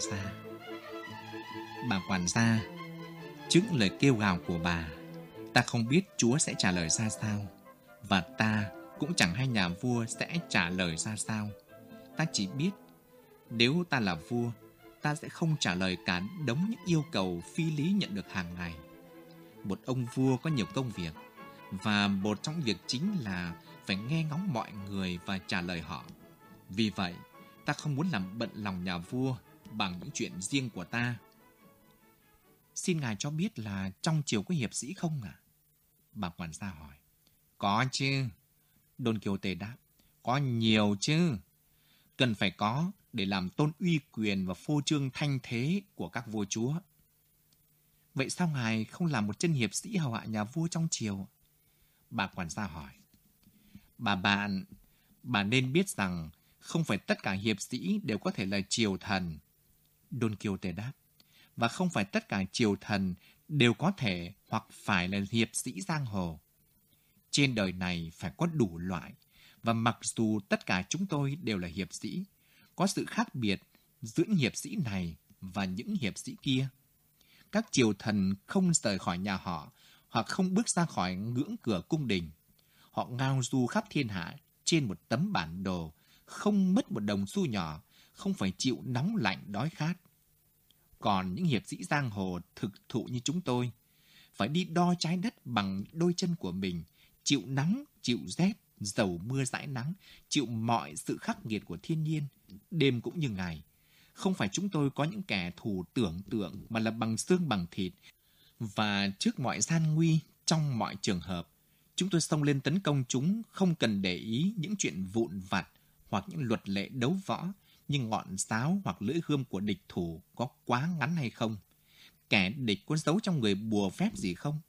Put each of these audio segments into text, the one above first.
quản gia. Bà quản gia, trước lời kêu gào của bà, ta không biết Chúa sẽ trả lời ra sao, và ta cũng chẳng hay nhà vua sẽ trả lời ra sao. Ta chỉ biết, nếu ta là vua, ta sẽ không trả lời cả đống những yêu cầu phi lý nhận được hàng ngày. Một ông vua có nhiều công việc, và một trong việc chính là phải nghe ngóng mọi người và trả lời họ. Vì vậy, ta không muốn làm bận lòng nhà vua bằng những chuyện riêng của ta. Xin ngài cho biết là trong triều có hiệp sĩ không ạ? À? Bà quản gia hỏi. Có chứ. Don Quixote đáp. Có nhiều chứ. Cần phải có để làm tôn uy quyền và phô trương thanh thế của các vua chúa. Vậy sao ngài không làm một chân hiệp sĩ hầu hạ nhà vua trong triều? Bà quản gia hỏi. Bà bạn, bà nên biết rằng không phải tất cả hiệp sĩ đều có thể là triều thần. Don Quixote đáp. Và không phải tất cả triều thần đều có thể hoặc phải là hiệp sĩ giang hồ. Trên đời này phải có đủ loại, và mặc dù tất cả chúng tôi đều là hiệp sĩ, có sự khác biệt giữa hiệp sĩ này và những hiệp sĩ kia. Các triều thần không rời khỏi nhà họ hoặc không bước ra khỏi ngưỡng cửa cung đình. Họ ngao du khắp thiên hạ trên một tấm bản đồ, không mất một đồng xu nhỏ, không phải chịu nóng lạnh đói khát. Còn những hiệp sĩ giang hồ thực thụ như chúng tôi, phải đi đo trái đất bằng đôi chân của mình, chịu nắng, chịu rét, dầu mưa dãi nắng, chịu mọi sự khắc nghiệt của thiên nhiên, đêm cũng như ngày. Không phải chúng tôi có những kẻ thù tưởng tượng mà là bằng xương bằng thịt. Và trước mọi gian nguy, trong mọi trường hợp, chúng tôi xông lên tấn công chúng không cần để ý những chuyện vụn vặt hoặc những luật lệ đấu võ như ngọn giáo hoặc lưỡi gươm của địch thủ có quá ngắn hay không. Kẻ địch có giấu trong người bùa phép gì không?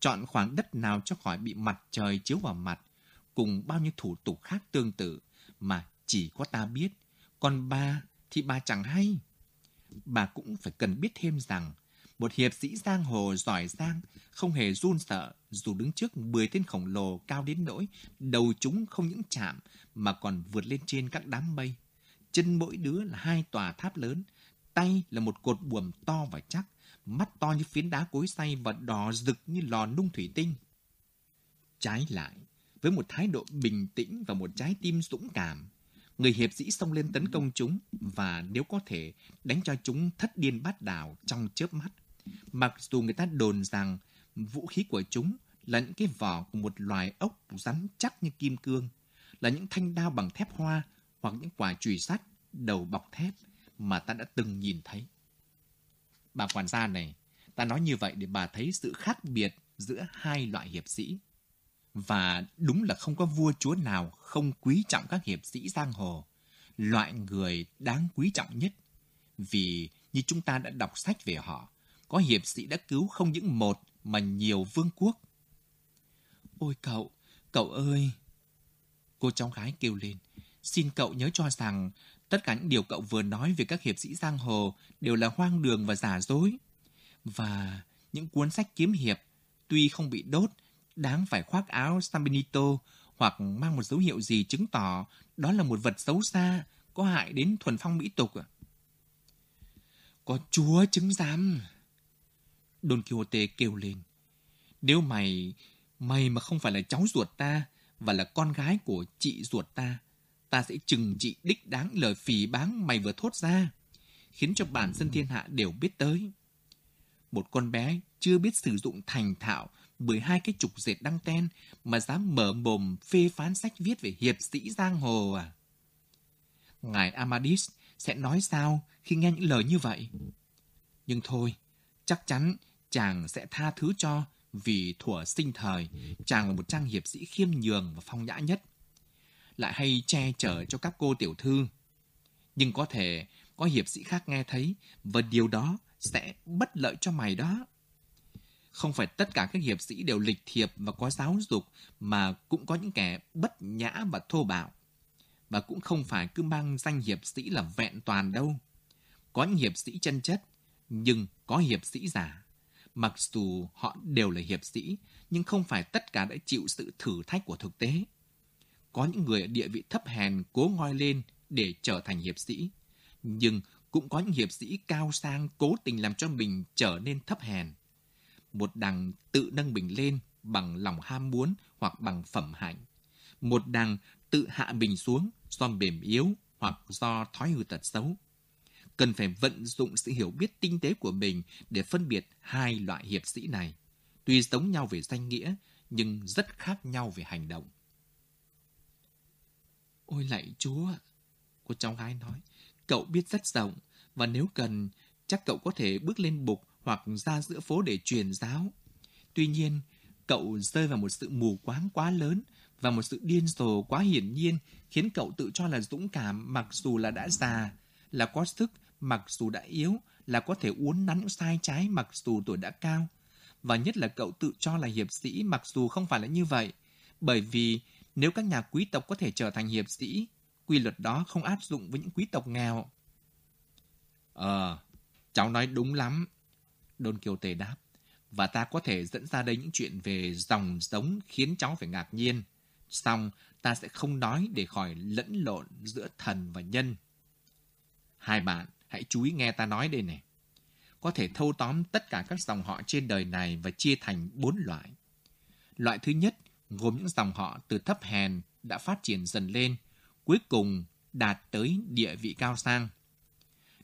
Chọn khoảng đất nào cho khỏi bị mặt trời chiếu vào mặt, cùng bao nhiêu thủ tục khác tương tự mà chỉ có ta biết, còn bà thì bà chẳng hay. Bà cũng phải cần biết thêm rằng, một hiệp sĩ giang hồ giỏi giang, không hề run sợ dù đứng trước 10 tên khổng lồ cao đến nỗi đầu chúng không những chạm mà còn vượt lên trên các đám mây. Chân mỗi đứa là hai tòa tháp lớn, tay là một cột buồm to và chắc, mắt to như phiến đá cối xay và đỏ rực như lò nung thủy tinh. Trái lại, với một thái độ bình tĩnh và một trái tim dũng cảm, người hiệp sĩ xông lên tấn công chúng và nếu có thể đánh cho chúng thất điên bát đảo trong chớp mắt. Mặc dù người ta đồn rằng vũ khí của chúng là những cái vỏ của một loài ốc rắn chắc như kim cương, là những thanh đao bằng thép hoa hoặc những quả chùy sắt đầu bọc thép mà ta đã từng nhìn thấy. Bà quản gia này, ta nói như vậy để bà thấy sự khác biệt giữa hai loại hiệp sĩ. Và đúng là không có vua chúa nào không quý trọng các hiệp sĩ giang hồ, loại người đáng quý trọng nhất. Vì như chúng ta đã đọc sách về họ, có hiệp sĩ đã cứu không những một mà nhiều vương quốc. Ôi cậu, cậu ơi! Cô cháu gái kêu lên, xin cậu nhớ cho rằng tất cả những điều cậu vừa nói về các hiệp sĩ giang hồ đều là hoang đường và giả dối. Và những cuốn sách kiếm hiệp, tuy không bị đốt, đáng phải khoác áo San hoặc mang một dấu hiệu gì chứng tỏ đó là một vật xấu xa, có hại đến thuần phong mỹ tục. Có chúa chứng giám. Don Quixote kêu lên. Nếu mày, mày mà không phải là cháu ruột ta và là con gái của chị ruột ta, ta sẽ chừng trị đích đáng lời phỉ báng mày vừa thốt ra, khiến cho bản dân thiên hạ đều biết tới. Một con bé chưa biết sử dụng thành thạo 12 cái trục dệt đăng ten mà dám mở mồm phê phán sách viết về hiệp sĩ giang hồ à? Ngài Amadis sẽ nói sao khi nghe những lời như vậy? Nhưng thôi, chắc chắn chàng sẽ tha thứ cho vì thuở sinh thời chàng là một trang hiệp sĩ khiêm nhường và phong nhã nhất. Lại hay che chở cho các cô tiểu thư. Nhưng có thể có hiệp sĩ khác nghe thấy và điều đó sẽ bất lợi cho mày đó. Không phải tất cả các hiệp sĩ đều lịch thiệp và có giáo dục, mà cũng có những kẻ bất nhã và thô bạo. Và cũng không phải cứ mang danh hiệp sĩ là vẹn toàn đâu. Có những hiệp sĩ chân chất, nhưng có hiệp sĩ giả. Mặc dù họ đều là hiệp sĩ, nhưng không phải tất cả đã chịu sự thử thách của thực tế. Có những người ở địa vị thấp hèn cố ngoi lên để trở thành hiệp sĩ. Nhưng cũng có những hiệp sĩ cao sang cố tình làm cho mình trở nên thấp hèn. Một đằng tự nâng mình lên bằng lòng ham muốn hoặc bằng phẩm hạnh. Một đằng tự hạ mình xuống do mềm yếu hoặc do thói hư tật xấu. Cần phải vận dụng sự hiểu biết tinh tế của mình để phân biệt hai loại hiệp sĩ này. Tuy giống nhau về danh nghĩa, nhưng rất khác nhau về hành động. Ôi lạy chúa, cô cháu gái nói, cậu biết rất rộng, và nếu cần, chắc cậu có thể bước lên bục hoặc ra giữa phố để truyền giáo. Tuy nhiên, cậu rơi vào một sự mù quáng quá lớn và một sự điên rồ quá hiển nhiên khiến cậu tự cho là dũng cảm mặc dù là đã già, là có sức mặc dù đã yếu, là có thể uốn nắn sai trái mặc dù tuổi đã cao. Và nhất là cậu tự cho là hiệp sĩ mặc dù không phải là như vậy. Bởi vì nếu các nhà quý tộc có thể trở thành hiệp sĩ, quy luật đó không áp dụng với những quý tộc nghèo. Ờ, cháu nói đúng lắm. Don Quixote đáp. Và ta có thể dẫn ra đây những chuyện về dòng giống khiến cháu phải ngạc nhiên. Xong, ta sẽ không nói để khỏi lẫn lộn giữa thần và nhân. Hai bạn, hãy chú ý nghe ta nói đây này. Có thể thâu tóm tất cả các dòng họ trên đời này và chia thành bốn loại. Loại thứ nhất gồm những dòng họ từ thấp hèn đã phát triển dần lên, cuối cùng đạt tới địa vị cao sang.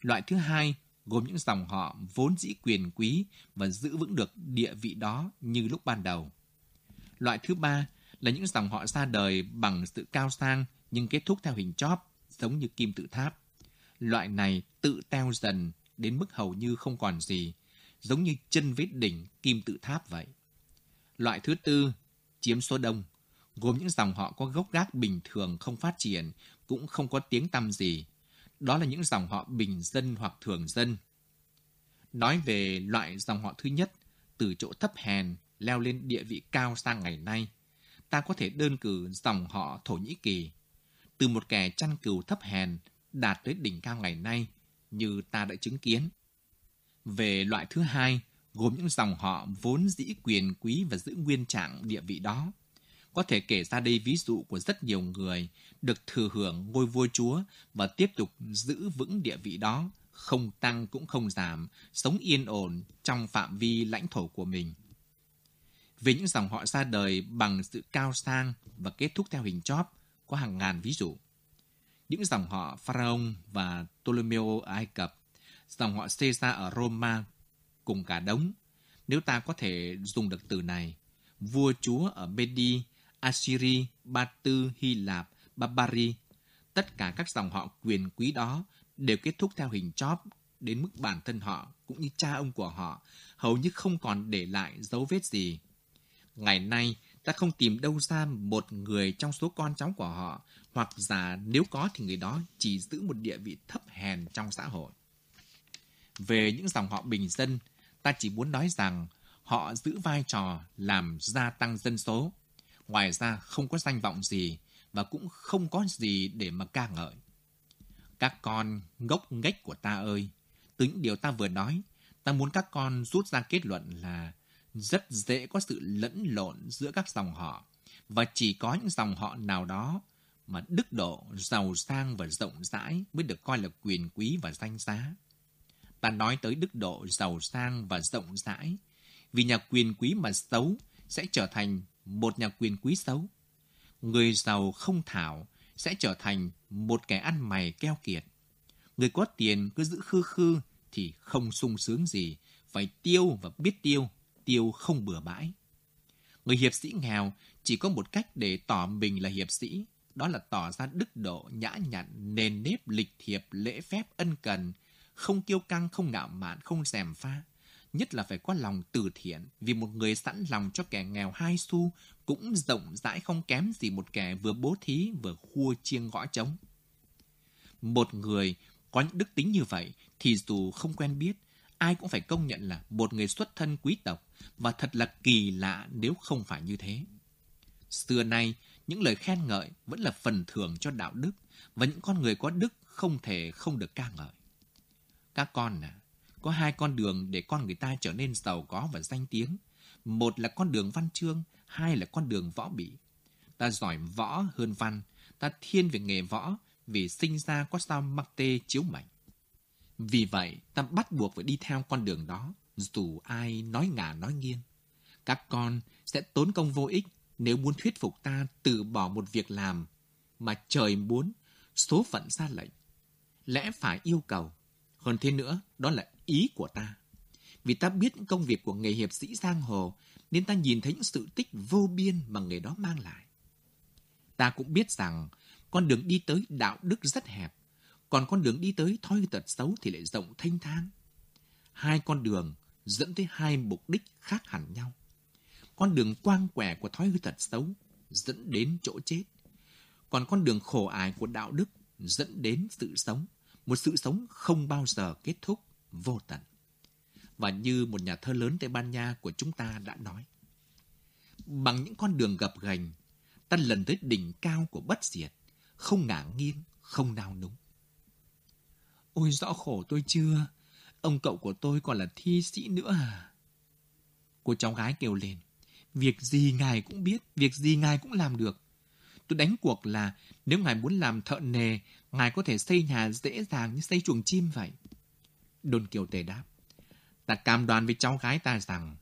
Loại thứ hai gồm những dòng họ vốn dĩ quyền quý và giữ vững được địa vị đó như lúc ban đầu. Loại thứ ba là những dòng họ ra đời bằng sự cao sang nhưng kết thúc theo hình chóp, giống như kim tự tháp. Loại này tự teo dần đến mức hầu như không còn gì, giống như chân vết đỉnh kim tự tháp vậy. Loại thứ tư chiếm số đông, gồm những dòng họ có gốc gác bình thường không phát triển, cũng không có tiếng tăm gì. Đó là những dòng họ bình dân hoặc thường dân. Nói về loại dòng họ thứ nhất, từ chỗ thấp hèn leo lên địa vị cao sang ngày nay, ta có thể đơn cử dòng họ Thổ Nhĩ Kỳ. Từ một kẻ chăn cừu thấp hèn đạt tới đỉnh cao ngày nay, như ta đã chứng kiến. Về loại thứ hai, gồm những dòng họ vốn dĩ quyền quý và giữ nguyên trạng địa vị đó. Có thể kể ra đây ví dụ của rất nhiều người được thừa hưởng ngôi vua chúa và tiếp tục giữ vững địa vị đó, không tăng cũng không giảm, sống yên ổn trong phạm vi lãnh thổ của mình. Về những dòng họ ra đời bằng sự cao sang và kết thúc theo hình chóp, có hàng ngàn ví dụ. Những dòng họ pharaon và Ptolemy ở Ai Cập, dòng họ Caesar ở Roma cùng cả đống, nếu ta có thể dùng được từ này. Vua chúa ở Medi, Assyri, Ba Tư, Hy Lạp, Barbari, tất cả các dòng họ quyền quý đó đều kết thúc theo hình chóp đến mức bản thân họ cũng như cha ông của họ hầu như không còn để lại dấu vết gì. Ngày nay, ta không tìm đâu ra một người trong số con cháu của họ, hoặc giả nếu có thì người đó chỉ giữ một địa vị thấp hèn trong xã hội. Về những dòng họ bình dân, ta chỉ muốn nói rằng họ giữ vai trò làm gia tăng dân số. Ngoài ra không có danh vọng gì và cũng không có gì để mà ca ngợi. Các con ngốc nghếch của ta ơi, từ những điều ta vừa nói, ta muốn các con rút ra kết luận là rất dễ có sự lẫn lộn giữa các dòng họ và chỉ có những dòng họ nào đó mà đức độ, giàu sang và rộng rãi mới được coi là quyền quý và danh giá. Ta nói tới đức độ, giàu sang và rộng rãi, vì nhà quyền quý mà xấu sẽ trở thành một nhà quyền quý xấu. Người giàu không thảo sẽ trở thành một kẻ ăn mày keo kiệt. Người có tiền cứ giữ khư khư thì không sung sướng gì, phải tiêu và biết tiêu tiêu không bừa bãi. Người hiệp sĩ nghèo chỉ có một cách để tỏ mình là hiệp sĩ, đó là tỏ ra đức độ, nhã nhặn, nền nếp, lịch thiệp, lễ phép, ân cần, không kiêu căng, không ngạo mạn, không xèm pha. Nhất là phải có lòng từ thiện, vì một người sẵn lòng cho kẻ nghèo hai xu cũng rộng rãi không kém gì một kẻ vừa bố thí vừa khua chiêng gõ trống. Một người có những đức tính như vậy thì dù không quen biết, ai cũng phải công nhận là một người xuất thân quý tộc và thật là kỳ lạ nếu không phải như thế. Xưa nay, những lời khen ngợi vẫn là phần thưởng cho đạo đức và những con người có đức không thể không được ca ngợi. Các con à, có hai con đường để con người ta trở nên giàu có và danh tiếng. Một là con đường văn chương, hai là con đường võ bị. Ta giỏi võ hơn văn, ta thiên về nghề võ vì sinh ra có sao Marte chiếu mệnh. Vì vậy, ta bắt buộc phải đi theo con đường đó, dù ai nói ngả nói nghiêng. Các con sẽ tốn công vô ích nếu muốn thuyết phục ta từ bỏ một việc làm mà trời muốn, số phận ra lệnh. Lẽ phải yêu cầu. Hơn thế nữa, đó là ý của ta. Vì ta biết những công việc của nghề hiệp sĩ giang hồ, nên ta nhìn thấy những sự tích vô biên mà nghề đó mang lại. Ta cũng biết rằng con đường đi tới đạo đức rất hẹp, còn con đường đi tới thói tật xấu thì lại rộng thanh thang. Hai con đường dẫn tới hai mục đích khác hẳn nhau. Con đường quang quẻ của thói hư tật xấu dẫn đến chỗ chết. Còn con đường khổ ải của đạo đức dẫn đến sự sống, một sự sống không bao giờ kết thúc, vô tận. Và như một nhà thơ lớn Tây Ban Nha của chúng ta đã nói, bằng những con đường gập ghềnh, ta lần tới đỉnh cao của bất diệt, không ngả nghiêng, không nao núng. Ôi rõ khổ tôi chưa, ông cậu của tôi còn là thi sĩ nữa à? Cô cháu gái kêu lên, việc gì ngài cũng biết, việc gì ngài cũng làm được. Tôi đánh cuộc là nếu ngài muốn làm thợ nề, ngài có thể xây nhà dễ dàng như xây chuồng chim vậy. Đôn Kiều Tề đáp, ta cam đoan với cháu gái ta rằng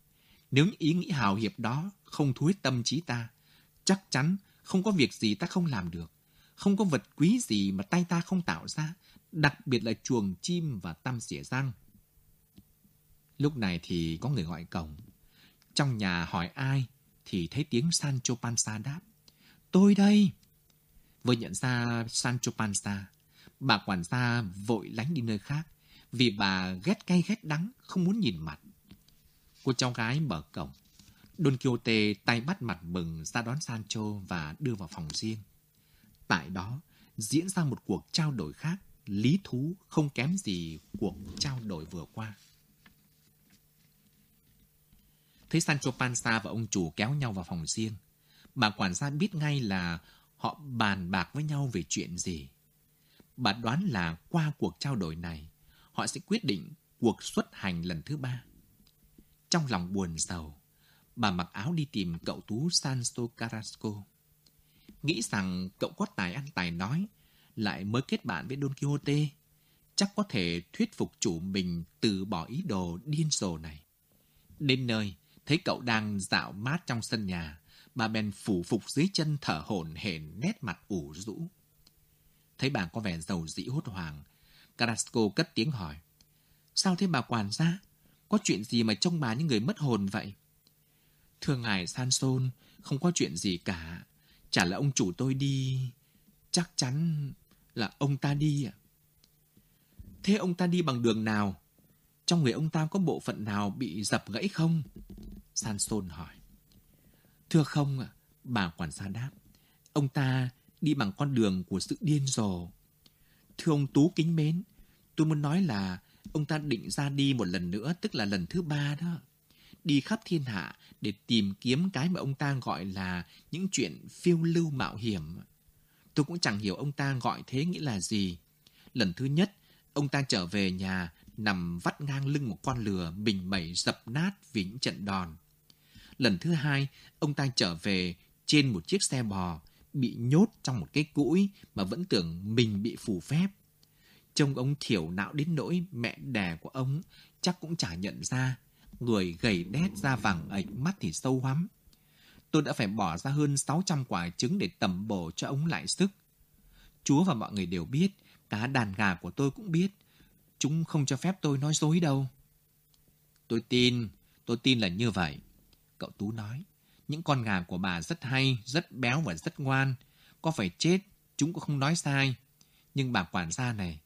nếu những ý nghĩ hào hiệp đó không thu hút tâm trí ta, chắc chắn không có việc gì ta không làm được. Không có vật quý gì mà tay ta không tạo ra, đặc biệt là chuồng chim và tăm xỉa răng. Lúc này thì có người gọi cổng. Trong nhà hỏi ai thì thấy tiếng Sancho Panza đáp. Tôi đây. Vừa nhận ra Sancho Panza, bà quản gia vội lánh đi nơi khác vì bà ghét cay ghét đắng, không muốn nhìn mặt. Cô cháu gái mở cổng. Don Quixote tay bắt mặt mừng ra đón Sancho và đưa vào phòng riêng. Tại đó diễn ra một cuộc trao đổi khác, lý thú không kém gì cuộc trao đổi vừa qua. Thấy Sancho Panza và ông chủ kéo nhau vào phòng riêng, bà quản gia biết ngay là họ bàn bạc với nhau về chuyện gì. Bà đoán là qua cuộc trao đổi này, họ sẽ quyết định cuộc xuất hành lần thứ ba. Trong lòng buồn sầu, bà mặc áo đi tìm cậu tú Sancho Carrasco. Nghĩ rằng cậu có tài ăn tài nói, lại mới kết bạn với Don Quixote, chắc có thể thuyết phục chủ mình từ bỏ ý đồ điên rồ này. Đến nơi, thấy cậu đang dạo mát trong sân nhà, bà bèn phủ phục dưới chân thở hổn hển nét mặt ủ rũ. Thấy bà có vẻ giàu dĩ hốt hoảng, Carrasco cất tiếng hỏi. Sao thế bà quản gia? Có chuyện gì mà trông bà như người mất hồn vậy? Thưa ngài Sanson, không có chuyện gì cả. Chả là ông chủ tôi đi. Chắc chắn là ông ta đi ạ. Thế ông ta đi bằng đường nào? Trong người ông ta có bộ phận nào bị dập gãy không? Sanson hỏi. Thưa không ạ, bà quản gia đáp. Ông ta đi bằng con đường của sự điên rồ. Thưa ông Tú kính mến, tôi muốn nói là ông ta định ra đi một lần nữa, tức là lần thứ ba đó. Đi khắp thiên hạ để tìm kiếm cái mà ông ta gọi là những chuyện phiêu lưu mạo hiểm. Tôi cũng chẳng hiểu ông ta gọi thế nghĩa là gì. Lần thứ nhất, ông ta trở về nhà nằm vắt ngang lưng một con lừa bình bẩy dập nát vì những trận đòn. Lần thứ hai, ông ta trở về trên một chiếc xe bò, bị nhốt trong một cái cũi mà vẫn tưởng mình bị phù phép. Trông ông thiểu não đến nỗi mẹ đẻ của ông chắc cũng chả nhận ra. Người gầy đét da vàng ạch mắt thì sâu hoắm. Tôi đã phải bỏ ra hơn 600 quả trứng để tầm bổ cho ông lại sức. Chúa và mọi người đều biết, cả đàn gà của tôi cũng biết. Chúng không cho phép tôi nói dối đâu. Tôi tin, tôi tin là như vậy. Cậu Tú nói, những con gà của bà rất hay, rất béo và rất ngoan. Có phải chết, chúng cũng không nói sai. Nhưng bà quản gia này,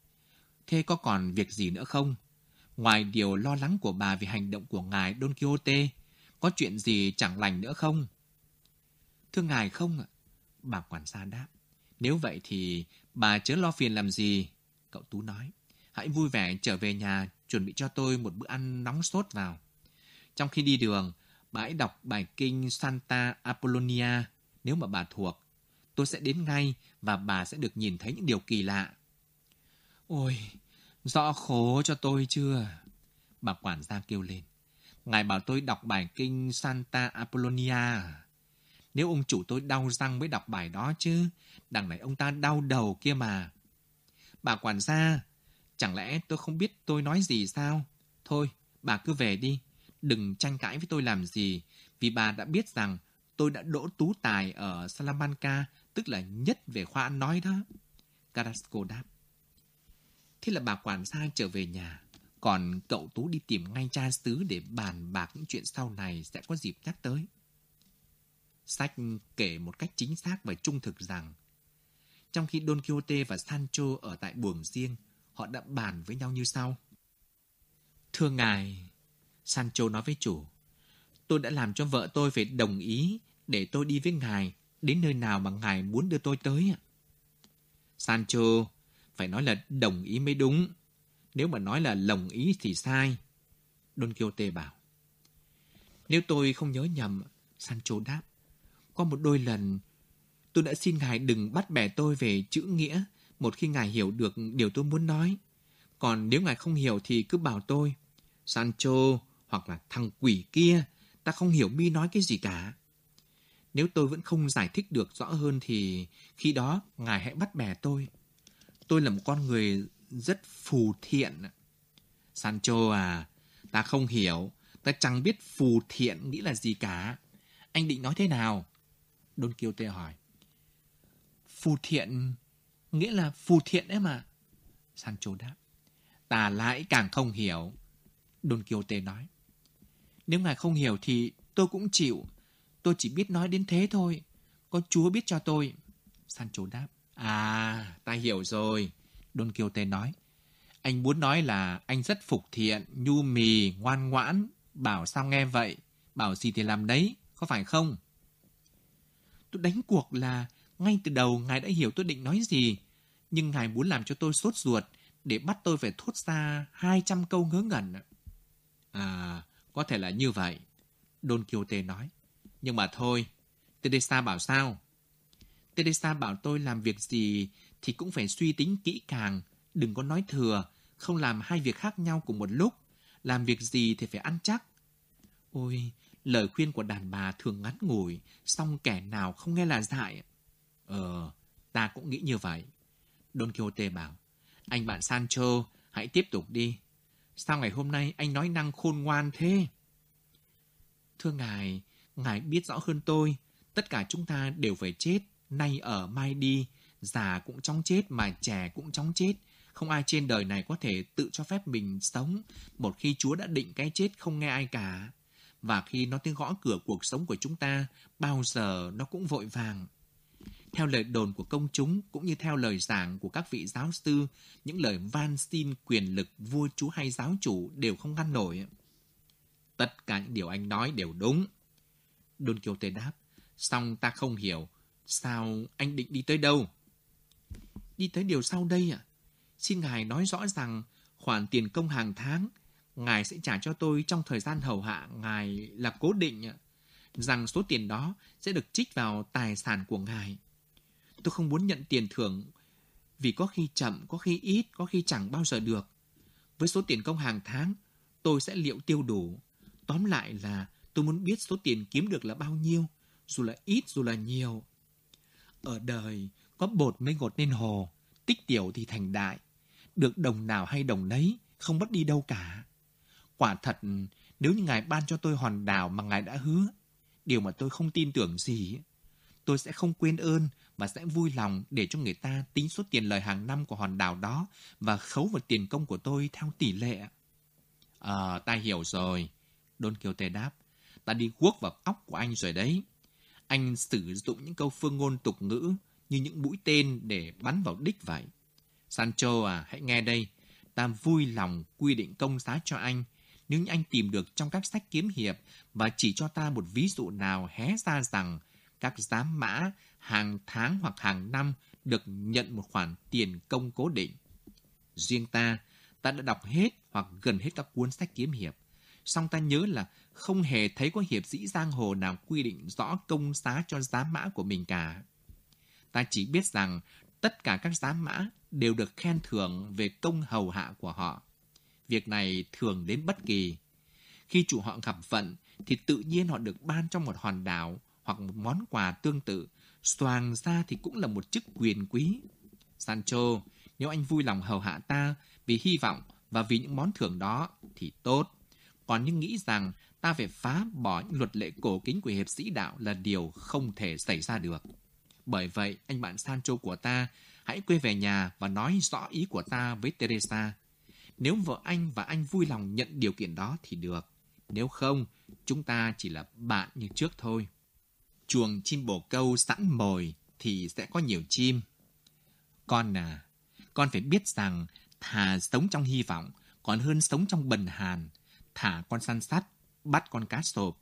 thế có còn việc gì nữa không? Ngoài điều lo lắng của bà vì hành động của ngài Don Quixote, có chuyện gì chẳng lành nữa không? Thưa ngài không ạ? Bà quản gia đáp. Nếu vậy thì bà chớ lo phiền làm gì? Cậu Tú nói. Hãy vui vẻ trở về nhà chuẩn bị cho tôi một bữa ăn nóng sốt vào. Trong khi đi đường, hãy đọc bài kinh Santa Apollonia nếu mà bà thuộc. Tôi sẽ đến ngay và bà sẽ được nhìn thấy những điều kỳ lạ. Ôi, rõ khổ cho tôi chưa? Bà quản gia kêu lên. Ngài bảo tôi đọc bài kinh Santa Apollonia Nếu ông chủ tôi đau răng mới đọc bài đó chứ, đằng này ông ta đau đầu kia mà. bà quản gia, chẳng lẽ tôi không biết tôi nói gì sao? Thôi, bà cứ về đi, đừng tranh cãi với tôi làm gì, vì bà đã biết rằng tôi đã đỗ tú tài ở Salamanca, tức là nhất về khoa ăn nói đó. Carrasco đáp. Thế là bà quản gia trở về nhà, còn cậu Tú đi tìm ngay cha xứ để bàn bạc những chuyện sau này sẽ có dịp nhắc tới. Sách kể một cách chính xác và trung thực rằng, trong khi Don Quixote và Sancho ở tại buồng riêng, họ đã bàn với nhau như sau. Thưa ngài, Sancho nói với chủ, tôi đã làm cho vợ tôi phải đồng ý để tôi đi với ngài đến nơi nào mà ngài muốn đưa tôi tới. Sancho, phải nói là đồng ý mới đúng. Nếu mà nói là lồng ý thì sai. Don Quixote bảo. Nếu tôi không nhớ nhầm, Sancho đáp. Có một đôi lần, tôi đã xin ngài đừng bắt bẻ tôi về chữ nghĩa một khi ngài hiểu được điều tôi muốn nói. Còn nếu ngài không hiểu thì cứ bảo tôi. Sancho hoặc là thằng quỷ kia, ta không hiểu mi nói cái gì cả. Nếu tôi vẫn không giải thích được rõ hơn thì khi đó ngài hãy bắt bẻ tôi. Tôi là một con người rất phù thiện. Sancho à, ta không hiểu, ta chẳng biết phù thiện nghĩ là gì cả. Anh định nói thế nào? Don Quixote hỏi. Phù thiện nghĩa là phù thiện đấy mà. Sancho đáp. Ta lại càng không hiểu. Don Quixote nói. Nếu ngài không hiểu thì tôi cũng chịu. Tôi chỉ biết nói đến thế thôi. Có Chúa biết cho tôi. Sancho đáp. À, ta hiểu rồi. Don Quixote nói. Anh muốn nói là anh rất phục thiện, nhu mì, ngoan ngoãn. Bảo sao nghe vậy? Bảo gì thì làm đấy, có phải không? Tôi đánh cuộc là ngay từ đầu ngài đã hiểu tôi định nói gì. Nhưng ngài muốn làm cho tôi sốt ruột để bắt tôi phải thốt ra 200 câu ngớ ngẩn. À, có thể là như vậy. Don Quixote nói. Nhưng mà thôi, Teresa bảo sao? Teresa bảo tôi làm việc gì thì cũng phải suy tính kỹ càng, đừng có nói thừa, không làm hai việc khác nhau cùng một lúc. Làm việc gì thì phải ăn chắc. Ôi, lời khuyên của đàn bà thường ngắn ngủi, song kẻ nào không nghe là dại. Ờ, ta cũng nghĩ như vậy. Don Quixote bảo, anh bạn Sancho, hãy tiếp tục đi. Sao ngày hôm nay anh nói năng khôn ngoan thế? Thưa ngài, ngài biết rõ hơn tôi, tất cả chúng ta đều phải chết, nay ở mai đi, già cũng chóng chết mà trẻ cũng chóng chết. Không ai trên đời này có thể tự cho phép mình sống một khi Chúa đã định cái chết không nghe ai cả. Và khi nó tiếng gõ cửa cuộc sống của chúng ta, bao giờ nó cũng vội vàng. Theo lời đồn của công chúng, cũng như theo lời giảng của các vị giáo sư, những lời van xin quyền lực vua chúa hay giáo chủ đều không ngăn nổi. Tất cả những điều anh nói đều đúng. Don Quixote đáp, xong ta không hiểu, sao anh định đi tới đâu? Đi tới điều sau đây ạ. À? Xin ngài nói rõ rằng khoản tiền công hàng tháng ngài sẽ trả cho tôi trong thời gian hầu hạ ngài là cố định ạ. Rằng số tiền đó sẽ được trích vào tài sản của ngài. Tôi không muốn nhận tiền thưởng vì có khi chậm, có khi ít, có khi chẳng bao giờ được. Với số tiền công hàng tháng, tôi sẽ liệu tiêu đủ. Tóm lại là tôi muốn biết số tiền kiếm được là bao nhiêu, dù là ít dù là nhiều. Ở đời, có bột mới ngột nên hồ, tích tiểu thì thành đại. Được đồng nào hay đồng nấy, không mất đi đâu cả. Quả thật, nếu như Ngài ban cho tôi hòn đảo mà Ngài đã hứa, điều mà tôi không tin tưởng gì, tôi sẽ không quên ơn và sẽ vui lòng để cho người ta tính số tiền lời hàng năm của hòn đảo đó và khấu vào tiền công của tôi theo tỷ lệ. Ờ, à, ta hiểu rồi. Don Quixote đáp. Ta đi guốc vào óc của anh rồi đấy. Anh sử dụng những câu phương ngôn tục ngữ như những mũi tên để bắn vào đích vậy. Sancho à, hãy nghe đây. Ta vui lòng quy định công giá cho anh nếu như anh tìm được trong các sách kiếm hiệp và chỉ cho ta một ví dụ nào hé ra rằng các giám mã hàng tháng hoặc hàng năm được nhận một khoản tiền công cố định. Riêng ta, ta đã đọc hết hoặc gần hết các cuốn sách kiếm hiệp. Song ta nhớ là không hề thấy có hiệp sĩ giang hồ nào quy định rõ công giá cho giá mã của mình cả. Ta chỉ biết rằng tất cả các giá mã đều được khen thưởng về công hầu hạ của họ. Việc này thường đến bất kỳ. Khi chủ họ gặp vận, thì tự nhiên họ được ban cho một hòn đảo hoặc một món quà tương tự. Soàng ra thì cũng là một chức quyền quý. Sancho, Nếu anh vui lòng hầu hạ ta vì hy vọng và vì những món thưởng đó thì tốt. Còn nhưng nghĩ rằng ta phải phá bỏ những luật lệ cổ kính của hiệp sĩ đạo là điều không thể xảy ra được. Bởi vậy, anh bạn Sancho của ta hãy quay về nhà và nói rõ ý của ta với Teresa. Nếu vợ anh và anh vui lòng nhận điều kiện đó thì được. Nếu không, chúng ta chỉ là bạn như trước thôi. Chuồng chim bồ câu sẵn mồi thì sẽ có nhiều chim. Con à, con phải biết rằng thà sống trong hy vọng còn hơn sống trong bần hàn. Thả con săn sắt, bắt con cá sộp.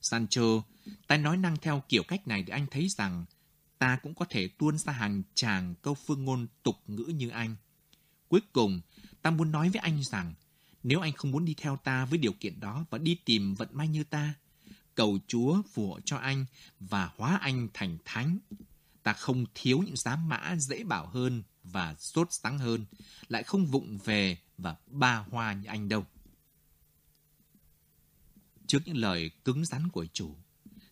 Sancho, ta nói năng theo kiểu cách này để anh thấy rằng ta cũng có thể tuôn ra hàng tràng câu phương ngôn tục ngữ như anh. Cuối cùng, ta muốn nói với anh rằng, nếu anh không muốn đi theo ta với điều kiện đó và đi tìm vận may như ta, cầu Chúa phù hộ cho anh và hóa anh thành thánh. Ta không thiếu những giá mã dễ bảo hơn và sốt sáng hơn, lại không vụng về và ba hoa như anh đâu. Trước những lời cứng rắn của chủ,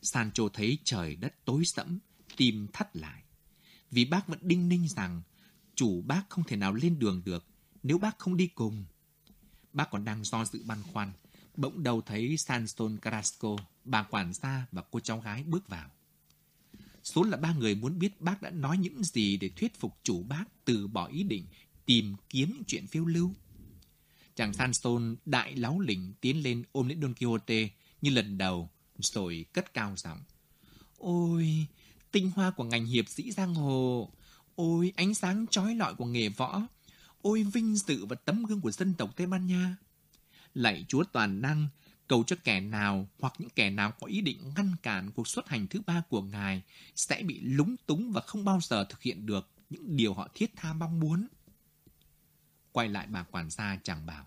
Sancho thấy trời đất tối sẫm, tim thắt lại. Vì bác vẫn đinh ninh rằng chủ bác không thể nào lên đường được nếu bác không đi cùng. Bác còn đang do dự băn khoăn, bỗng đầu thấy Sanston Carrasco, bà quản gia và cô cháu gái bước vào. Số là ba người muốn biết bác đã nói những gì để thuyết phục chủ bác từ bỏ ý định tìm kiếm những chuyện phiêu lưu. Chàng Sanston đại láo lỉnh tiến lên ôm lấy Don Quixote như lần đầu, rồi cất cao giọng. Ôi, tinh hoa của ngành hiệp sĩ giang hồ. Ôi, ánh sáng trói lọi của nghề võ. Ôi, vinh dự và tấm gương của dân tộc Tây Ban Nha. Lạy Chúa toàn năng, cầu cho kẻ nào hoặc những kẻ nào có ý định ngăn cản cuộc xuất hành thứ ba của Ngài sẽ bị lúng túng và không bao giờ thực hiện được những điều họ thiết tha mong muốn. Quay lại bà quản gia chàng bảo.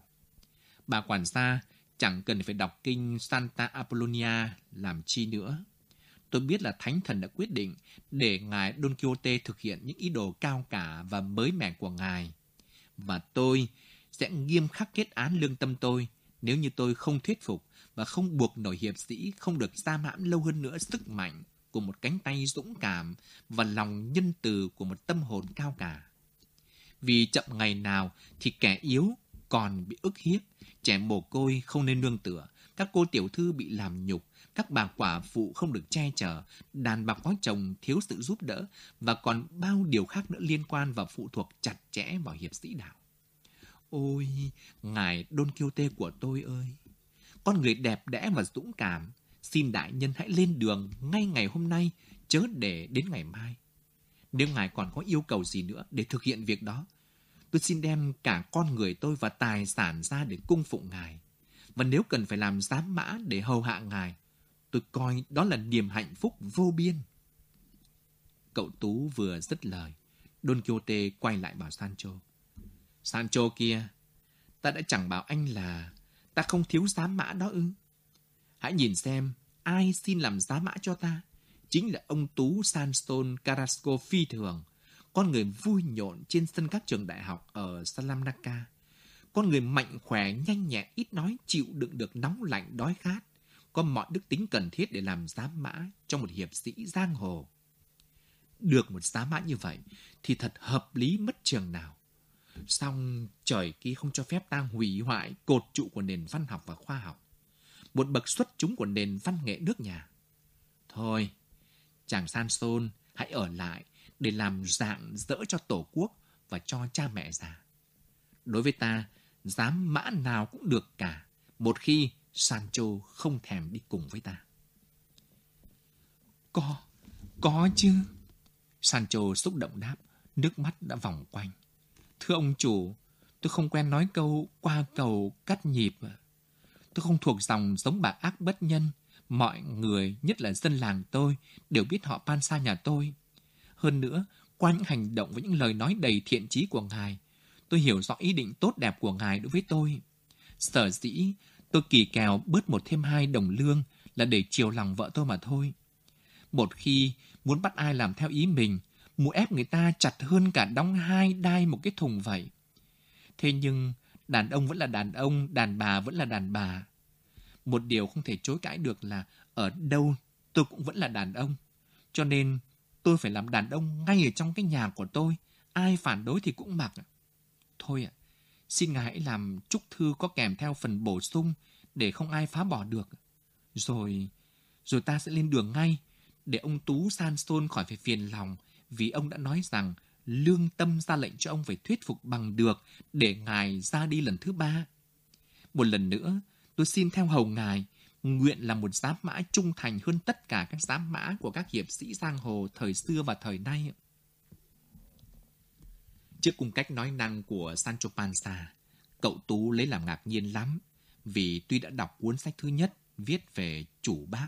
Bà quản gia chẳng cần phải đọc kinh Santa Apollonia làm chi nữa. Tôi biết là Thánh Thần đã quyết định để Ngài Don Quixote thực hiện những ý đồ cao cả và mới mẻ của Ngài. Và tôi sẽ nghiêm khắc kết án lương tâm tôi nếu như tôi không thuyết phục và không buộc nổi hiệp sĩ không được gia mãn lâu hơn nữa sức mạnh của một cánh tay dũng cảm và lòng nhân từ của một tâm hồn cao cả. Vì chậm ngày nào thì kẻ yếu còn bị ức hiếp, trẻ mồ côi không nên nương tựa, các cô tiểu thư bị làm nhục, các bà quả phụ không được che chở, đàn bà có chồng thiếu sự giúp đỡ và còn bao điều khác nữa liên quan và phụ thuộc chặt chẽ vào hiệp sĩ đạo. Ôi, ngài Don Quixote của tôi ơi! Con người đẹp đẽ và dũng cảm, xin đại nhân hãy lên đường ngay ngày hôm nay, chớ để đến ngày mai. Nếu ngài còn có yêu cầu gì nữa để thực hiện việc đó, tôi xin đem cả con người tôi và tài sản ra để cung phụng ngài. Và nếu cần phải làm giám mã để hầu hạ ngài, tôi coi đó là niềm hạnh phúc vô biên. Cậu Tú vừa dứt lời, Don Quixote quay lại bảo Sancho. Sancho kia, ta đã chẳng bảo anh là ta không thiếu giá mã đó ư. Hãy nhìn xem ai xin làm giá mã cho ta. Chính là ông Tú Sanstone Carrasco phi thường, con người vui nhộn trên sân các trường đại học ở Salamanca. Con người mạnh khỏe, nhanh nhẹn, ít nói, chịu đựng được nóng lạnh, đói khát. Có mọi đức tính cần thiết để làm giá mã cho một hiệp sĩ giang hồ. Được một giá mã như vậy thì thật hợp lý mất trường nào. Xong trời kia không cho phép ta hủy hoại cột trụ của nền văn học và khoa học. Một bậc xuất chúng của nền văn nghệ nước nhà. Thôi, chàng Sanson hãy ở lại để làm dạng dỡ cho tổ quốc và cho cha mẹ già. Đối với ta, dám mã nào cũng được cả, một khi Sancho không thèm đi cùng với ta. Có, có chứ. Sancho xúc động đáp, nước mắt đã vòng quanh. Thưa ông chủ, tôi không quen nói câu qua cầu cắt nhịp. Tôi không thuộc dòng giống bà ác bất nhân. Mọi người, nhất là dân làng tôi, đều biết họ pan xa nhà tôi. Hơn nữa, qua những hành động và những lời nói đầy thiện trí của ngài, tôi hiểu rõ ý định tốt đẹp của ngài đối với tôi. Sở dĩ, tôi kỳ kèo bớt một thêm hai đồng lương là để chiều lòng vợ tôi mà thôi. Một khi muốn bắt ai làm theo ý mình, mụ ép người ta chặt hơn cả đóng hai đai một cái thùng vậy. Thế nhưng, đàn ông vẫn là đàn ông, đàn bà vẫn là đàn bà. Một điều không thể chối cãi được là ở đâu tôi cũng vẫn là đàn ông. Cho nên tôi phải làm đàn ông ngay ở trong cái nhà của tôi. Ai phản đối thì cũng mặc. thôi ạ. Xin ngài hãy làm chúc thư có kèm theo phần bổ sung để không ai phá bỏ được. Rồi, rồi ta sẽ lên đường ngay để ông Tú Sanstone khỏi phải phiền lòng vì ông đã nói rằng lương tâm ra lệnh cho ông phải thuyết phục bằng được để ngài ra đi lần thứ ba. Một lần nữa, tôi xin theo hầu ngài, nguyện là một giám mã trung thành hơn tất cả các giám mã của các hiệp sĩ giang hồ thời xưa và thời nay. Trước cung cách nói năng của Sancho Panza, cậu Tú lấy làm ngạc nhiên lắm, vì tuy đã đọc cuốn sách thứ nhất viết về chủ bác,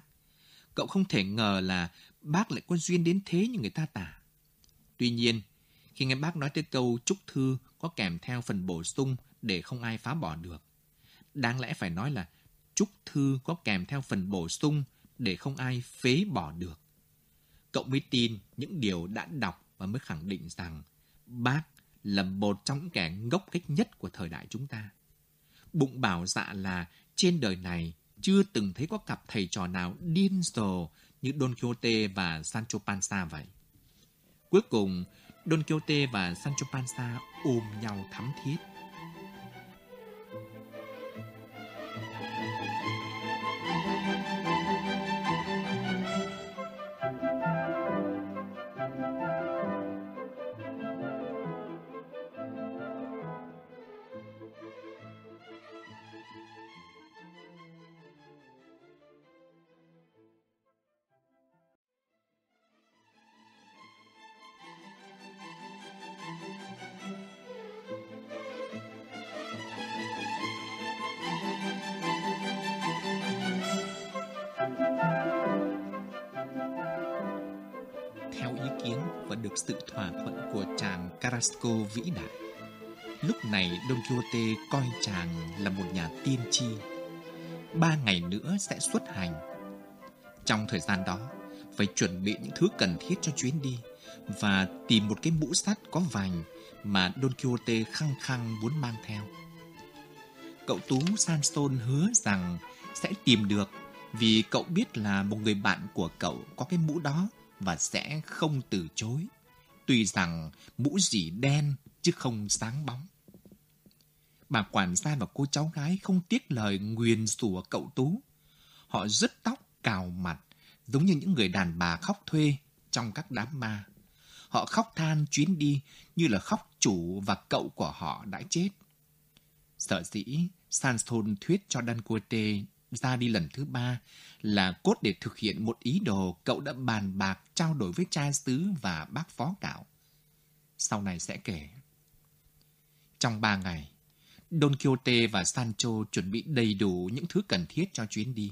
cậu không thể ngờ là bác lại có duyên đến thế như người ta tả. Tuy nhiên, khi nghe bác nói tới câu chúc thư có kèm theo phần bổ sung để không ai phá bỏ được, đáng lẽ phải nói là chúc thư có kèm theo phần bổ sung để không ai phế bỏ được. Cậu mới tin những điều đã đọc và mới khẳng định rằng bác là một trong những kẻ ngốc nghếch nhất của thời đại chúng ta. Bụng bảo dạ là trên đời này chưa từng thấy có cặp thầy trò nào điên rồ như Don Quixote và Sancho Panza vậy. Cuối cùng, Don Quixote và Sancho Panza ôm nhau thắm thiết. Được sự thỏa thuận của chàng Carrasco vĩ đại. Lúc này Don Quixote coi chàng là một nhà tiên tri. Ba ngày nữa sẽ xuất hành. Trong thời gian đó, phải chuẩn bị những thứ cần thiết cho chuyến đi và tìm một cái mũ sắt có vành mà Don Quixote khăng khăng muốn mang theo. Cậu Tú Sanson hứa rằng sẽ tìm được vì cậu biết là một người bạn của cậu có cái mũ đó và sẽ không từ chối. Tuy rằng mũ dỉ đen chứ không sáng bóng. Bà quản gia và cô cháu gái không tiếc lời nguyền rủa cậu Tú. Họ rứt tóc, cào mặt, giống như những người đàn bà khóc thuê trong các đám ma. Họ khóc than chuyến đi như là khóc chủ và cậu của họ đã chết. Sợ dĩ, Sanson thuyết cho Dan Quixote ra đi lần thứ ba là cốt để thực hiện một ý đồ cậu đã bàn bạc trao đổi với cha xứ và bác phó cạo. Sau này sẽ kể. Trong ba ngày, Don Quixote và Sancho chuẩn bị đầy đủ những thứ cần thiết cho chuyến đi.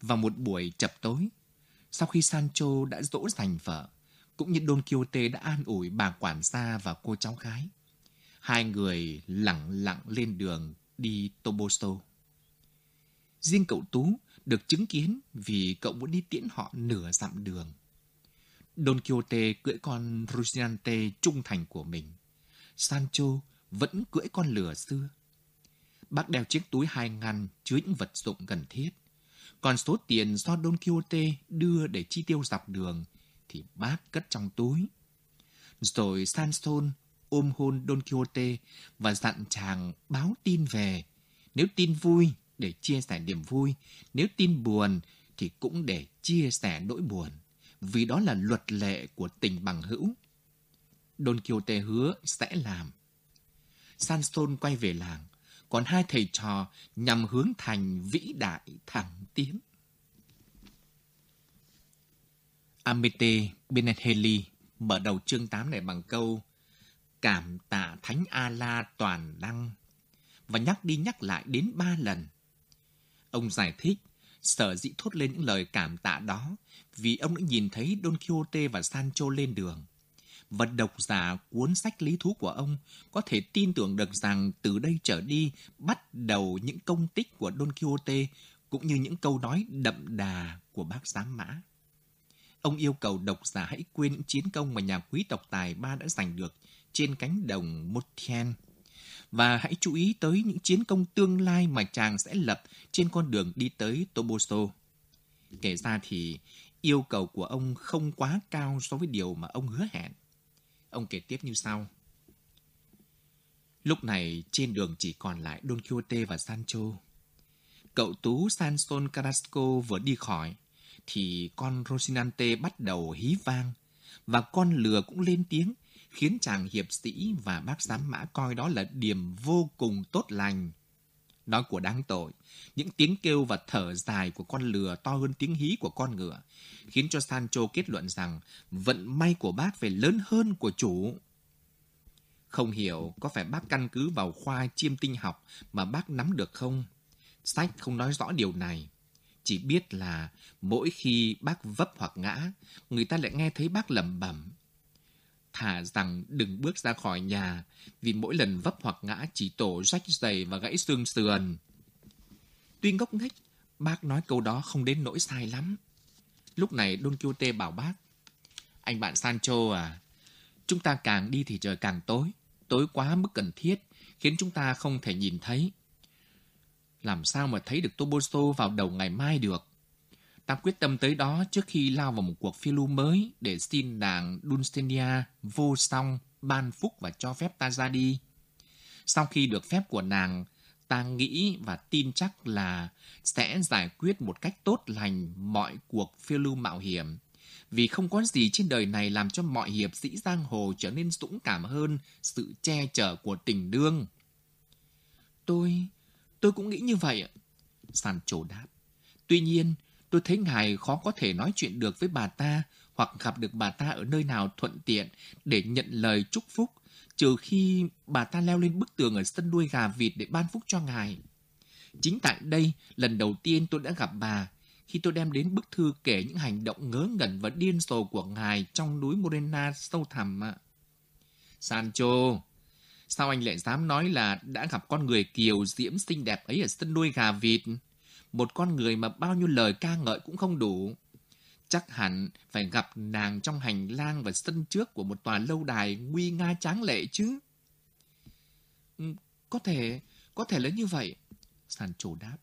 Vào một buổi chập tối, sau khi Sancho đã dỗ dành vợ, cũng như Don Quixote đã an ủi bà quản gia và cô cháu gái, hai người lặng lặng lên đường đi Toboso. Riêng cậu Tú được chứng kiến vì cậu muốn đi tiễn họ nửa dặm đường. Don Quixote cưỡi con Rocinante trung thành của mình. Sancho vẫn cưỡi con lừa xưa. Bác đeo chiếc túi hai ngăn chứa những vật dụng cần thiết. Còn số tiền do Don Quixote đưa để chi tiêu dọc đường thì bác cất trong túi. Rồi Sanson ôm hôn Don Quixote và dặn chàng báo tin về. Nếu tin vui để chia sẻ niềm vui, nếu tin buồn thì cũng để chia sẻ nỗi buồn, vì đó là luật lệ của tình bằng hữu. Don Quixote hứa sẽ làm. Sanstone quay về làng, còn hai thầy trò nhằm hướng thành vĩ đại thẳng tiến. Amete Benetheli mở đầu chương 8 này bằng câu Cảm tạ Thánh A-la toàn năng và nhắc đi nhắc lại đến ba lần. Ông giải thích, sở dĩ thốt lên những lời cảm tạ đó vì ông đã nhìn thấy Don Quixote và Sancho lên đường. Và độc giả cuốn sách lý thú của ông có thể tin tưởng được rằng từ đây trở đi bắt đầu những công tích của Don Quixote cũng như những câu nói đậm đà của bác giám mã. Ông yêu cầu độc giả hãy quên những chiến công mà nhà quý tộc tài ba đã giành được trên cánh đồng Motien và hãy chú ý tới những chiến công tương lai mà chàng sẽ lập trên con đường đi tới Toboso. Kể ra thì yêu cầu của ông không quá cao so với điều mà ông hứa hẹn. Ông kể tiếp như sau. Lúc này trên đường chỉ còn lại Don Quixote và Sancho. Cậu tú Sanson Carrasco vừa đi khỏi, thì con Rosinante bắt đầu hí vang, và con lừa cũng lên tiếng, khiến chàng hiệp sĩ và bác giám mã coi đó là điểm vô cùng tốt lành. Nói của đáng tội, những tiếng kêu và thở dài của con lừa to hơn tiếng hí của con ngựa, khiến cho Sancho kết luận rằng vận may của bác phải lớn hơn của chủ. Không hiểu có phải bác căn cứ vào khoa chiêm tinh học mà bác nắm được không? Sách không nói rõ điều này. Chỉ biết là mỗi khi bác vấp hoặc ngã, người ta lại nghe thấy bác lẩm bẩm. Thả rằng đừng bước ra khỏi nhà, vì mỗi lần vấp hoặc ngã chỉ tổ rách giày và gãy xương sườn. Tuy ngốc nghếch, bác nói câu đó không đến nỗi sai lắm. Lúc này Don Quixote bảo bác, anh bạn Sancho à, chúng ta càng đi thì trời càng tối, tối quá mức cần thiết, khiến chúng ta không thể nhìn thấy. Làm sao mà thấy được Toboso vào đầu ngày mai được? Ta quyết tâm tới đó trước khi lao vào một cuộc phiêu lưu mới để xin nàng Dulcinea vô song, ban phúc và cho phép ta ra đi. Sau khi được phép của nàng, ta nghĩ và tin chắc là sẽ giải quyết một cách tốt lành mọi cuộc phiêu lưu mạo hiểm. Vì không có gì trên đời này làm cho mọi hiệp sĩ giang hồ trở nên dũng cảm hơn sự che chở của tình đương. Tôi, tôi cũng nghĩ như vậy ạ. Sancho đáp. Tuy nhiên, tôi thấy ngài khó có thể nói chuyện được với bà ta hoặc gặp được bà ta ở nơi nào thuận tiện để nhận lời chúc phúc trừ khi bà ta leo lên bức tường ở sân đuôi gà vịt để ban phúc cho ngài. Chính tại đây, lần đầu tiên tôi đã gặp bà, khi tôi đem đến bức thư kể những hành động ngớ ngẩn và điên rồ của ngài trong núi Morena sâu thẳm ạ. Sancho, sao anh lại dám nói là đã gặp con người kiều diễm xinh đẹp ấy ở sân nuôi gà vịt? Một con người mà bao nhiêu lời ca ngợi cũng không đủ. Chắc hẳn phải gặp nàng trong hành lang và sân trước của một tòa lâu đài nguy nga tráng lệ chứ. Ừ, có thể, có thể là như vậy. Sancho đáp.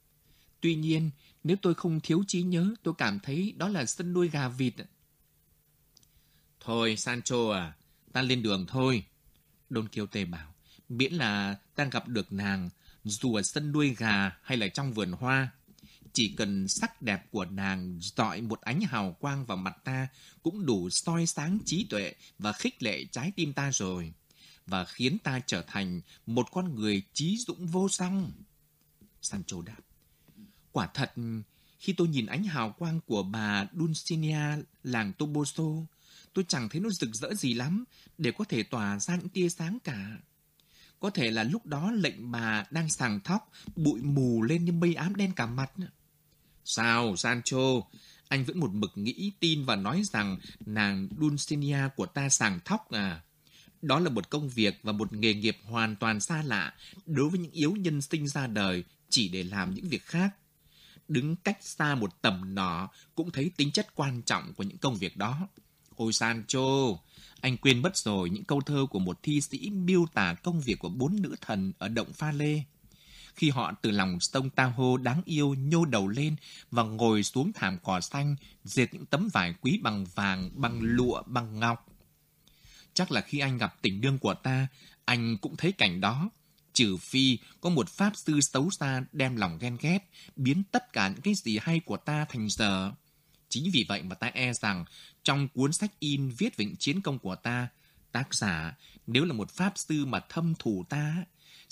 Tuy nhiên, nếu tôi không thiếu trí nhớ, tôi cảm thấy đó là sân nuôi gà vịt. Thôi, Sancho à, ta lên đường thôi. Don Quixote bảo, miễn là ta gặp được nàng, dù ở sân nuôi gà hay là trong vườn hoa. Chỉ cần sắc đẹp của nàng dọi một ánh hào quang vào mặt ta cũng đủ soi sáng trí tuệ và khích lệ trái tim ta rồi. Và khiến ta trở thành một con người trí dũng vô song. Sancho đáp. Quả thật, khi tôi nhìn ánh hào quang của bà Dulcinea làng Toboso, tôi chẳng thấy nó rực rỡ gì lắm để có thể tỏa ra những tia sáng cả. Có thể là lúc đó lệnh bà đang sàng thóc, bụi mù lên như mây ám đen cả mặt. Sao, Sancho? Anh vẫn một mực nghĩ tin và nói rằng nàng Dulcinea của ta sàng thóc à? Đó là một công việc và một nghề nghiệp hoàn toàn xa lạ đối với những yếu nhân sinh ra đời chỉ để làm những việc khác. Đứng cách xa một tầm nọ cũng thấy tính chất quan trọng của những công việc đó. Ôi Sancho, anh quên mất rồi những câu thơ của một thi sĩ miêu tả công việc của bốn nữ thần ở động Pha Lê khi họ từ lòng sông Tahoe đáng yêu nhô đầu lên và ngồi xuống thảm cỏ xanh, dệt những tấm vải quý bằng vàng, bằng lụa, bằng ngọc. Chắc là khi anh gặp tình đương của ta, anh cũng thấy cảnh đó. Trừ phi có một pháp sư xấu xa đem lòng ghen ghét, biến tất cả những cái gì hay của ta thành giờ. Chính vì vậy mà ta e rằng trong cuốn sách in viết về những chiến công của ta, tác giả nếu là một pháp sư mà thâm thù ta,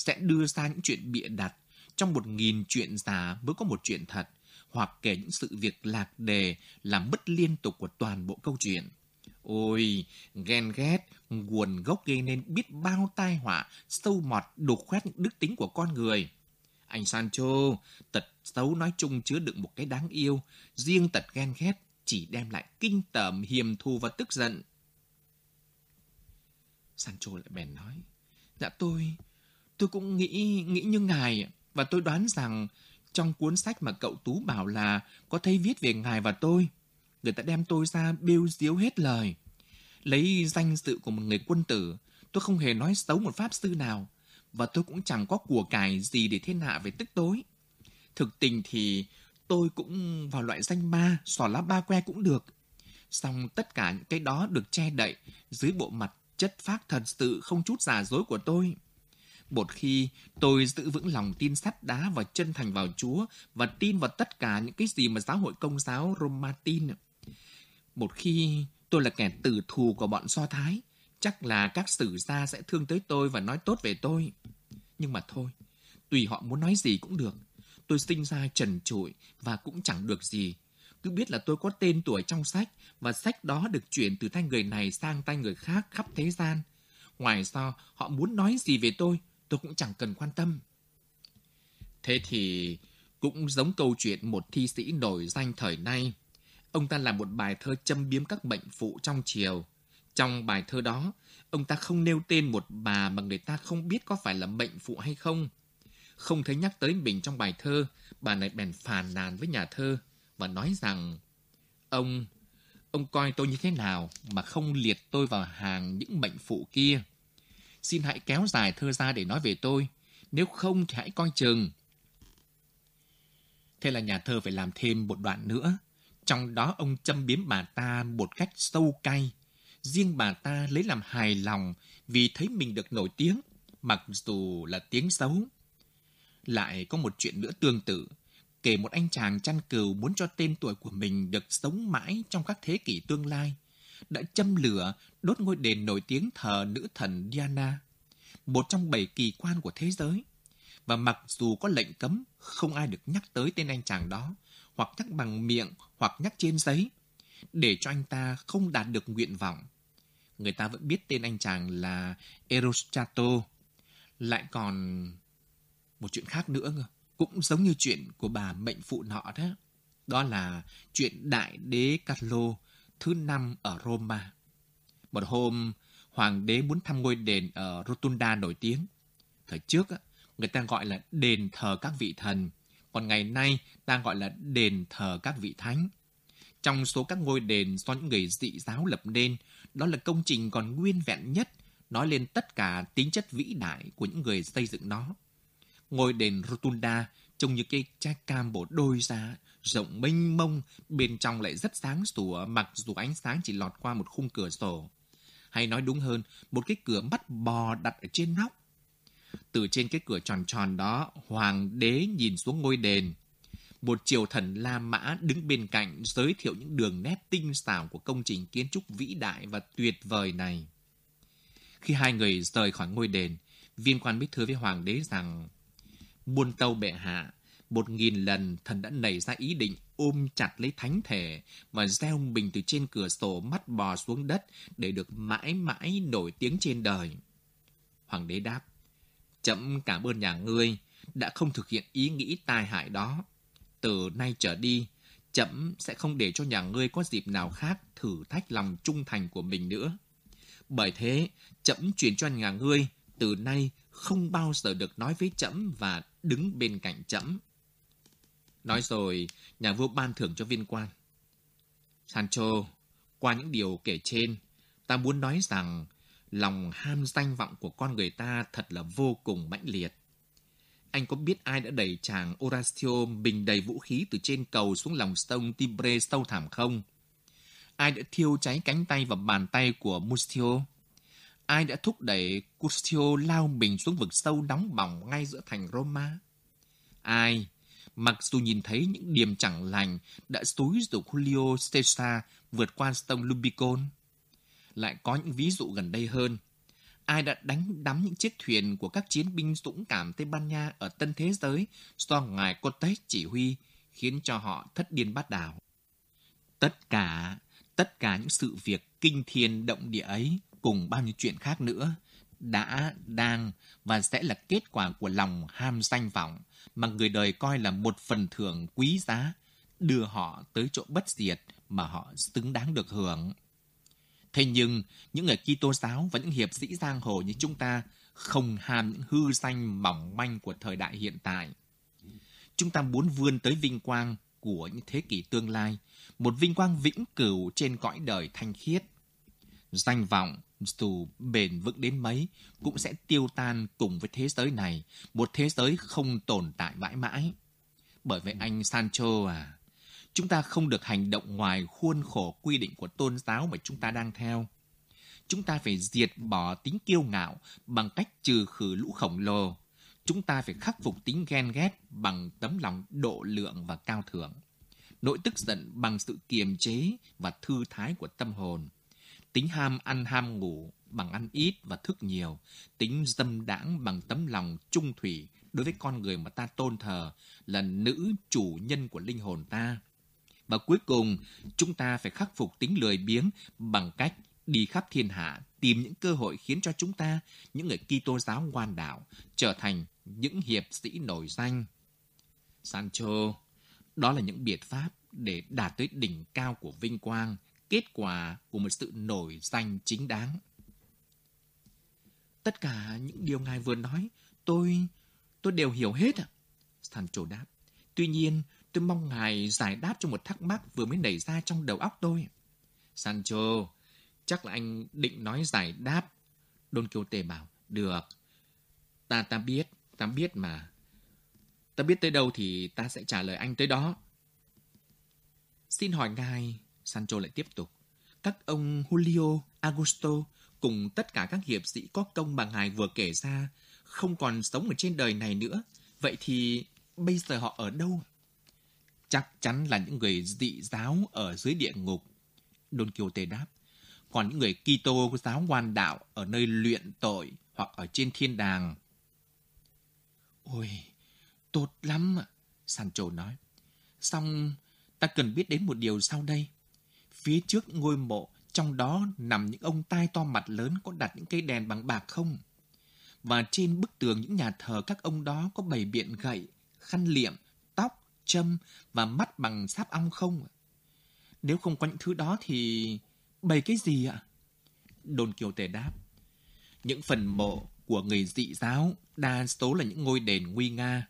sẽ đưa ra những chuyện bịa đặt. Trong một nghìn chuyện giả mới có một chuyện thật, hoặc kể những sự việc lạc đề làm mất liên tục của toàn bộ câu chuyện. Ôi, ghen ghét, nguồn gốc gây nên biết bao tai họa, sâu mọt, đục khoét những đức tính của con người. Anh Sancho, tật xấu nói chung chứa đựng một cái đáng yêu, riêng tật ghen ghét chỉ đem lại kinh tởm, hiềm thù và tức giận. Sancho lại bèn nói, Dạ tôi, tôi cũng nghĩ, nghĩ như ngài, và tôi đoán rằng trong cuốn sách mà cậu Tú bảo là có thấy viết về ngài và tôi, người ta đem tôi ra bêu diếu hết lời. Lấy danh dự của một người quân tử, tôi không hề nói xấu một pháp sư nào, và tôi cũng chẳng có của cải gì để thiên hạ về tức tối. Thực tình thì tôi cũng vào loại danh ma, sò lá ba que cũng được. Xong tất cả những cái đó được che đậy dưới bộ mặt chất phác thật sự không chút giả dối của tôi. Một khi tôi giữ vững lòng tin sắt đá và chân thành vào Chúa và tin vào tất cả những cái gì mà giáo hội công giáo Roma tin. Một khi tôi là kẻ tử thù của bọn Do Thái, chắc là các sử gia sẽ thương tới tôi và nói tốt về tôi. Nhưng mà thôi, tùy họ muốn nói gì cũng được. Tôi sinh ra trần trụi và cũng chẳng được gì. Cứ biết là tôi có tên tuổi trong sách và sách đó được chuyển từ tay người này sang tay người khác khắp thế gian. Ngoài ra, họ muốn nói gì về tôi, tôi cũng chẳng cần quan tâm. Thế thì cũng giống câu chuyện một thi sĩ nổi danh thời nay. Ông ta làm một bài thơ châm biếm các bệnh phụ trong chiều. Trong bài thơ đó, ông ta không nêu tên một bà mà người ta không biết có phải là bệnh phụ hay không. Không thấy nhắc tới mình trong bài thơ, bà này bèn phàn nàn với nhà thơ và nói rằng Ông, ông coi tôi như thế nào mà không liệt tôi vào hàng những bệnh phụ kia. Xin hãy kéo dài thơ ra để nói về tôi, nếu không thì hãy coi chừng. Thế là nhà thơ phải làm thêm một đoạn nữa. Trong đó ông châm biếm bà ta một cách sâu cay. Riêng bà ta lấy làm hài lòng vì thấy mình được nổi tiếng, mặc dù là tiếng xấu. Lại có một chuyện nữa tương tự, kể một anh chàng chăn cừu muốn cho tên tuổi của mình được sống mãi trong các thế kỷ tương lai, đã châm lửa đốt ngôi đền nổi tiếng thờ nữ thần Diana, một trong bảy kỳ quan của thế giới. Và mặc dù có lệnh cấm, không ai được nhắc tới tên anh chàng đó, hoặc nhắc bằng miệng, hoặc nhắc trên giấy, để cho anh ta không đạt được nguyện vọng. Người ta vẫn biết tên anh chàng là Erostrato. Lại còn một chuyện khác nữa cơ cũng giống như chuyện của bà mệnh phụ nọ đó. Đó là chuyện đại đế Carlo thứ năm ở Roma. Một hôm, hoàng đế muốn thăm ngôi đền ở Rotunda nổi tiếng. Thời trước, người ta gọi là đền thờ các vị thần, còn ngày nay ta gọi là đền thờ các vị thánh. Trong số các ngôi đền do những người dị giáo lập nên, đó là công trình còn nguyên vẹn nhất, nói lên tất cả tính chất vĩ đại của những người xây dựng nó. Ngôi đền Rotunda trông như cái trái cam bổ đôi ra, rộng mênh mông, bên trong lại rất sáng sủa mặc dù ánh sáng chỉ lọt qua một khung cửa sổ. Hay nói đúng hơn, một cái cửa bắt bò đặt ở trên nóc. Từ trên cái cửa tròn tròn đó, hoàng đế nhìn xuống ngôi đền. Một triều thần La Mã đứng bên cạnh giới thiệu những đường nét tinh xảo của công trình kiến trúc vĩ đại và tuyệt vời này. Khi hai người rời khỏi ngôi đền, viên quan biết thưa với hoàng đế rằng Buôn tâu bệ hạ, một nghìn lần thần đã nảy ra ý định ôm chặt lấy thánh thể mà gieo mình từ trên cửa sổ mắt bò xuống đất để được mãi mãi nổi tiếng trên đời. Hoàng đế đáp, chậm cảm ơn nhà ngươi đã không thực hiện ý nghĩ tai hại đó. Từ nay trở đi, chậm sẽ không để cho nhà ngươi có dịp nào khác thử thách lòng trung thành của mình nữa. Bởi thế, chậm truyền cho nhà ngươi từ nay không bao giờ được nói với chậm và đứng bên cạnh chậm. Nói rồi, nhà vua ban thưởng cho viên quan. Sancho, qua những điều kể trên, ta muốn nói rằng lòng ham danh vọng của con người ta thật là vô cùng mãnh liệt. Anh có biết ai đã đẩy chàng Horatio bình đầy vũ khí từ trên cầu xuống lòng sông Tibre sâu thẳm không? Ai đã thiêu cháy cánh tay và bàn tay của Mustio? Ai đã thúc đẩy Custio lao mình xuống vực sâu nóng bỏng ngay giữa thành Roma? Ai, mặc dù nhìn thấy những điểm chẳng lành đã xúi dục Julio Caesar vượt qua sông Lubicon? Lại có những ví dụ gần đây hơn. Ai đã đánh đắm những chiếc thuyền của các chiến binh dũng cảm Tây Ban Nha ở Tân Thế Giới do ngài Cortez chỉ huy, khiến cho họ thất điên bát đảo? Tất cả, tất cả những sự việc kinh thiên động địa ấy cùng bao nhiêu chuyện khác nữa đã, đang và sẽ là kết quả của lòng ham danh vọng mà người đời coi là một phần thưởng quý giá, đưa họ tới chỗ bất diệt mà họ xứng đáng được hưởng. Thế nhưng, những người Kitô giáo và những hiệp sĩ giang hồ như chúng ta không ham những hư danh mỏng manh của thời đại hiện tại. Chúng ta muốn vươn tới vinh quang của những thế kỷ tương lai, một vinh quang vĩnh cửu trên cõi đời thanh khiết. Danh vọng dù bền vững đến mấy, cũng sẽ tiêu tan cùng với thế giới này, một thế giới không tồn tại mãi mãi. Bởi vậy anh Sancho à, chúng ta không được hành động ngoài khuôn khổ quy định của tôn giáo mà chúng ta đang theo. chúng ta phải diệt bỏ tính kiêu ngạo bằng cách trừ khử lũ khổng lồ. Chúng ta phải khắc phục tính ghen ghét bằng tấm lòng độ lượng và cao thượng. Nỗi tức giận bằng sự kiềm chế và thư thái của tâm hồn. Tính ham ăn ham ngủ bằng ăn ít và thức nhiều. Tính dâm đãng bằng tấm lòng trung thủy đối với con người mà ta tôn thờ là nữ chủ nhân của linh hồn ta. Và cuối cùng, chúng ta phải khắc phục tính lười biếng bằng cách đi khắp thiên hạ tìm những cơ hội khiến cho chúng ta, những người Kitô giáo ngoan đạo, trở thành những hiệp sĩ nổi danh. Sancho, đó là những biện pháp để đạt tới đỉnh cao của vinh quang, kết quả của một sự nổi danh chính đáng. Tất cả những điều ngài vừa nói, tôi tôi đều hiểu hết ạ. Sancho đáp. Tuy nhiên, tôi mong ngài giải đáp cho một thắc mắc vừa mới nảy ra trong đầu óc tôi. Sancho, chắc là anh định nói giải đáp. Don Quixote bảo, được. Ta ta biết, ta biết mà. Ta biết tới đâu thì ta sẽ trả lời anh tới đó. Xin hỏi ngài, Sancho lại tiếp tục. Các ông Julio, Augusto cùng tất cả các hiệp sĩ có công mà ngài vừa kể ra không còn sống ở trên đời này nữa. Vậy thì bây giờ họ ở đâu? Chắc chắn là những người dị giáo ở dưới địa ngục. Don Quixote đáp. Còn những người Kitô giáo ngoan đạo ở nơi luyện tội hoặc ở trên thiên đàng. Ôi, tốt lắm ạ, Sancho nói. Xong, ta cần biết đến một điều sau đây. Phía trước ngôi mộ, trong đó nằm những ông tai to mặt lớn có đặt những cây đèn bằng bạc không? và trên bức tường những nhà thờ các ông đó có bày biện gậy, khăn liệm, tóc, châm và mắt bằng sáp ong không? Nếu không có những thứ đó thì bày cái gì ạ? Đồn Kiều Tề đáp. Những phần mộ của người dị giáo đa số là những ngôi đền nguy nga.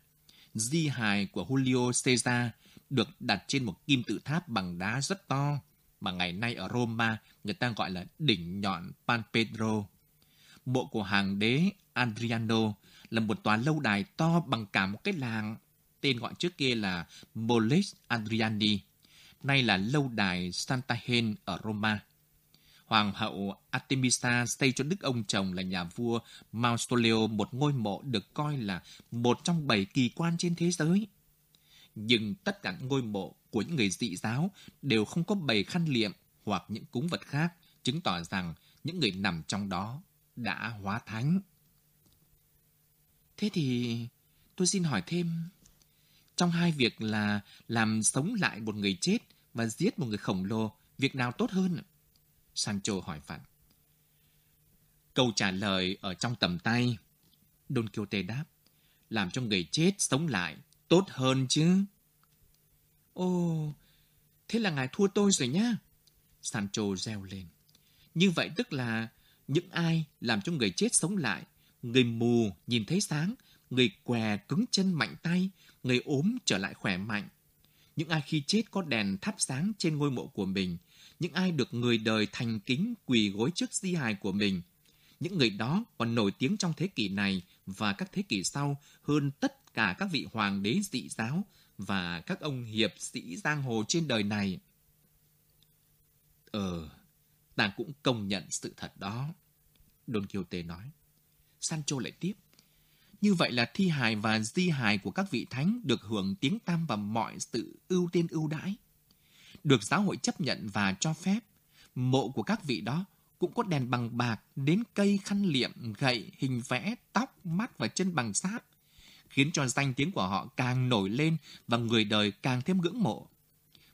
Di hài của Julio Caesar được đặt trên một kim tự tháp bằng đá rất to mà ngày nay ở Roma người ta gọi là đỉnh nhọn Pan Pedro. Mộ của hàng đế Adriano là một tòa lâu đài to bằng cả một cái làng. Tên gọi trước kia là Moles Adriani, nay là lâu đài Santa Hen ở Roma. Hoàng hậu Artemisa xây cho đức ông chồng là nhà vua Mausoleo một ngôi mộ được coi là một trong bảy kỳ quan trên thế giới. Nhưng tất cả ngôi mộ của những người dị giáo đều không có bày khăn liệm hoặc những cúng vật khác, chứng tỏ rằng những người nằm trong đó đã hóa thánh. Thế thì tôi xin hỏi thêm, trong hai việc là làm sống lại một người chết và giết một người khổng lồ, việc nào tốt hơn? Sancho hỏi phản. Câu trả lời ở trong tầm tay. Don Quixote đáp, làm cho người chết sống lại tốt hơn chứ. Ồ, thế là ngài thua tôi rồi nhá. Sancho reo lên. Như vậy tức là những ai làm cho người chết sống lại, người mù nhìn thấy sáng, người què cứng chân mạnh tay, người ốm trở lại khỏe mạnh. Những ai khi chết có đèn thắp sáng trên ngôi mộ của mình, những ai được người đời thành kính quỳ gối trước di hài của mình. Những người đó còn nổi tiếng trong thế kỷ này và các thế kỷ sau hơn tất cả các vị hoàng đế dị giáo và các ông hiệp sĩ giang hồ trên đời này. Ờ, ta cũng công nhận sự thật đó. Don Quixote nói. Sancho lại tiếp. Như vậy là thi hài và di hài của các vị thánh được hưởng tiếng tam và mọi sự ưu tiên ưu đãi. Được giáo hội chấp nhận và cho phép. Mộ của các vị đó cũng có đèn bằng bạc, đến cây khăn liệm, gậy, hình vẽ, tóc, mắt và chân bằng sáp, khiến cho danh tiếng của họ càng nổi lên và người đời càng thêm ngưỡng mộ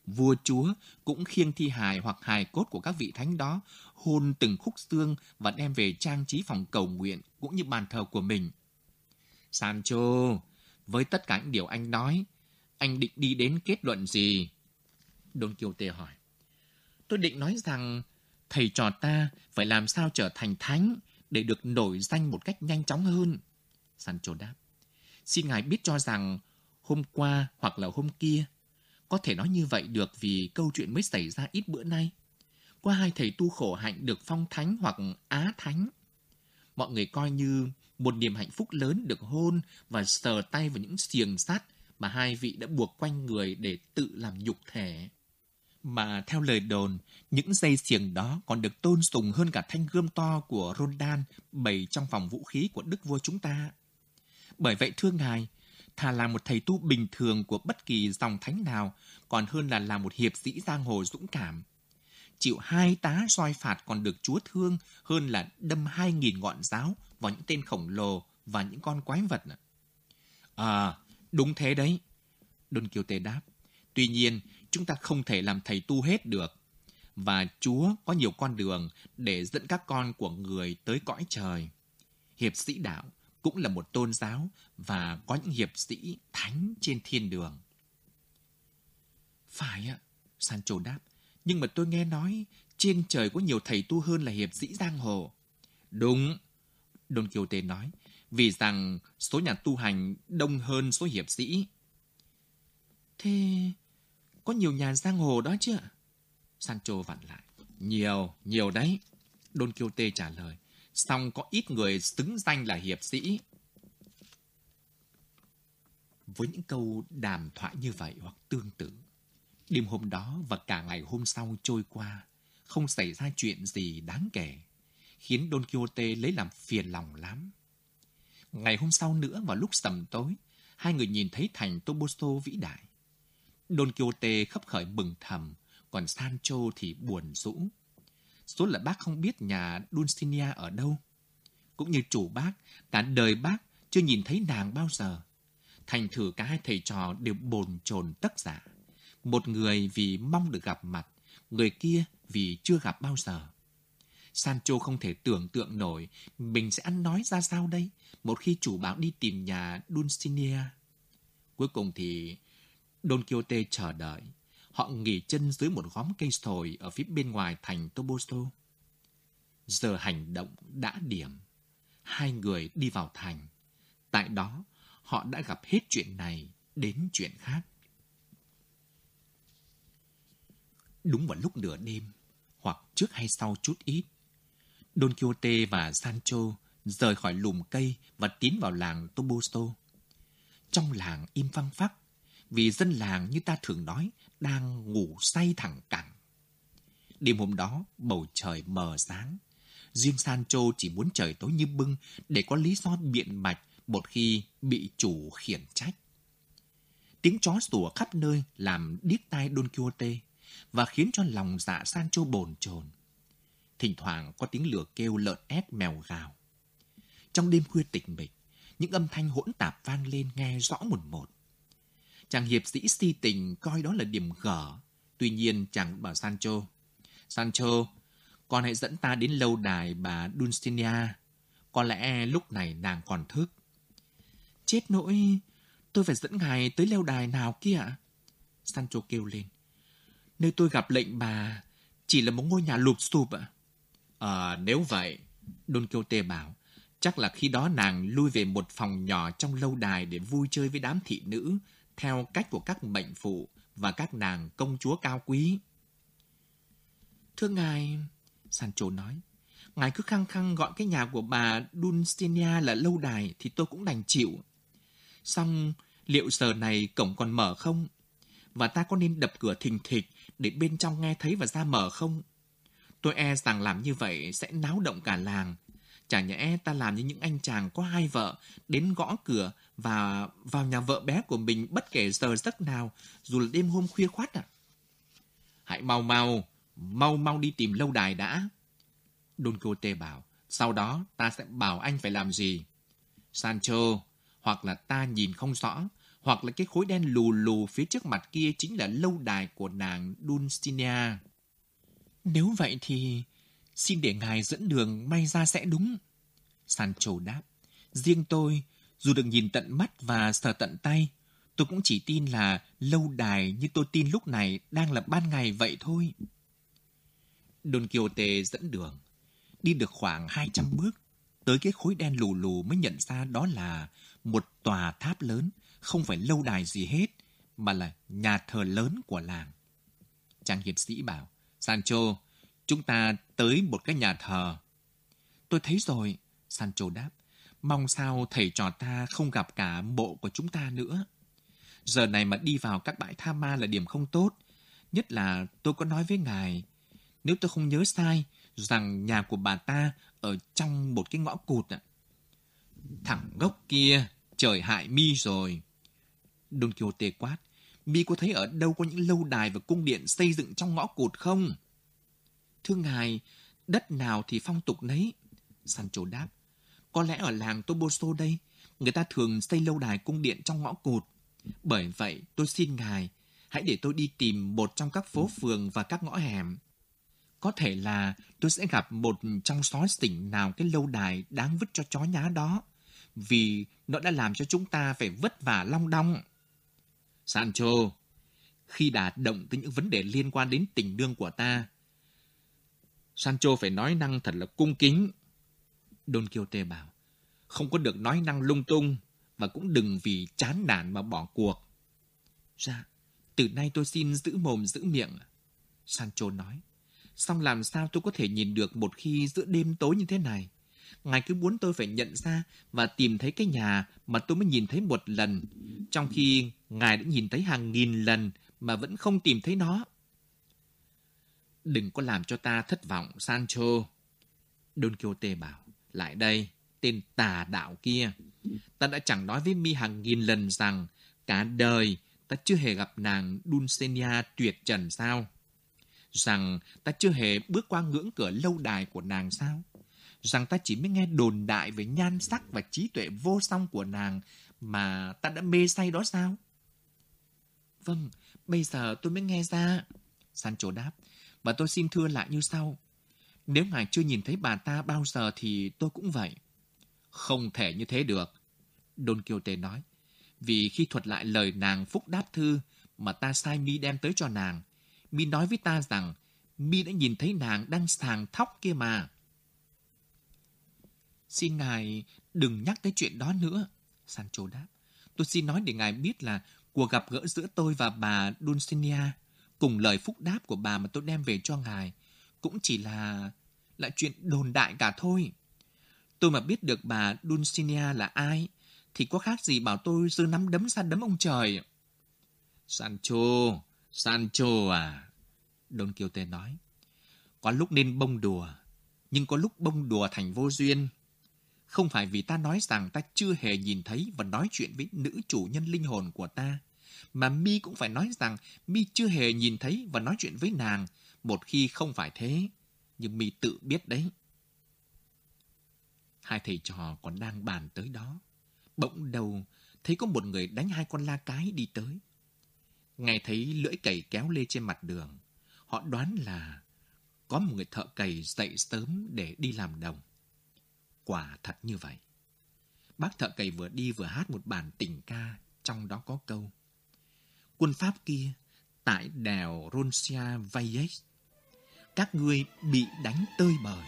vua chúa cũng khiêng thi hài hoặc hài cốt của các vị thánh đó, hôn từng khúc xương và đem về trang trí phòng cầu nguyện cũng như bàn thờ của mình. Sancho, với tất cả những điều anh nói, anh định đi đến kết luận gì? Don Quixote hỏi. Tôi định nói rằng thầy trò ta phải làm sao trở thành thánh để được nổi danh một cách nhanh chóng hơn. Sancho đáp. Xin ngài biết cho rằng hôm qua hoặc là hôm kia, có thể nói như vậy được vì câu chuyện mới xảy ra ít bữa nay. Qua hai thầy tu khổ hạnh được phong thánh hoặc á thánh. Mọi người coi như một niềm hạnh phúc lớn được hôn và sờ tay vào những xiềng sắt mà hai vị đã buộc quanh người để tự làm nhục thể. Mà theo lời đồn, những dây xiềng đó còn được tôn sùng hơn cả thanh gươm to của Rondan bày trong phòng vũ khí của đức vua chúng ta. Bởi vậy thưa ngài, thà là một thầy tu bình thường của bất kỳ dòng thánh nào, còn hơn là làm một hiệp sĩ giang hồ dũng cảm. Chịu hai tá soi phạt còn được chúa thương hơn là đâm hai nghìn ngọn giáo vào những tên khổng lồ và những con quái vật. À, đúng thế đấy. Don Quixote đáp. Tuy nhiên, chúng ta không thể làm thầy tu hết được. Và Chúa có nhiều con đường để dẫn các con của người tới cõi trời. Hiệp sĩ đạo cũng là một tôn giáo và có những hiệp sĩ thánh trên thiên đường. Phải ạ, Sancho đáp. Nhưng mà tôi nghe nói trên trời có nhiều thầy tu hơn là hiệp sĩ giang hồ. Đúng, Don Quixote nói, vì rằng số nhà tu hành đông hơn số hiệp sĩ. Thế có nhiều nhà giang hồ đó chứ ạ? Sancho vặn lại. Nhiều, nhiều đấy. Don Quixote trả lời. Xong có ít người xứng danh là hiệp sĩ. Với những câu đàm thoại như vậy hoặc tương tự, đêm hôm đó và cả ngày hôm sau trôi qua, không xảy ra chuyện gì đáng kể, khiến Don Quixote lấy làm phiền lòng lắm. Ngày hôm sau nữa vào lúc sầm tối, hai người nhìn thấy thành Toboso vĩ đại. Don Quixote khấp khởi mừng thầm, còn Sancho thì buồn rũ. Số là bác không biết nhà Dulcinea ở đâu. Cũng như chủ bác, cả đời bác chưa nhìn thấy nàng bao giờ. Thành thử cả hai thầy trò đều bồn chồn tất giả. Một người vì mong được gặp mặt, người kia vì chưa gặp bao giờ. Sancho không thể tưởng tượng nổi mình sẽ ăn nói ra sao đây một khi chủ bảo đi tìm nhà Dulcinea. Cuối cùng thì Don Quixote chờ đợi. Họ nghỉ chân dưới một góm cây sồi ở phía bên ngoài thành Toboso. Giờ hành động đã điểm. Hai người đi vào thành. Tại đó, họ đã gặp hết chuyện này đến chuyện khác. Đúng vào lúc nửa đêm, hoặc trước hay sau chút ít, Don Quixote và Sancho rời khỏi lùm cây và tiến vào làng Toboso. Trong làng im phăng phắc, vì dân làng như ta thường nói đang ngủ say thẳng cẳng. Đêm hôm đó, bầu trời mờ sáng. Riêng Sancho chỉ muốn trời tối như bưng để có lý do biện bạch một khi bị chủ khiển trách. Tiếng chó sủa khắp nơi làm điếc tai Don Quixote và khiến cho lòng dạ Sancho bồn chồn. Thỉnh thoảng có tiếng lửa kêu lợn ép mèo gào. Trong đêm khuya tịch mịch, những âm thanh hỗn tạp vang lên nghe rõ một một. Chàng hiệp sĩ si tình coi đó là điểm gở. Tuy nhiên chàng bảo Sancho, Sancho, con hãy dẫn ta đến lâu đài bà Dulcinea. Có lẽ lúc này nàng còn thức. Chết nỗi, tôi phải dẫn ngài tới lâu đài nào kia ạ? Sancho kêu lên. Nơi tôi gặp lệnh bà chỉ là một ngôi nhà lụp sụp ạ. À, nếu vậy, Don Quixote bảo, chắc là khi đó nàng lui về một phòng nhỏ trong lâu đài để vui chơi với đám thị nữ, theo cách của các mệnh phụ và các nàng công chúa cao quý. Thưa ngài, Sancho nói, ngài cứ khăng khăng gọi cái nhà của bà Dulcinea là lâu đài thì tôi cũng đành chịu. Xong, liệu giờ này cổng còn mở không? Và ta có nên đập cửa thình thịch để bên trong nghe thấy và ra mở không? Tôi e rằng làm như vậy sẽ náo động cả làng. Chả nhẽ ta làm như những anh chàng có hai vợ, đến gõ cửa và vào nhà vợ bé của mình bất kể giờ giấc nào, dù là đêm hôm khuya khoát à? Hãy mau mau, mau mau đi tìm lâu đài đã. Don Quixote bảo, sau đó ta sẽ bảo anh phải làm gì. Sancho, hoặc là ta nhìn không rõ, hoặc là cái khối đen lù lù phía trước mặt kia chính là lâu đài của nàng Dulcinea. Nếu vậy thì xin để ngài dẫn đường may ra sẽ đúng. Sancho đáp, riêng tôi, dù được nhìn tận mắt và sờ tận tay, tôi cũng chỉ tin là lâu đài như tôi tin lúc này đang là ban ngày vậy thôi. Don Quixote dẫn đường. Đi được khoảng 200 bước, tới cái khối đen lù lù mới nhận ra đó là một tòa tháp lớn, không phải lâu đài gì hết, mà là nhà thờ lớn của làng. Chàng hiệp sĩ bảo, Sancho, chúng ta tới một cái nhà thờ. Tôi thấy rồi, Sancho đáp. Mong sao thầy trò ta không gặp cả mộ của chúng ta nữa. Giờ này mà đi vào các bãi tha ma là điểm không tốt. Nhất là tôi có nói với ngài, nếu tôi không nhớ sai, rằng nhà của bà ta ở trong một cái ngõ cụt ạ. Thằng gốc kia, trời hại mi rồi. Don Quixote quát, mi có thấy ở đâu có những lâu đài và cung điện xây dựng trong ngõ cụt không? Thưa ngài, đất nào thì phong tục nấy. Sancho đáp, có lẽ ở làng Toboso đây, người ta thường xây lâu đài cung điện trong ngõ cụt. Bởi vậy, tôi xin ngài, hãy để tôi đi tìm một trong các phố phường và các ngõ hẻm. Có thể là tôi sẽ gặp một trong xó xỉnh nào cái lâu đài đáng vứt cho chó nhá đó, vì nó đã làm cho chúng ta phải vất vả long đong. Sancho, khi đã động tới những vấn đề liên quan đến tình đương của ta, Sancho phải nói năng thật là cung kính. Don Quixote bảo, không có được nói năng lung tung và cũng đừng vì chán nản mà bỏ cuộc. Dạ, từ nay tôi xin giữ mồm giữ miệng. Sancho nói, xong làm sao tôi có thể nhìn được một khi giữa đêm tối như thế này? Ngài cứ muốn tôi phải nhận ra và tìm thấy cái nhà mà tôi mới nhìn thấy một lần, trong khi Ngài đã nhìn thấy hàng nghìn lần mà vẫn không tìm thấy nó. Đừng có làm cho ta thất vọng, Sancho. Don Quixote bảo, lại đây, tên tà đạo kia. Ta đã chẳng nói với mi hàng nghìn lần rằng cả đời ta chưa hề gặp nàng Dulcinea tuyệt trần sao? Rằng ta chưa hề bước qua ngưỡng cửa lâu đài của nàng sao? Rằng ta chỉ mới nghe đồn đại về nhan sắc và trí tuệ vô song của nàng mà ta đã mê say đó sao? Vâng, bây giờ tôi mới nghe ra. Sancho đáp, và tôi xin thưa lại như sau. Nếu ngài chưa nhìn thấy bà ta bao giờ thì tôi cũng vậy. Không thể như thế được. Don Quixote nói. Vì khi thuật lại lời nàng phúc đáp thư mà ta sai mi đem tới cho nàng, mi nói với ta rằng mi đã nhìn thấy nàng đang sàng thóc kia mà. Xin ngài đừng nhắc tới chuyện đó nữa. Sancho đáp. Tôi xin nói để ngài biết là cuộc gặp gỡ giữa tôi và bà Dulcinea cùng lời phúc đáp của bà mà tôi đem về cho ngài cũng chỉ là là chuyện đồn đại cả thôi. Tôi mà biết được bà Dulcinea là ai thì có khác gì bảo tôi giơ nắm đấm ra đấm ông trời. Sancho, Sancho à, Don Quixote nói. Có lúc nên bông đùa, nhưng có lúc bông đùa thành vô duyên. Không phải vì ta nói rằng ta chưa hề nhìn thấy và nói chuyện với nữ chủ nhân linh hồn của ta, mà mi cũng phải nói rằng mi chưa hề nhìn thấy và nói chuyện với nàng, một khi không phải thế, nhưng mi tự biết đấy. Hai thầy trò còn đang bàn tới đó. Bỗng đầu thấy có một người đánh hai con la cái đi tới. Nghe thấy lưỡi cày kéo lê trên mặt đường, họ đoán là có một người thợ cày dậy sớm để đi làm đồng. Quả thật như vậy. Bác thợ cày vừa đi vừa hát một bản tình ca, trong đó có câu. Quân Pháp kia, tại đèo Roncia Valles, các ngươi bị đánh tơi bời.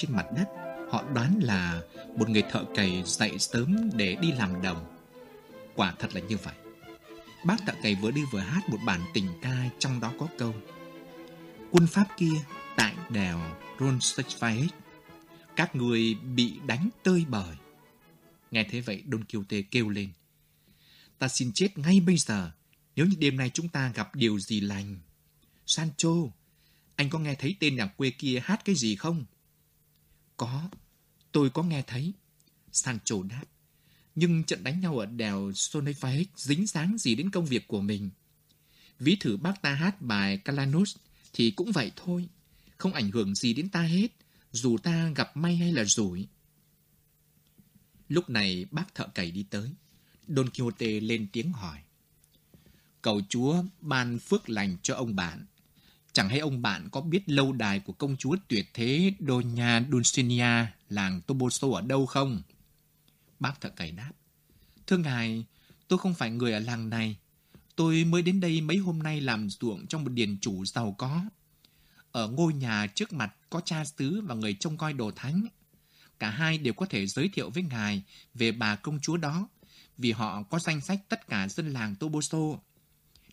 Trên mặt đất Họ đoán là một người thợ cày dậy sớm để đi làm đồng Quả thật là như vậy. Bác thợ cày vừa đi vừa hát một bản tình ca trong đó có câu, Quân Pháp kia tại đèo Roncesvalles Các người bị đánh tơi bời Nghe thế vậy, Don Quixote kêu lên, Ta xin chết ngay bây giờ, Nếu như đêm nay chúng ta gặp điều gì lành Sancho, Anh có nghe thấy tên nhà quê kia hát cái gì không? Có Tôi có nghe thấy Sancho đáp nhưng trận đánh nhau ở đèo Sonefahek dính dáng gì đến công việc của mình. Ví thử bác ta hát bài Calanus thì cũng vậy thôi, không ảnh hưởng gì đến ta hết, dù ta gặp may hay là rủi. Lúc này bác thợ cày đi tới, Don Quixote lên tiếng hỏi. Cầu Chúa ban phước lành cho ông bạn. Chẳng hay ông bạn có biết lâu đài của công chúa tuyệt thế Doña Dulcinea làng Toboso ở đâu không? Bác thợ cày đáp. Thưa ngài, tôi không phải người ở làng này. Tôi mới đến đây mấy hôm nay làm ruộng trong một điền chủ giàu có. Ở ngôi nhà trước mặt có cha xứ và người trông coi đồ thánh. Cả hai đều có thể giới thiệu với ngài về bà công chúa đó, vì họ có danh sách tất cả dân làng Toboso.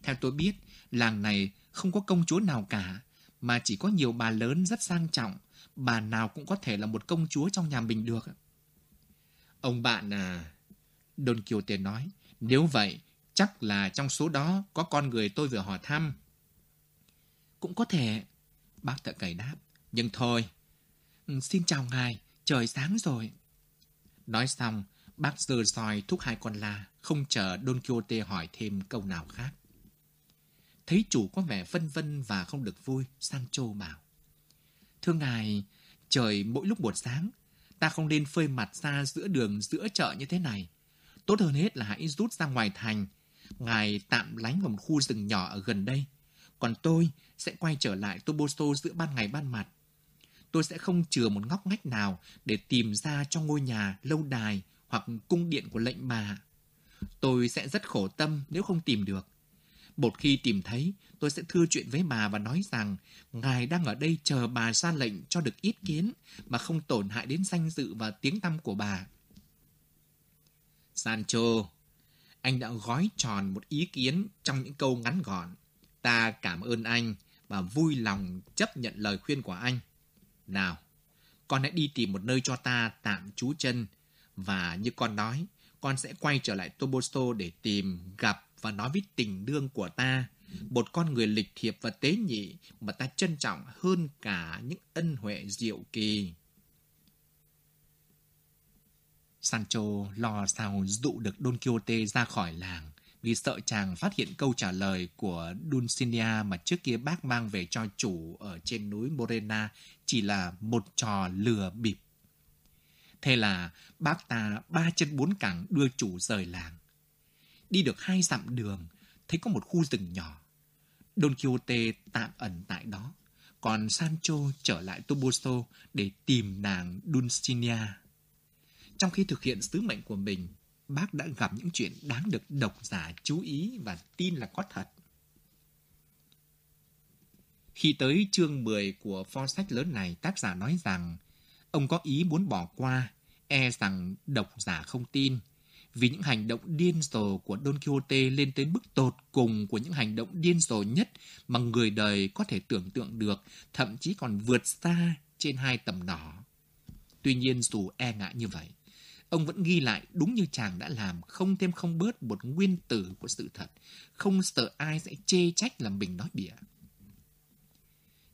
Theo tôi biết, làng này không có công chúa nào cả, mà chỉ có nhiều bà lớn rất sang trọng, bà nào cũng có thể là một công chúa trong nhà mình được. Ông bạn à, Don Quixote nói, nếu vậy, chắc là trong số đó có con người tôi vừa hỏi thăm. Cũng có thể, bác thợ cày đáp, nhưng thôi, ừ, xin chào ngài, trời sáng rồi. Nói xong, bác dơ roi thúc hai con la, không chờ Don Quixote hỏi thêm câu nào khác. Thấy chủ có vẻ vân vân và không được vui, Sancho bảo. Thưa ngài, trời mỗi lúc một sáng, ta không nên phơi mặt ra giữa đường giữa chợ như thế này. Tốt hơn hết là hãy rút ra ngoài thành. Ngài tạm lánh vào một khu rừng nhỏ ở gần đây. Còn tôi sẽ quay trở lại Toboso giữa ban ngày ban mặt. Tôi sẽ không chừa một ngóc ngách nào để tìm ra cho ngôi nhà, lâu đài hoặc cung điện của lệnh bà. Tôi sẽ rất khổ tâm nếu không tìm được. Một khi tìm thấy, tôi sẽ thưa chuyện với bà và nói rằng ngài đang ở đây chờ bà ra lệnh cho được ít kiến mà không tổn hại đến danh dự và tiếng tăm của bà. Sancho, anh đã gói tròn một ý kiến trong những câu ngắn gọn. Ta cảm ơn anh và vui lòng chấp nhận lời khuyên của anh. Nào, con hãy đi tìm một nơi cho ta tạm trú chân và như con nói, con sẽ quay trở lại Toboso để tìm, gặp và nói với tình đương của ta, một con người lịch thiệp và tế nhị mà ta trân trọng hơn cả những ân huệ diệu kỳ. Sancho lo sao dụ được Don Quixote ra khỏi làng vì sợ chàng phát hiện câu trả lời của Dulcinea mà trước kia bác mang về cho chủ ở trên núi Morena chỉ là một trò lừa bịp. Thế là bác ta ba chân bốn cẳng đưa chủ rời làng. Đi được hai dặm đường, thấy có một khu rừng nhỏ. Don Quixote tạm ẩn tại đó, còn Sancho trở lại Toboso để tìm nàng Dulcinea. Trong khi thực hiện sứ mệnh của mình, bác đã gặp những chuyện đáng được độc giả chú ý và tin là có thật. Khi tới chương 10 của pho sách lớn này, tác giả nói rằng ông có ý muốn bỏ qua, e rằng độc giả không tin, vì những hành động điên rồ của Don Quixote lên tới mức tột cùng của những hành động điên rồ nhất mà người đời có thể tưởng tượng được, thậm chí còn vượt xa trên hai tầm nỏ. Tuy nhiên dù e ngại như vậy, ông vẫn ghi lại đúng như chàng đã làm, không thêm không bớt một nguyên tử của sự thật, không sợ ai sẽ chê trách là mình nói bịa.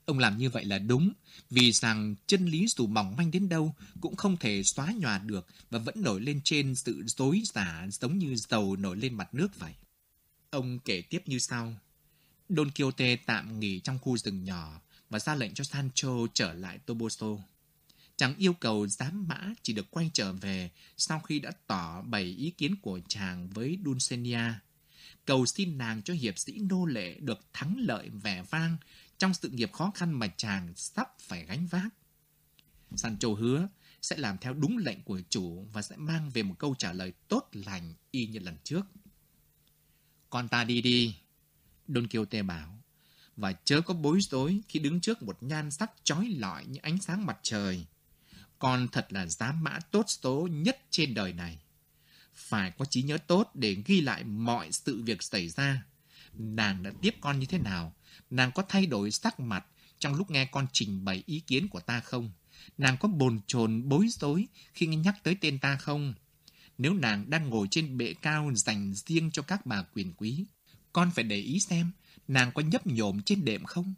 Ông làm như vậy là đúng, vì rằng chân lý dù mỏng manh đến đâu cũng không thể xóa nhòa được và vẫn nổi lên trên sự dối giả giống như dầu nổi lên mặt nước vậy. Ông kể tiếp như sau. Don Quixote tạm nghỉ trong khu rừng nhỏ và ra lệnh cho Sancho trở lại Toboso. Chàng yêu cầu giám mã chỉ được quay trở về sau khi đã tỏ bày ý kiến của chàng với Dulcinea. Cầu xin nàng cho hiệp sĩ nô lệ được thắng lợi vẻ vang trong sự nghiệp khó khăn mà chàng sắp phải gánh vác. Sancho hứa sẽ làm theo đúng lệnh của chủ và sẽ mang về một câu trả lời tốt lành y như lần trước. Con ta đi đi, Don Quixote bảo, và chớ có bối rối khi đứng trước một nhan sắc chói lọi như ánh sáng mặt trời. Con thật là giám mã tốt số nhất trên đời này. Phải có trí nhớ tốt để ghi lại mọi sự việc xảy ra. Nàng đã tiếp con như thế nào nàng có thay đổi sắc mặt trong lúc nghe con trình bày ý kiến của ta không? Nàng có bồn chồn bối rối khi nghe nhắc tới tên ta không? Nếu nàng đang ngồi trên bệ cao dành riêng cho các bà quyền quý, con phải để ý xem nàng có nhấp nhổm trên đệm không?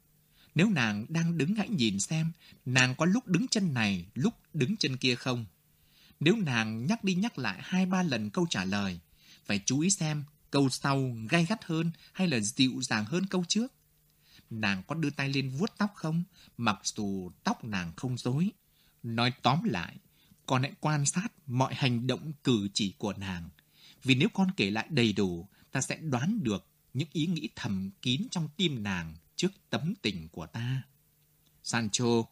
Nếu nàng đang đứng hãy nhìn xem nàng có lúc đứng chân này, lúc đứng chân kia không? Nếu nàng nhắc đi nhắc lại hai ba lần câu trả lời, phải chú ý xem câu sau gay gắt hơn hay là dịu dàng hơn câu trước nàng có đưa tay lên vuốt tóc không? Mặc dù tóc nàng không rối. Nói tóm lại, con hãy quan sát mọi hành động cử chỉ của nàng. Vì nếu con kể lại đầy đủ, ta sẽ đoán được những ý nghĩ thầm kín trong tim nàng trước tấm tình của ta. Sancho,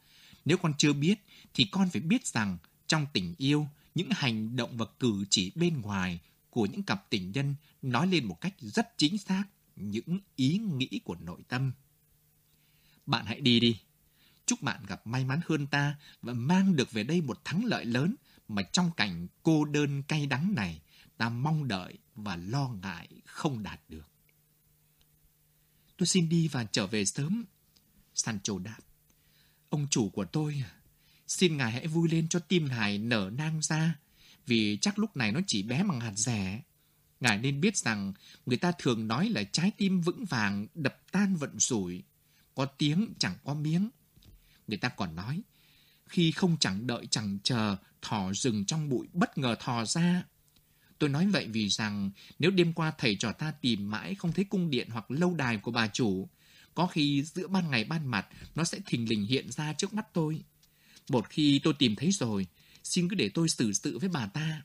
nếu con chưa biết, thì con phải biết rằng trong tình yêu, những hành động và cử chỉ bên ngoài của những cặp tình nhân nói lên một cách rất chính xác những ý nghĩ của nội tâm. Bạn hãy đi đi. Chúc bạn gặp may mắn hơn ta và mang được về đây một thắng lợi lớn mà trong cảnh cô đơn cay đắng này ta mong đợi và lo ngại không đạt được. Tôi xin đi và trở về sớm. Sancho đáp. Ông chủ của tôi, xin ngài hãy vui lên cho tim ngài nở nang ra, vì chắc lúc này nó chỉ bé bằng hạt rẻ. Ngài nên biết rằng người ta thường nói là trái tim vững vàng đập tan vận rủi, có tiếng chẳng có miếng. Người ta còn nói, khi không chẳng đợi chẳng chờ, thỏ rừng trong bụi bất ngờ thò ra. Tôi nói vậy vì rằng nếu đêm qua thầy trò ta tìm mãi không thấy cung điện hoặc lâu đài của bà chủ, có khi giữa ban ngày ban mặt nó sẽ thình lình hiện ra trước mắt tôi. Một khi tôi tìm thấy rồi, xin cứ để tôi xử sự với bà ta.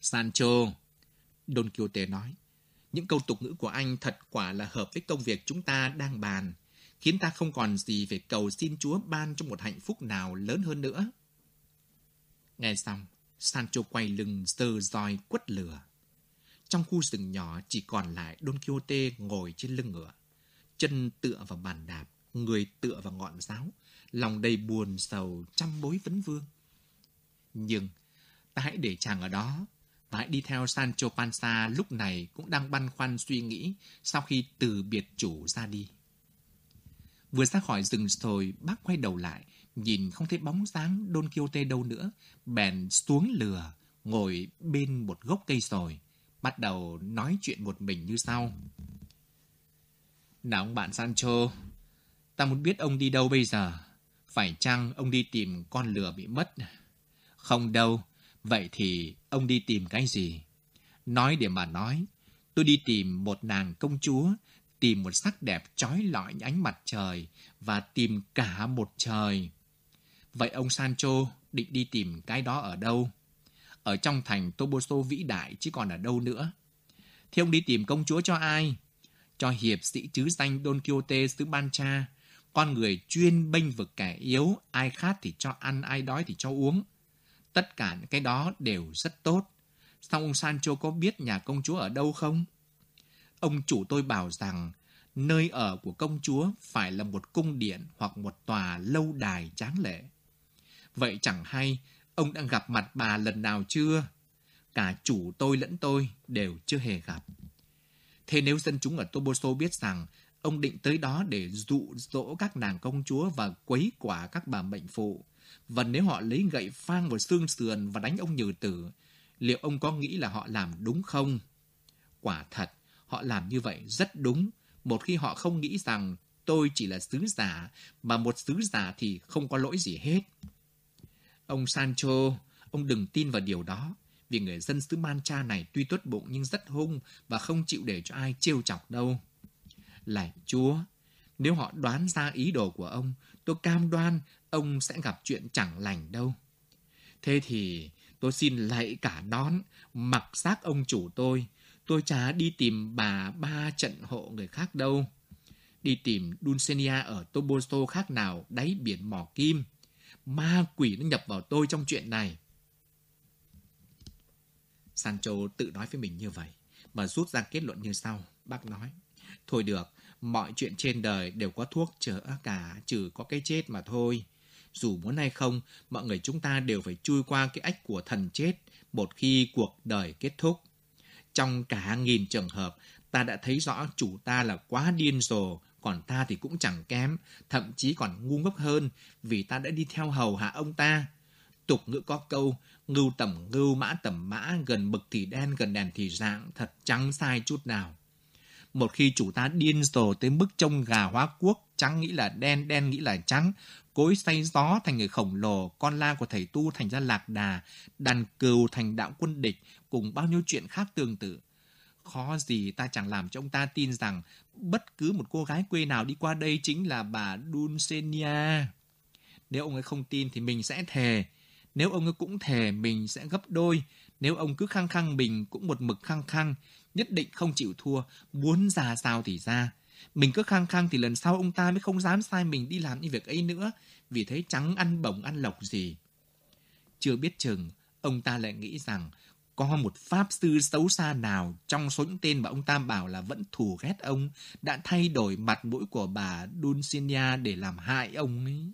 Sancho, Don Quixote nói, những câu tục ngữ của anh thật quả là hợp với công việc chúng ta đang bàn, khiến ta không còn gì phải cầu xin Chúa ban cho một hạnh phúc nào lớn hơn nữa. Nghe xong, Sancho quay lưng dơ roi quất lửa. Trong khu rừng nhỏ chỉ còn lại Don Quixote ngồi trên lưng ngựa, chân tựa vào bàn đạp, người tựa vào ngọn giáo, lòng đầy buồn sầu trăm bối vấn vương. Nhưng ta hãy để chàng ở đó hãy đi theo Sancho Panza lúc này cũng đang băn khoăn suy nghĩ sau khi từ biệt chủ ra đi. Vừa ra khỏi rừng rồi, bác quay đầu lại, nhìn không thấy bóng dáng Don Quixote đâu nữa, bèn xuống lừa, ngồi bên một gốc cây sồi, bắt đầu nói chuyện một mình như sau. Nào ông bạn Sancho, ta muốn biết ông đi đâu bây giờ? Phải chăng ông đi tìm con lừa bị mất? Không đâu, vậy thì ông đi tìm cái gì? Nói để mà nói, tôi đi tìm một nàng công chúa, tìm một sắc đẹp trói lọi ánh mặt trời và tìm cả một trời. Vậy ông Sancho định đi tìm cái đó ở đâu? Ở trong thành Toboso vĩ đại chứ còn ở đâu nữa? Thế ông đi tìm công chúa cho ai? Cho hiệp sĩ chứ danh Don Quixote xứ Bancha, con người chuyên bênh vực kẻ yếu, ai khát thì cho ăn, ai đói thì cho uống. Tất cả những cái đó đều rất tốt. Xong ông Sancho có biết nhà công chúa ở đâu không? Ông chủ tôi bảo rằng nơi ở của công chúa phải là một cung điện hoặc một tòa lâu đài tráng lệ. Vậy chẳng hay, ông đã gặp mặt bà lần nào chưa? Cả chủ tôi lẫn tôi đều chưa hề gặp. Thế nếu dân chúng ở Toboso biết rằng ông định tới đó để dụ dỗ các nàng công chúa và quấy quả các bà mệnh phụ, và nếu họ lấy gậy phang vào xương sườn và đánh ông nhừ tử, liệu ông có nghĩ là họ làm đúng không? Quả thật, họ làm như vậy rất đúng, một khi họ không nghĩ rằng tôi chỉ là sứ giả, mà một sứ giả thì không có lỗi gì hết. Ông Sancho, ông đừng tin vào điều đó, vì người dân xứ Mancha này tuy tốt bụng nhưng rất hung và không chịu để cho ai trêu chọc đâu. Lạy Chúa, nếu họ đoán ra ý đồ của ông, tôi cam đoan ông sẽ gặp chuyện chẳng lành đâu. Thế thì tôi xin lạy cả đón, mặc xác ông chủ tôi, tôi chả đi tìm bà ba trận hộ người khác đâu. Đi tìm Dulcinea ở Toboso khác nào đáy biển mỏ kim. Ma quỷ nó nhập vào tôi trong chuyện này. Sancho tự nói với mình như vậy, mà rút ra kết luận như sau. Bác nói, thôi được, mọi chuyện trên đời đều có thuốc chữa cả, trừ có cái chết mà thôi. Dù muốn hay không, mọi người chúng ta đều phải chui qua cái ách của thần chết một khi cuộc đời kết thúc. Trong cả nghìn trường hợp, ta đã thấy rõ chủ ta là quá điên rồ, còn ta thì cũng chẳng kém, thậm chí còn ngu ngốc hơn vì ta đã đi theo hầu hạ ông ta. Tục ngữ có câu, ngưu tầm ngưu mã tầm mã, gần bực thì đen, gần đèn thì dạng, thật chẳng sai chút nào. Một khi chủ ta điên rồ tới mức trông gà hóa quốc, trắng nghĩ là đen, đen nghĩ là trắng, cối say gió thành người khổng lồ, con la của thầy tu thành ra lạc đà, đàn cừu thành đạo quân địch, cùng bao nhiêu chuyện khác tương tự. Khó gì ta chẳng làm cho ông ta tin rằng bất cứ một cô gái quê nào đi qua đây chính là bà Dulcinea. Nếu ông ấy không tin thì mình sẽ thề. Nếu ông ấy cũng thề mình sẽ gấp đôi, nếu ông cứ khăng khăng mình cũng một mực khăng khăng, nhất định không chịu thua, muốn ra sao thì ra. Mình cứ khăng khăng thì lần sau ông ta mới không dám sai mình đi làm những việc ấy nữa, vì thấy trắng ăn bổng ăn lộc gì. Chưa biết chừng, ông ta lại nghĩ rằng có một pháp sư xấu xa nào trong số những tên mà ông ta bảo là vẫn thù ghét ông đã thay đổi mặt mũi của bà Dulcinea để làm hại ông ấy.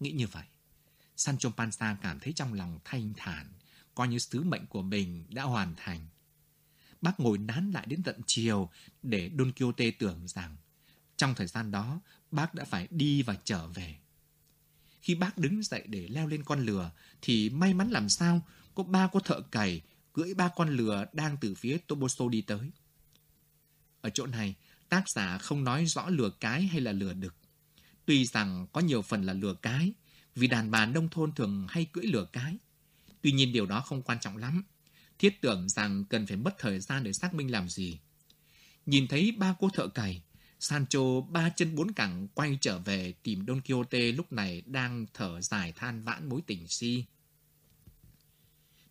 Nghĩ như vậy, Sancho Panza cảm thấy trong lòng thanh thản, coi như sứ mệnh của mình đã hoàn thành. Bác ngồi nán lại đến tận chiều để Don Quixote tưởng rằng trong thời gian đó bác đã phải đi và trở về. Khi bác đứng dậy để leo lên con lừa thì may mắn làm sao có ba cô thợ cày cưỡi ba con lừa đang từ phía Toboso đi tới. Ở chỗ này, tác giả không nói rõ lừa cái hay là lừa đực. Tuy rằng có nhiều phần là lừa cái, vì đàn bà nông thôn thường hay cưỡi lừa cái. Tuy nhiên điều đó không quan trọng lắm. Thiết tưởng rằng cần phải mất thời gian để xác minh làm gì. Nhìn thấy ba cô thợ cày, Sancho ba chân bốn cẳng quay trở về tìm Don Quixote lúc này đang thở dài than vãn mối tình si.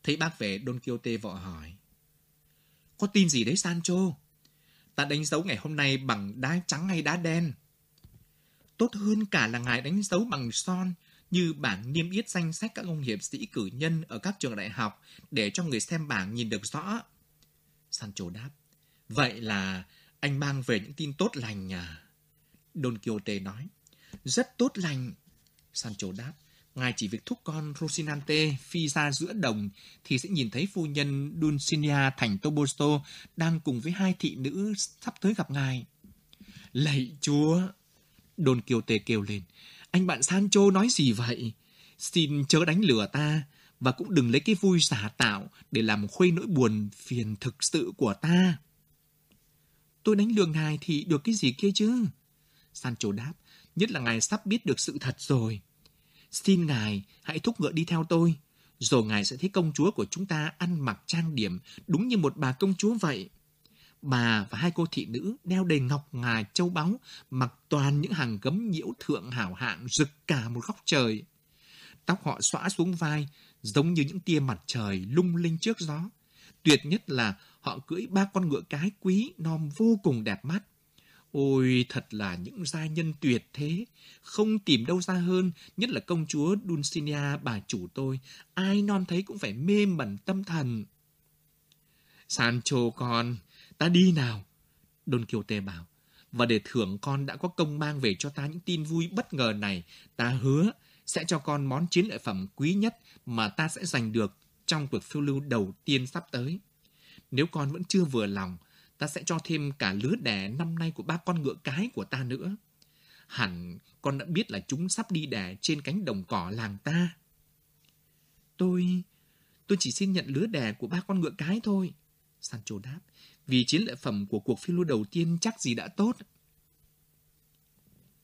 Thấy bác về, Don Quixote vội hỏi. Có tin gì đấy Sancho? Ta đánh dấu ngày hôm nay bằng đá trắng hay đá đen? Tốt hơn cả là ngài đánh dấu bằng son, như bảng niêm yết danh sách các ông hiệp sĩ cử nhân ở các trường đại học để cho người xem bảng nhìn được rõ. Sancho đáp, vậy là anh mang về những tin tốt lành à? Don Quixote nói, rất tốt lành. Sancho đáp, ngài chỉ việc thúc con rosinante phi ra giữa đồng thì sẽ nhìn thấy phu nhân Dulcinea thành Toboso đang cùng với hai thị nữ sắp tới gặp ngài. Lạy chúa! Don Quixote kêu lên, anh bạn Sancho nói gì vậy? Xin chớ đánh lừa ta, và cũng đừng lấy cái vui giả tạo để làm khuây nỗi buồn phiền thực sự của ta. Tôi đánh lừa ngài thì được cái gì kia chứ? Sancho đáp, nhất là ngài sắp biết được sự thật rồi. Xin ngài hãy thúc ngựa đi theo tôi, rồi ngài sẽ thấy công chúa của chúng ta ăn mặc trang điểm đúng như một bà công chúa vậy. Bà và hai cô thị nữ đeo đầy ngọc ngà châu báu, mặc toàn những hàng gấm nhiễu thượng hảo hạng rực cả một góc trời. Tóc họ xõa xuống vai, giống như những tia mặt trời lung linh trước gió. Tuyệt nhất là họ cưỡi ba con ngựa cái quý, nom vô cùng đẹp mắt. Ôi, thật là những gia nhân tuyệt thế, không tìm đâu ra hơn, nhất là công chúa Dulcinea, bà chủ tôi, ai non thấy cũng phải mê mẩn tâm thần. Sancho con, ta đi nào. Don Quixote bảo, và để thưởng con đã có công mang về cho ta những tin vui bất ngờ này, ta hứa sẽ cho con món chiến lợi phẩm quý nhất mà ta sẽ giành được trong cuộc phiêu lưu đầu tiên sắp tới. Nếu con vẫn chưa vừa lòng, ta sẽ cho thêm cả lứa đẻ năm nay của ba con ngựa cái của ta nữa. Hẳn con đã biết là chúng sắp đi đẻ trên cánh đồng cỏ làng ta. Tôi... tôi chỉ xin nhận lứa đẻ của ba con ngựa cái thôi. Sancho đáp, vì chiến lợi phẩm của cuộc phiêu lưu đầu tiên chắc gì đã tốt.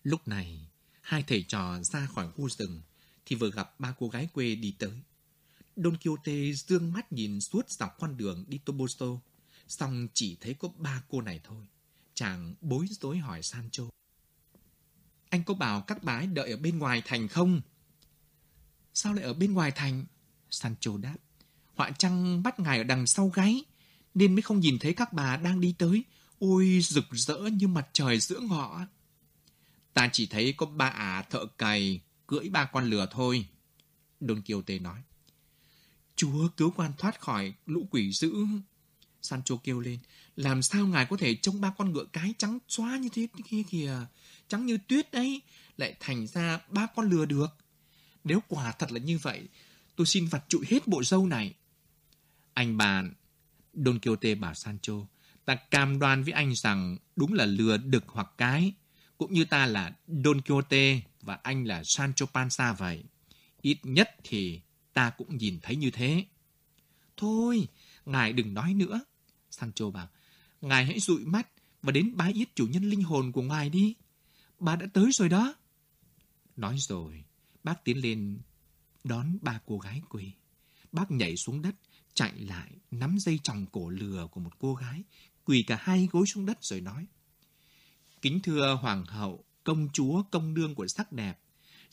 Lúc này, hai thầy trò ra khỏi khu rừng thì vừa gặp ba cô gái quê đi tới. Don Quixote dương mắt nhìn suốt dọc con đường đi Toboso, xong chỉ thấy có ba cô này thôi. Chàng bối rối hỏi Sancho. Anh có bảo các bái đợi ở bên ngoài thành không? Sao lại ở bên ngoài thành? Sancho đáp. Họa chăng bắt ngài ở đằng sau gáy, nên mới không nhìn thấy các bà đang đi tới. Ôi, rực rỡ như mặt trời giữa ngọ. Ta chỉ thấy có ba ả thợ cày cưỡi ba con lừa thôi. Don Quixote nói. Chúa cứu quan thoát khỏi lũ quỷ dữ. Sancho kêu lên. Làm sao ngài có thể trông ba con ngựa cái trắng xóa như thế kia kìa. Trắng như tuyết đấy. Lại thành ra ba con lừa được. Nếu quả thật là như vậy, tôi xin vặt trụi hết bộ dâu này. Anh bạn, Don Quixote bảo Sancho, ta cam đoan với anh rằng đúng là lừa đực hoặc cái, cũng như ta là Don Quixote và anh là Sancho Panza vậy. Ít nhất thì ta cũng nhìn thấy như thế. Thôi, ngài đừng nói nữa. Sancho bảo, ngài hãy dụi mắt và đến bái yết chủ nhân linh hồn của ngài đi. Bà đã tới rồi đó. Nói rồi, bác tiến lên đón ba cô gái quỳ. Bác nhảy xuống đất, chạy lại, nắm dây chòng cổ lừa của một cô gái, quỳ cả hai gối xuống đất rồi nói. Kính thưa Hoàng hậu, công chúa, công nương của sắc đẹp,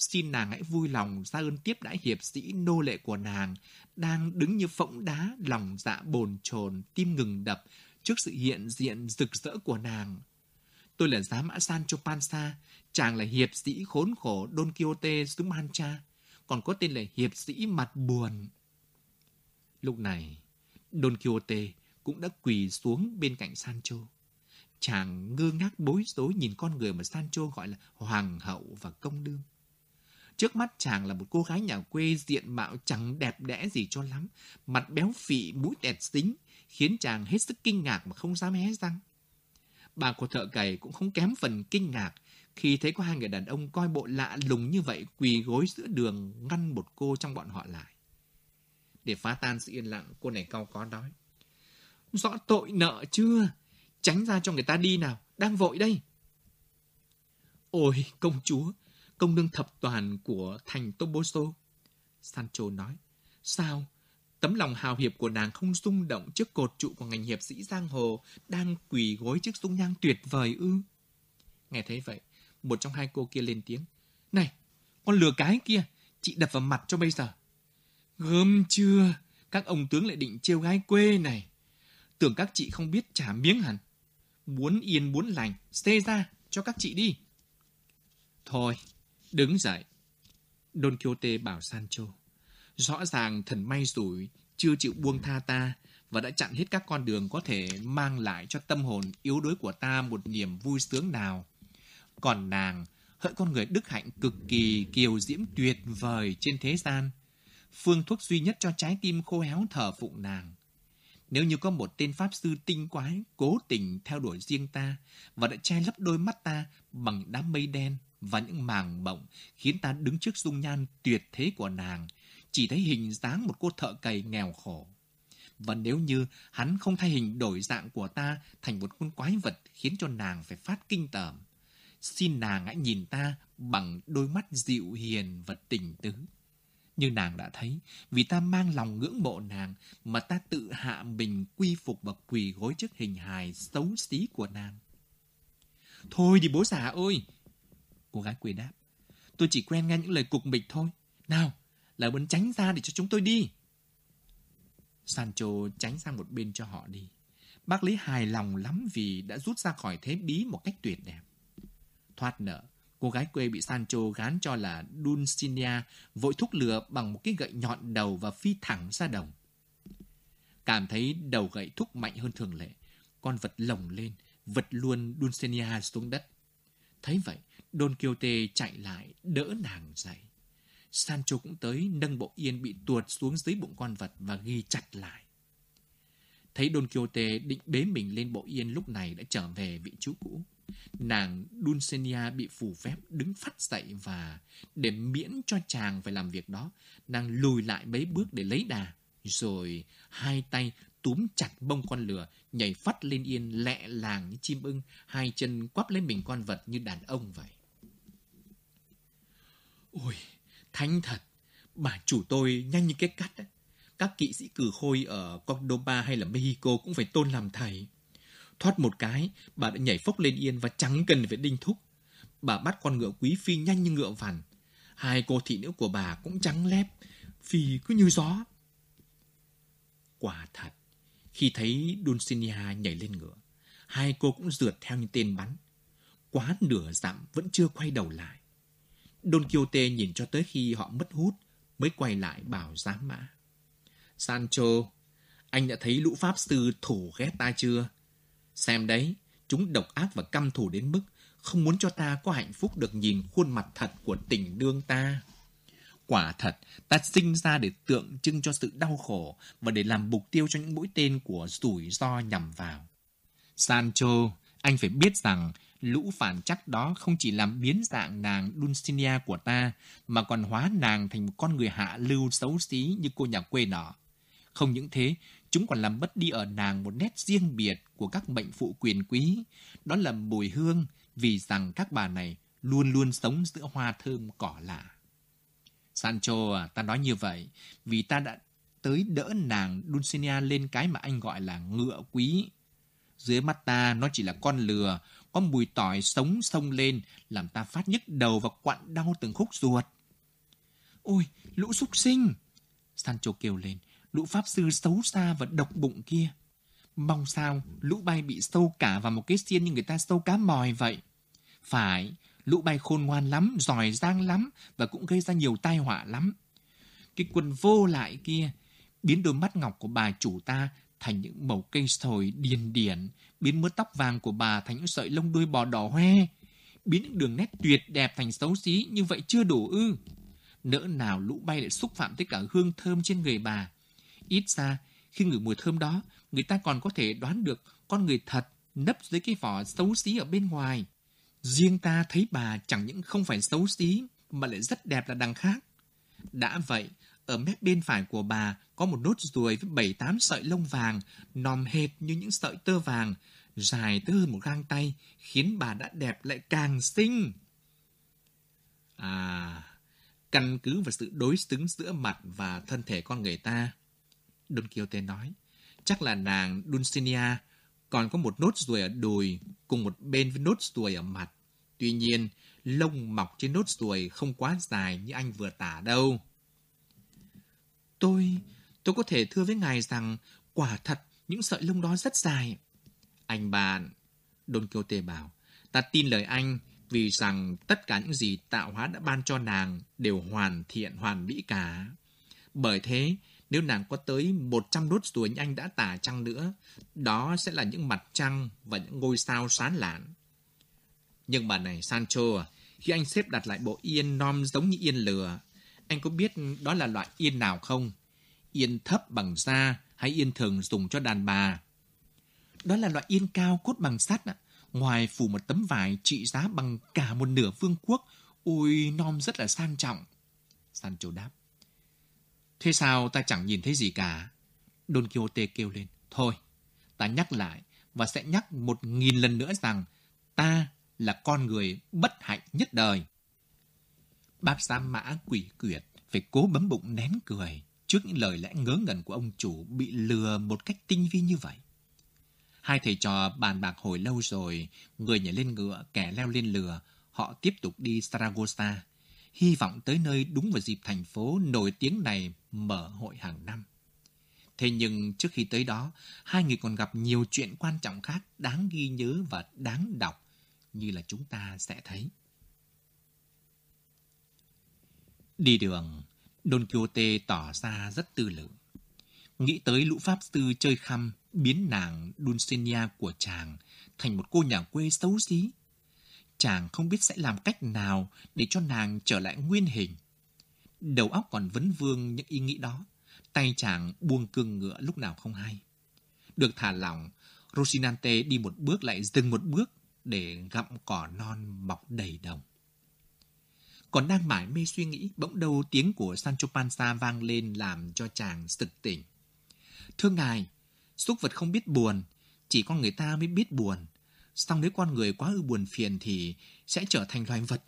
xin nàng hãy vui lòng ra ơn tiếp đãi hiệp sĩ nô lệ của nàng, đang đứng như phỗng đá, lòng dạ bồn chồn, tim ngừng đập trước sự hiện diện rực rỡ của nàng. Tôi là giá mã Sancho Panza, chàng là hiệp sĩ khốn khổ Don Quixote Sumancha, còn có tên là hiệp sĩ mặt buồn. Lúc này, Don Quixote cũng đã quỳ xuống bên cạnh Sancho. Chàng ngơ ngác bối rối nhìn con người mà Sancho gọi là hoàng hậu và công đương. Trước mắt chàng là một cô gái nhà quê diện mạo chẳng đẹp đẽ gì cho lắm, mặt béo phì, mũi tẹt xính, khiến chàng hết sức kinh ngạc mà không dám hé răng. Bà của thợ cày cũng không kém phần kinh ngạc khi thấy có hai người đàn ông coi bộ lạ lùng như vậy quỳ gối giữa đường ngăn một cô trong bọn họ lại. Để phá tan sự yên lặng, cô này cao có nói. Rõ tội nợ chưa? Tránh ra cho người ta đi nào, đang vội đây. Ôi, công chúa, công nương thập toàn của thành Toboso. Sancho nói, sao? Tấm lòng hào hiệp của nàng không rung động trước cột trụ của ngành hiệp sĩ giang hồ đang quỳ gối trước dung nhang tuyệt vời ư? Nghe thấy vậy, một trong hai cô kia lên tiếng. Này, con lừa cái kia, chị đập vào mặt cho bây giờ. Gớm chưa, các ông tướng lại định trêu gái quê này. Tưởng các chị không biết trả miếng hẳn. Muốn yên muốn lành, xê ra cho các chị đi. Thôi, đứng dậy. Don Quixote bảo Sancho. Rõ ràng thần may rủi, chưa chịu buông tha ta và đã chặn hết các con đường có thể mang lại cho tâm hồn yếu đuối của ta một niềm vui sướng nào. Còn nàng, hỡi con người đức hạnh cực kỳ kiều diễm tuyệt vời trên thế gian, phương thuốc duy nhất cho trái tim khô héo thờ phụng nàng. Nếu như có một tên pháp sư tinh quái cố tình theo đuổi riêng ta và đã che lấp đôi mắt ta bằng đám mây đen và những màng bọng khiến ta đứng trước dung nhan tuyệt thế của nàng, chỉ thấy hình dáng một cô thợ cày nghèo khổ. Và nếu như hắn không thay hình đổi dạng của ta thành một con quái vật khiến cho nàng phải phát kinh tởm, xin nàng hãy nhìn ta bằng đôi mắt dịu hiền và tình tứ. Như nàng đã thấy, vì ta mang lòng ngưỡng mộ nàng mà ta tự hạ mình quy phục và quỳ gối trước hình hài xấu xí của nàng. Thôi đi bố già ơi! Cô gái quỳ đáp. Tôi chỉ quen nghe những lời cục mịch thôi. Nào, là muốn tránh ra để cho chúng tôi đi. Sancho tránh sang một bên cho họ đi. Bác lý hài lòng lắm vì đã rút ra khỏi thế bí một cách tuyệt đẹp. Thoát nợ, cô gái quê bị Sancho gán cho là Dulcinea vội thúc lừa bằng một cái gậy nhọn đầu và phi thẳng ra đồng. Cảm thấy đầu gậy thúc mạnh hơn thường lệ, con vật lồng lên, vật luôn Dulcinea xuống đất. Thấy vậy, Don Quixote chạy lại, đỡ nàng dậy. Sancho cũng tới nâng bộ yên bị tuột xuống dưới bụng con vật và ghi chặt lại. Thấy Don Quixote định bế mình lên bộ yên lúc này đã trở về vị trí cũ. Nàng Dulcinea bị phù phép đứng phát dậy và để miễn cho chàng phải làm việc đó, nàng lùi lại mấy bước để lấy đà, rồi hai tay túm chặt bông con lừa, nhảy phát lên yên lẹ làng như chim ưng, hai chân quắp lấy mình con vật như đàn ông vậy. Ôi, thánh thật, bà chủ tôi nhanh như cái cắt. Ấy. Các kỵ sĩ cử khôi ở Cordoba hay là Mexico cũng phải tôn làm thầy. Thoát một cái, bà đã nhảy phốc lên yên và chẳng cần phải đinh thúc. Bà bắt con ngựa quý phi nhanh như ngựa vằn. Hai cô thị nữ của bà cũng trắng lép, phi cứ như gió. Quả thật, khi thấy Dulcinea nhảy lên ngựa, hai cô cũng rượt theo như tên bắn. Quá nửa dặm vẫn chưa quay đầu lại. Don Quixote nhìn cho tới khi họ mất hút mới quay lại bảo giám mã. Sancho, anh đã thấy lũ pháp sư thủ ghét ta chưa? Xem đấy, chúng độc ác và căm thù đến mức không muốn cho ta có hạnh phúc được nhìn khuôn mặt thật của tình đương ta. Quả thật, ta sinh ra để tượng trưng cho sự đau khổ và để làm mục tiêu cho những mũi tên của rủi ro nhằm vào. Sancho, anh phải biết rằng lũ phản chắc đó không chỉ làm biến dạng nàng Dulcinea của ta, mà còn hóa nàng thành một con người hạ lưu xấu xí như cô nhà quê nọ. Không những thế, chúng còn làm mất đi ở nàng một nét riêng biệt của các mệnh phụ quyền quý, đó là mùi hương, vì rằng các bà này luôn luôn sống giữa hoa thơm cỏ lạ. Sancho à, ta nói như vậy, vì ta đã tới đỡ nàng Dulcinea lên cái mà anh gọi là ngựa quý. Dưới mắt ta nó chỉ là con lừa, có mùi tỏi sống sông lên, làm ta phát nhức đầu và quặn đau từng khúc ruột. Ôi, lũ súc sinh! Sancho kêu lên, lũ pháp sư xấu xa và độc bụng kia. Mong sao lũ bay bị sâu cả vào một cái xiên như người ta sâu cá mòi vậy. Phải, lũ bay khôn ngoan lắm, giỏi giang lắm và cũng gây ra nhiều tai họa lắm. Cái quần vô lại kia, biến đôi mắt ngọc của bà chủ ta thành những màu cây sồi điền điển, biến mớ tóc vàng của bà thành những sợi lông đuôi bò đỏ hoe, biến những đường nét tuyệt đẹp thành xấu xí như vậy chưa đủ ư. Nỡ nào lũ bay lại xúc phạm tới cả hương thơm trên người bà. Ít ra, khi ngửi mùi thơm đó, người ta còn có thể đoán được con người thật nấp dưới cái vỏ xấu xí ở bên ngoài. Riêng ta thấy bà chẳng những không phải xấu xí, mà lại rất đẹp là đằng khác. Đã vậy, ở mép bên phải của bà có một nốt ruồi với bảy tám sợi lông vàng, nòm hệt như những sợi tơ vàng, dài tới hơn một gang tay, khiến bà đã đẹp lại càng xinh. À, căn cứ vào sự đối xứng giữa mặt và thân thể con người ta. Don Quixote nói, chắc là nàng Dulcinea còn có một nốt ruồi ở đùi cùng một bên với nốt ruồi ở mặt. Tuy nhiên, lông mọc trên nốt ruồi không quá dài như anh vừa tả đâu. Tôi, tôi có thể thưa với ngài rằng quả thật những sợi lông đó rất dài. Anh bạn, Don Quixote bảo, ta tin lời anh vì rằng tất cả những gì tạo hóa đã ban cho nàng đều hoàn thiện hoàn mỹ cả. Bởi thế, nếu nàng có tới 100 nốt tuổi như anh đã tả trăng nữa, đó sẽ là những mặt trăng và những ngôi sao sáng lạn. Nhưng bà này, Sancho, à, khi anh xếp đặt lại bộ yên nom giống như yên lừa, anh có biết đó là loại yên nào không? Yên thấp bằng da hay yên thường dùng cho đàn bà? Đó là loại yên cao cốt bằng sắt ạ. Ngoài phủ một tấm vải trị giá bằng cả một nửa vương quốc, ôi non rất là sang trọng. Sancho đáp. Thế sao ta chẳng nhìn thấy gì cả? Don Quixote kêu lên. Thôi, ta nhắc lại và sẽ nhắc một nghìn lần nữa rằng ta là con người bất hạnh nhất đời. Bác Sa mã quỷ quyệt phải cố bấm bụng nén cười trước những lời lẽ ngớ ngẩn của ông chủ bị lừa một cách tinh vi như vậy. Hai thầy trò bàn bạc hồi lâu rồi, người nhảy lên ngựa, kẻ leo lên lừa, họ tiếp tục đi Saragossa, hy vọng tới nơi đúng vào dịp thành phố nổi tiếng này mở hội hàng năm. Thế nhưng trước khi tới đó, hai người còn gặp nhiều chuyện quan trọng khác đáng ghi nhớ và đáng đọc như là chúng ta sẽ thấy. Đi đường, Don Quixote tỏ ra rất tư lự. Nghĩ tới lũ pháp sư chơi khăm biến nàng Dulcinea của chàng thành một cô nhà quê xấu xí. Chàng không biết sẽ làm cách nào để cho nàng trở lại nguyên hình. Đầu óc còn vấn vương những ý nghĩ đó. Tay chàng buông cương ngựa lúc nào không hay. Được thả lỏng, Rosinante đi một bước lại dừng một bước để gặm cỏ non mọc đầy đồng. Còn đang mải mê suy nghĩ, bỗng đầu tiếng của Sancho Panza vang lên làm cho chàng sực tỉnh. Thưa ngài, súc vật không biết buồn, chỉ con người ta mới biết buồn. Xong nếu con người quá ư buồn phiền thì sẽ trở thành loài vật.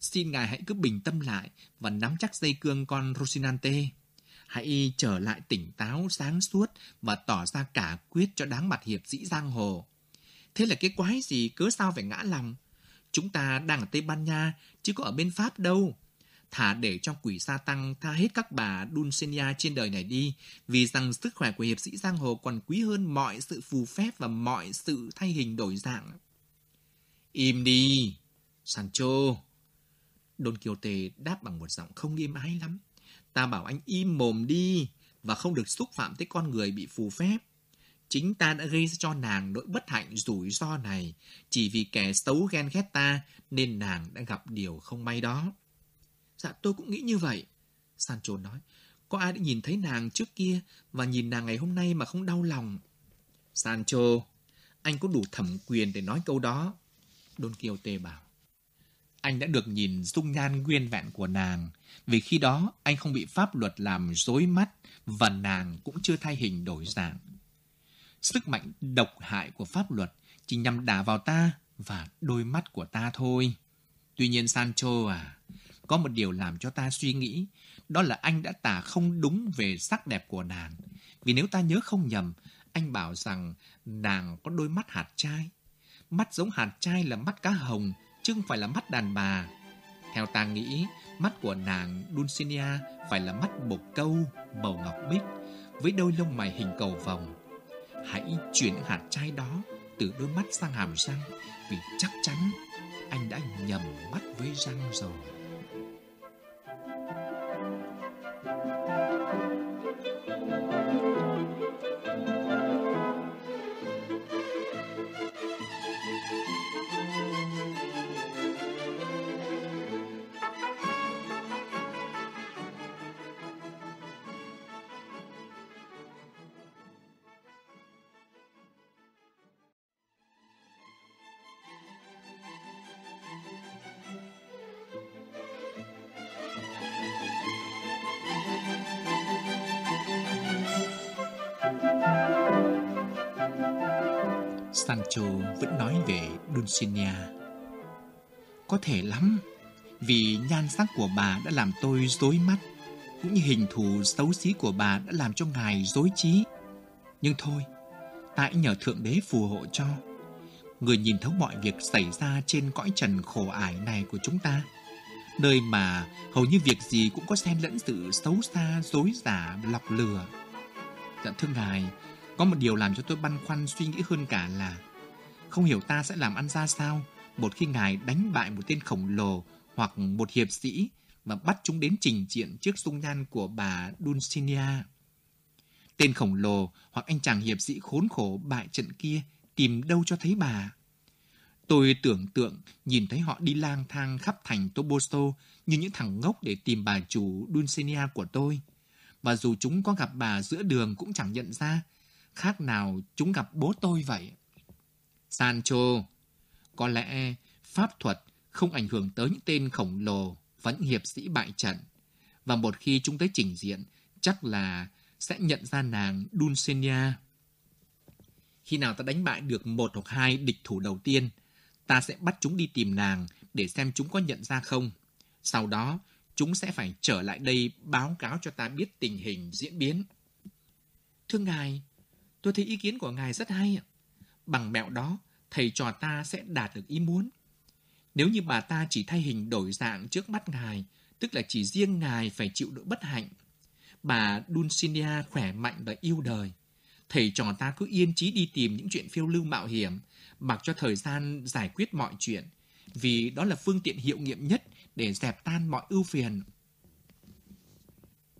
Xin ngài hãy cứ bình tâm lại và nắm chắc dây cương con Rosinante. Hãy trở lại tỉnh táo, sáng suốt và tỏ ra cả quyết cho đáng mặt hiệp sĩ giang hồ. Thế là cái quái gì cớ sao phải ngã lòng? Chúng ta đang ở Tây Ban Nha, chứ có ở bên Pháp đâu. Thả để cho quỷ sa tăng tha hết các bà Dulcinea trên đời này đi, vì rằng sức khỏe của hiệp sĩ Giang Hồ còn quý hơn mọi sự phù phép và mọi sự thay hình đổi dạng. Im đi, Sancho. Don Quixote đáp bằng một giọng không nghiêm ái lắm. Ta bảo anh im mồm đi và không được xúc phạm tới con người bị phù phép. Chính ta đã gây cho nàng nỗi bất hạnh rủi ro này, chỉ vì kẻ xấu ghen ghét ta nên nàng đã gặp điều không may đó. Dạ tôi cũng nghĩ như vậy. Sancho nói, có ai đã nhìn thấy nàng trước kia và nhìn nàng ngày hôm nay mà không đau lòng? Sancho, anh có đủ thẩm quyền để nói câu đó. Don Quixote bảo. Anh đã được nhìn dung nhan nguyên vẹn của nàng, vì khi đó anh không bị pháp luật làm rối mắt và nàng cũng chưa thay hình đổi dạng. Sức mạnh độc hại của pháp luật chỉ nhằm đả vào ta và đôi mắt của ta thôi. Tuy nhiên Sancho à, có một điều làm cho ta suy nghĩ, đó là anh đã tả không đúng về sắc đẹp của nàng. Vì nếu ta nhớ không nhầm, anh bảo rằng nàng có đôi mắt hạt trai. Mắt giống hạt trai là mắt cá hồng, chứ không phải là mắt đàn bà. Theo ta nghĩ, mắt của nàng Dulcinea phải là mắt bồ câu, màu ngọc bích, với đôi lông mày hình cầu vòng. Hãy chuyển hạt trai đó từ đôi mắt sang hàm răng, vì chắc chắn anh đã nhầm mắt với răng rồi. Về Có thể lắm, vì nhan sắc của bà đã làm tôi rối mắt, cũng như hình thù xấu xí của bà đã làm cho ngài rối trí. Nhưng thôi, tại nhờ Thượng Đế phù hộ cho. Người nhìn thấu mọi việc xảy ra trên cõi trần khổ ải này của chúng ta. Nơi mà hầu như việc gì cũng có xen lẫn sự xấu xa, dối giả, lọc lừa. Dạ thưa ngài, có một điều làm cho tôi băn khoăn suy nghĩ hơn cả là không hiểu ta sẽ làm ăn ra sao một khi ngài đánh bại một tên khổng lồ hoặc một hiệp sĩ và bắt chúng đến trình diện trước dung nhan của bà Dulcinea. Tên khổng lồ hoặc anh chàng hiệp sĩ khốn khổ bại trận kia tìm đâu cho thấy bà. Tôi tưởng tượng nhìn thấy họ đi lang thang khắp thành Toboso như những thằng ngốc để tìm bà chủ Dulcinea của tôi. Và dù chúng có gặp bà giữa đường cũng chẳng nhận ra, khác nào chúng gặp bố tôi vậy. Sancho, có lẽ pháp thuật không ảnh hưởng tới những tên khổng lồ vẫn hiệp sĩ bại trận. Và một khi chúng tới trình diện, chắc là sẽ nhận ra nàng Dulcinea. Khi nào ta đánh bại được một hoặc hai địch thủ đầu tiên, ta sẽ bắt chúng đi tìm nàng để xem chúng có nhận ra không. Sau đó, chúng sẽ phải trở lại đây báo cáo cho ta biết tình hình diễn biến. Thưa ngài, tôi thấy ý kiến của ngài rất hay. Bằng mẹo đó, thầy trò ta sẽ đạt được ý muốn. Nếu như bà ta chỉ thay hình đổi dạng trước mắt ngài, tức là chỉ riêng ngài phải chịu nỗi bất hạnh. Bà Dulcinea khỏe mạnh và yêu đời. Thầy trò ta cứ yên chí đi tìm những chuyện phiêu lưu mạo hiểm, mặc cho thời gian giải quyết mọi chuyện, vì đó là phương tiện hiệu nghiệm nhất để dẹp tan mọi ưu phiền.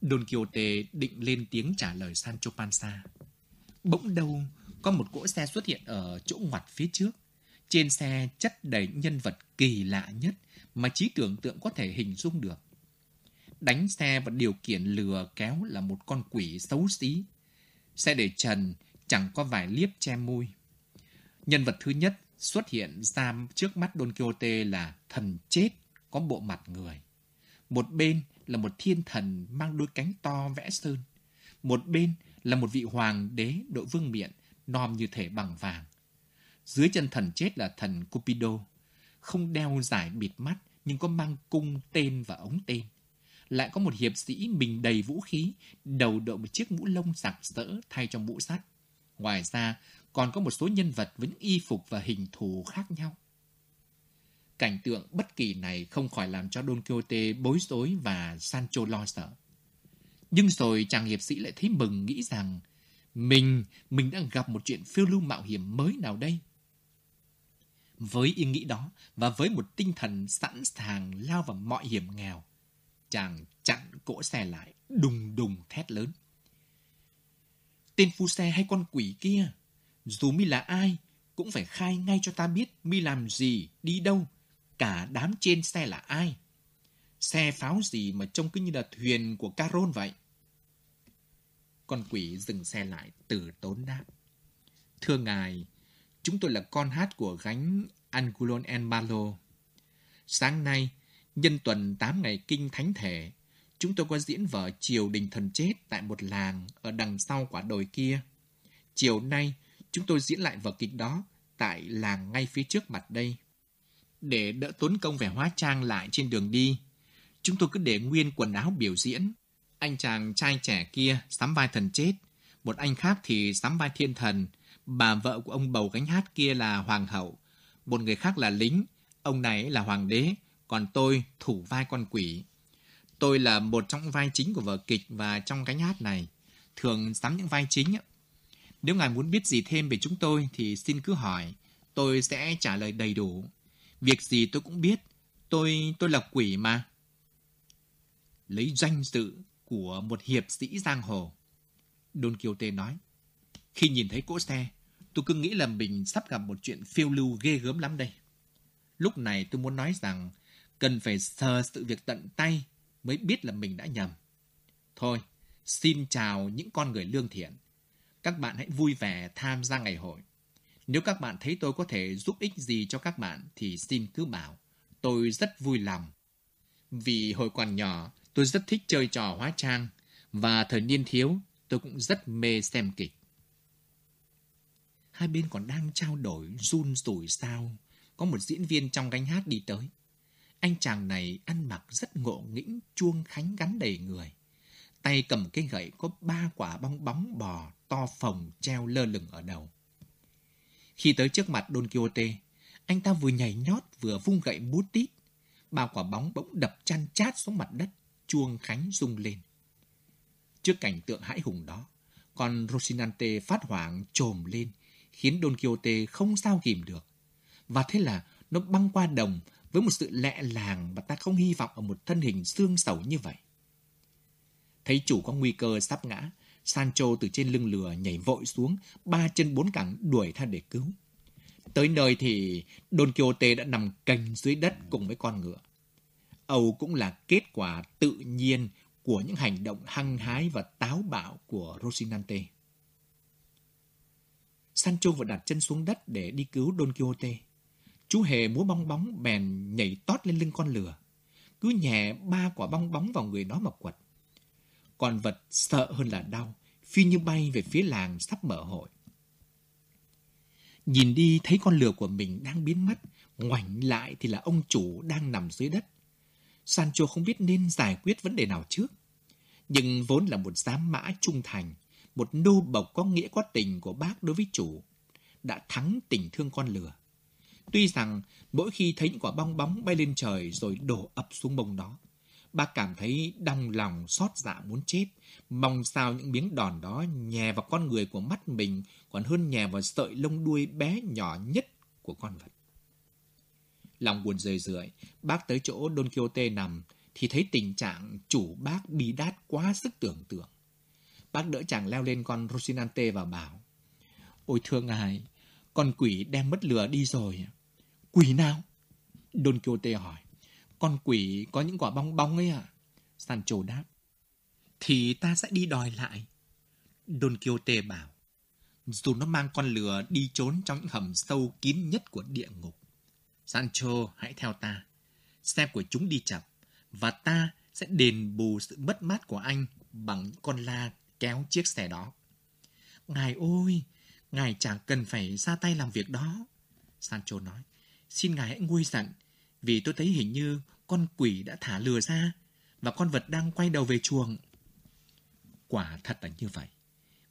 Don Quixote định lên tiếng trả lời Sancho Panza. Bỗng đâu có một cỗ xe xuất hiện ở chỗ ngoặt phía trước. Trên xe chất đầy nhân vật kỳ lạ nhất mà trí tưởng tượng có thể hình dung được. Đánh xe và điều khiển lừa kéo là một con quỷ xấu xí. Xe để trần chẳng có vài liếp che môi. Nhân vật thứ nhất xuất hiện ra trước mắt Don Quixote là thần chết có bộ mặt người. Một bên là một thiên thần mang đôi cánh to vẽ sơn. Một bên là một vị hoàng đế đội vương miện nom như thể bằng vàng. Dưới chân thần chết là thần Cupido, không đeo giải bịt mắt nhưng có mang cung tên và ống tên. Lại có một hiệp sĩ mình đầy vũ khí, đầu đội một chiếc mũ lông sặc sỡ thay cho mũ sắt. Ngoài ra, còn có một số nhân vật với những y phục và hình thù khác nhau. Cảnh tượng bất kỳ này không khỏi làm cho Don Quixote bối rối và Sancho lo sợ. Nhưng rồi chàng hiệp sĩ lại thấy mừng nghĩ rằng mình, mình đang gặp một chuyện phiêu lưu mạo hiểm mới nào đây? Với ý nghĩ đó và với một tinh thần sẵn sàng lao vào mọi hiểm nghèo, chàng chặn cỗ xe lại, đùng đùng thét lớn. Tên phu xe hay con quỷ kia, dù mi là ai, cũng phải khai ngay cho ta biết mi làm gì, đi đâu, cả đám trên xe là ai. Xe pháo gì mà trông cứ như là thuyền của Caron vậy. Con quỷ dừng xe lại từ tốn đáp. Thưa ngài, chúng tôi là con hát của gánh Angulon enbalo Sáng nay, nhân tuần 8 ngày kinh thánh thể, chúng tôi có diễn vở Triều Đình Thần Chết tại một làng ở đằng sau quả đồi kia. Chiều nay, chúng tôi diễn lại vở kịch đó tại làng ngay phía trước mặt đây. Để đỡ tốn công vẻ hóa trang lại trên đường đi, chúng tôi cứ để nguyên quần áo biểu diễn. Anh chàng trai trẻ kia sắm vai thần chết, Một anh khác thì sắm vai thiên thần, bà vợ của ông bầu gánh hát kia là hoàng hậu. Một người khác là lính, ông này là hoàng đế, còn tôi thủ vai con quỷ. Tôi là một trong vai chính của vở kịch và trong gánh hát này, thường sắm những vai chính. Nếu ngài muốn biết gì thêm về chúng tôi thì xin cứ hỏi, tôi sẽ trả lời đầy đủ. Việc gì tôi cũng biết, tôi tôi là quỷ mà. Lấy danh dự của một hiệp sĩ giang hồ. Don Quixote nói, khi nhìn thấy cỗ xe, tôi cứ nghĩ là mình sắp gặp một chuyện phiêu lưu ghê gớm lắm đây. Lúc này tôi muốn nói rằng cần phải sờ sự việc tận tay mới biết là mình đã nhầm. Thôi, xin chào những con người lương thiện. Các bạn hãy vui vẻ tham gia ngày hội. Nếu các bạn thấy tôi có thể giúp ích gì cho các bạn thì xin cứ bảo. Tôi rất vui lòng. Vì hồi còn nhỏ, tôi rất thích chơi trò hóa trang và thời niên thiếu, tôi cũng rất mê xem kịch. Hai bên còn đang trao đổi run rủi sao. Có một diễn viên trong gánh hát đi tới. Anh chàng này ăn mặc rất ngộ nghĩnh, chuông khánh gắn đầy người. Tay cầm cái gậy có ba quả bong bóng bò to phồng treo lơ lửng ở đầu. Khi tới trước mặt Don Quixote, anh ta vừa nhảy nhót vừa vung gậy bút tít. Ba quả bóng bỗng đập chăn chát xuống mặt đất, chuông khánh rung lên. Trước cảnh tượng hãi hùng đó, con Rosinante phát hoảng trồm lên, khiến Don Quixote không sao kìm được. Và thế là nó băng qua đồng với một sự lẹ làng mà ta không hy vọng ở một thân hình xương sầu như vậy. Thấy chủ có nguy cơ sắp ngã, Sancho từ trên lưng lừa nhảy vội xuống, ba chân bốn cẳng đuổi theo để cứu. Tới nơi thì Don Quixote đã nằm cành dưới đất cùng với con ngựa. Âu cũng là kết quả tự nhiên của những hành động hăng hái và táo bạo của Rosinante. Sancho vừa đặt chân xuống đất để đi cứu Don Quixote. Chú hề múa bong bóng bèn nhảy tót lên lưng con lừa. Cứ nhẹ ba quả bong bóng vào người nó mà quật. Con vật sợ hơn là đau, phi như bay về phía làng sắp mở hội. Nhìn đi thấy con lừa của mình đang biến mất, ngoảnh lại thì là ông chủ đang nằm dưới đất. Sancho không biết nên giải quyết vấn đề nào trước. Nhưng vốn là một giám mã trung thành, một nô bộc có nghĩa có tình của bác đối với chủ, đã thắng tình thương con lừa. Tuy rằng mỗi khi thấy những quả bong bóng bay lên trời rồi đổ ập xuống bông đó, bác cảm thấy đau lòng xót dạ muốn chết, mong sao những miếng đòn đó nhè vào con người của mắt mình còn hơn nhè vào sợi lông đuôi bé nhỏ nhất của con vật. Lòng buồn rười rượi, bác tới chỗ Don Quixote nằm thì thấy tình trạng chủ bác bi đát quá sức tưởng tượng. Bác đỡ chàng leo lên con Rocinante và bảo Ôi thương ngài, con quỷ đem mất lừa đi rồi. Quỷ nào? Don Quixote hỏi. Con quỷ có những quả bong bóng ấy à? Sancho đáp. Thì ta sẽ đi đòi lại. Don Quixote bảo. Dù nó mang con lừa đi trốn trong những hầm sâu kín nhất của địa ngục. Sancho, hãy theo ta. Xe của chúng đi chậm. Và ta sẽ đền bù sự mất mát của anh bằng con la kéo chiếc xe đó. Ngài ơi, ngài chẳng cần phải ra tay làm việc đó. Sancho nói, xin ngài hãy nguôi giận, vì tôi thấy hình như con quỷ đã thả lừa ra và con vật đang quay đầu về chuồng. Quả thật là như vậy.